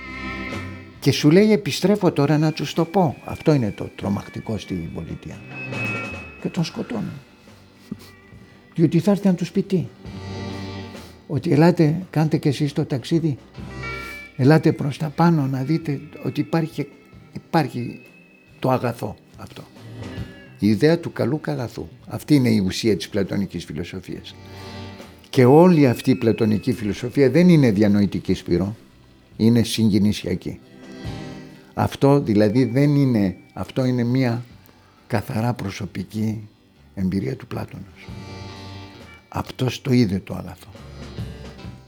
Και σου λέει επιστρέφω τώρα να τους το πω. Αυτό είναι το τρομακτικό στην πολιτεία. Και τον σκοτώνουν. Διότι θα έρθει να τους πει τι. Ότι ελάτε, κάντε και εσείς το ταξίδι. Ελάτε προς τα πάνω να δείτε ότι υπάρχει, υπάρχει το αγαθό αυτό. Η ιδέα του καλού αγαθού. Αυτή είναι η ουσία της πλατωνικής φιλοσοφίας. Και όλη αυτή η πλατωνική φιλοσοφία δεν είναι διανοητική σπυρό, είναι συγκινησιακή. Αυτό δηλαδή δεν είναι, αυτό είναι μια καθαρά προσωπική εμπειρία του Πλάτωνος. Αυτός το είδε το αγαθό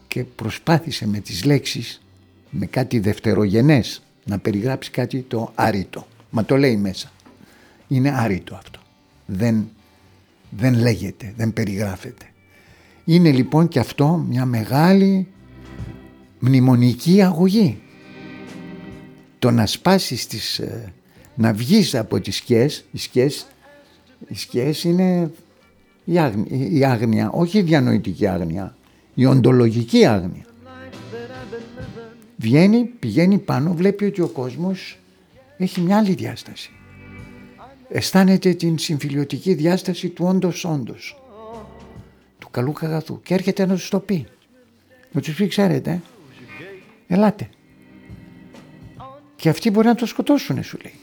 και προσπάθησε με τις λέξεις, με κάτι δευτερογενές, να περιγράψει κάτι το άρρητο. Μα το λέει μέσα. Είναι άρρητο αυτό. Δεν, δεν λέγεται, δεν περιγράφεται. Είναι λοιπόν και αυτό μια μεγάλη μνημονική αγωγή. Το να σπάσεις τις, ε, να βγεις από τις σκιές, οι σκιές, οι σκιές είναι η άγνοια, η άγνοια, όχι η διανοητική άγνοια, η οντολογική άγνοια. Βγαίνει, πηγαίνει πάνω, βλέπει ότι ο κόσμος έχει μια άλλη διάσταση. Αισθάνεται την συμφιλιωτική διάσταση του όντως όντως του καλού καγαθού και έρχεται να τους το πει. Να τους πει ξέρετε, ε, ελάτε. Και αυτοί μπορεί να το σκοτώσουν σου λέει.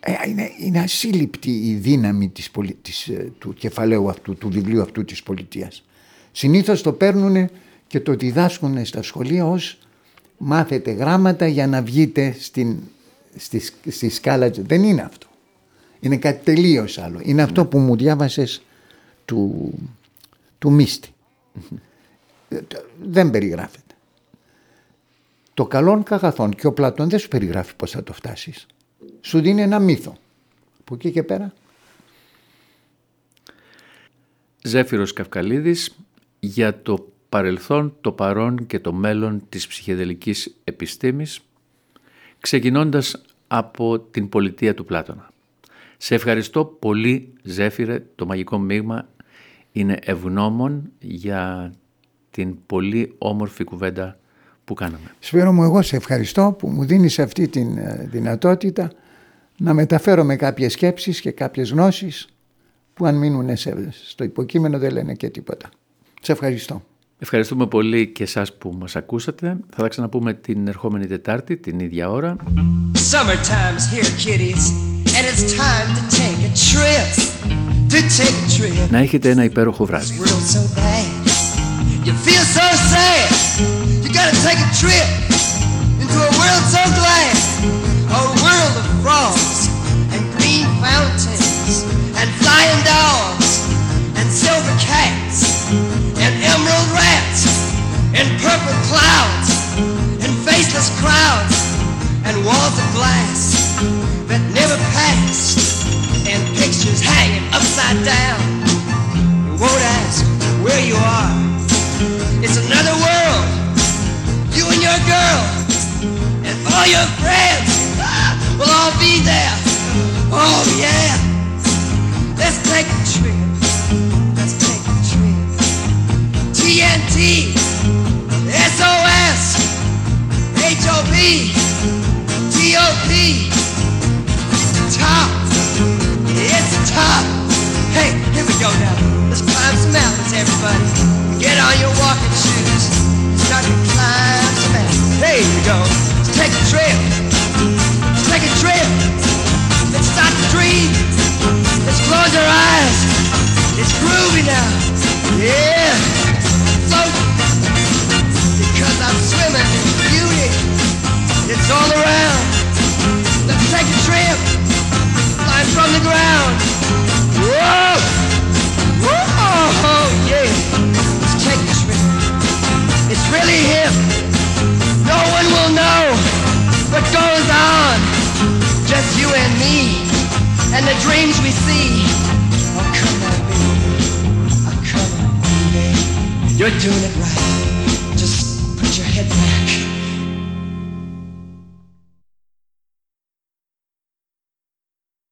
Ε, είναι, είναι ασύλληπτη η δύναμη της, πολι- της, ε, του κεφαλαίου αυτού, του βιβλίου αυτού της πολιτείας. Συνήθως το παίρνουν και το διδάσκουν στα σχολεία ως μάθετε γράμματα για να βγείτε στην, στη, στη σκάλα. Δεν είναι αυτό. Είναι κάτι τελείως άλλο. Είναι αυτό που μου διάβασες του, του Μίστη. Ε, το- Δεν περιγράφεται. Το καλόν καγαθόν και ο Πλατών δεν σου περιγράφει πώς θα το φτάσεις. Σου δίνει ένα μύθο. Από εκεί και πέρα Ζέφυρος Καυκαλίδης για το παρελθόν, το παρόν και το μέλλον της ψυχεδελικής επιστήμης ξεκινώντας από την πολιτεία του Πλάτωνα. Σε ευχαριστώ πολύ Ζέφυρε, το μαγικό μείγμα είναι ευγνώμων για την πολύ όμορφη κουβέντα που κάναμε. Σπύρο μου εγώ σε ευχαριστώ που μου δίνεις αυτή τη δυνατότητα να μεταφέρω με κάποιες σκέψεις και κάποιες γνώσεις που αν μείνουν σε- στο υποκείμενο δεν λένε και τίποτα. Σε ευχαριστώ. Ευχαριστούμε πολύ και εσάς που μας ακούσατε. Θα τα ξαναπούμε την ερχόμενη Τετάρτη, την ίδια ώρα. Summertime's here, kiddies, and it's time to take a trip. To take a trip. Να έχετε ένα υπέροχο βράδυ. World so bad. You feel so sad. You gotta take a trip. into a world so glad, a world of frogs and green fountains and flying dogs and purple clouds and faceless crowds and walls of glass that never passed and pictures hanging upside down. You won't ask where you are. It's another world. You and your girl and all your friends ah, will all be there. Oh yeah. Let's take a trip. Let's take a trip. TNT, SOS, TOP. It's top. It's top. Hey, here we go now. Let's climb some mountains, everybody. Get on your walking shoes. Start to climb some mountains. Here we go. Let's take a trip. Let's take a trip. Let's start to dream. Let's close our eyes. It's groovy now. Yeah. It's all around. Let's take a trip. Climb from the ground. Whoa. Whoa. Yeah. Let's take a trip. It's really hip. No one will know what goes on. Just you and me. And the dreams we see. Oh, come on, baby. Oh, come on, baby. You're doing it right.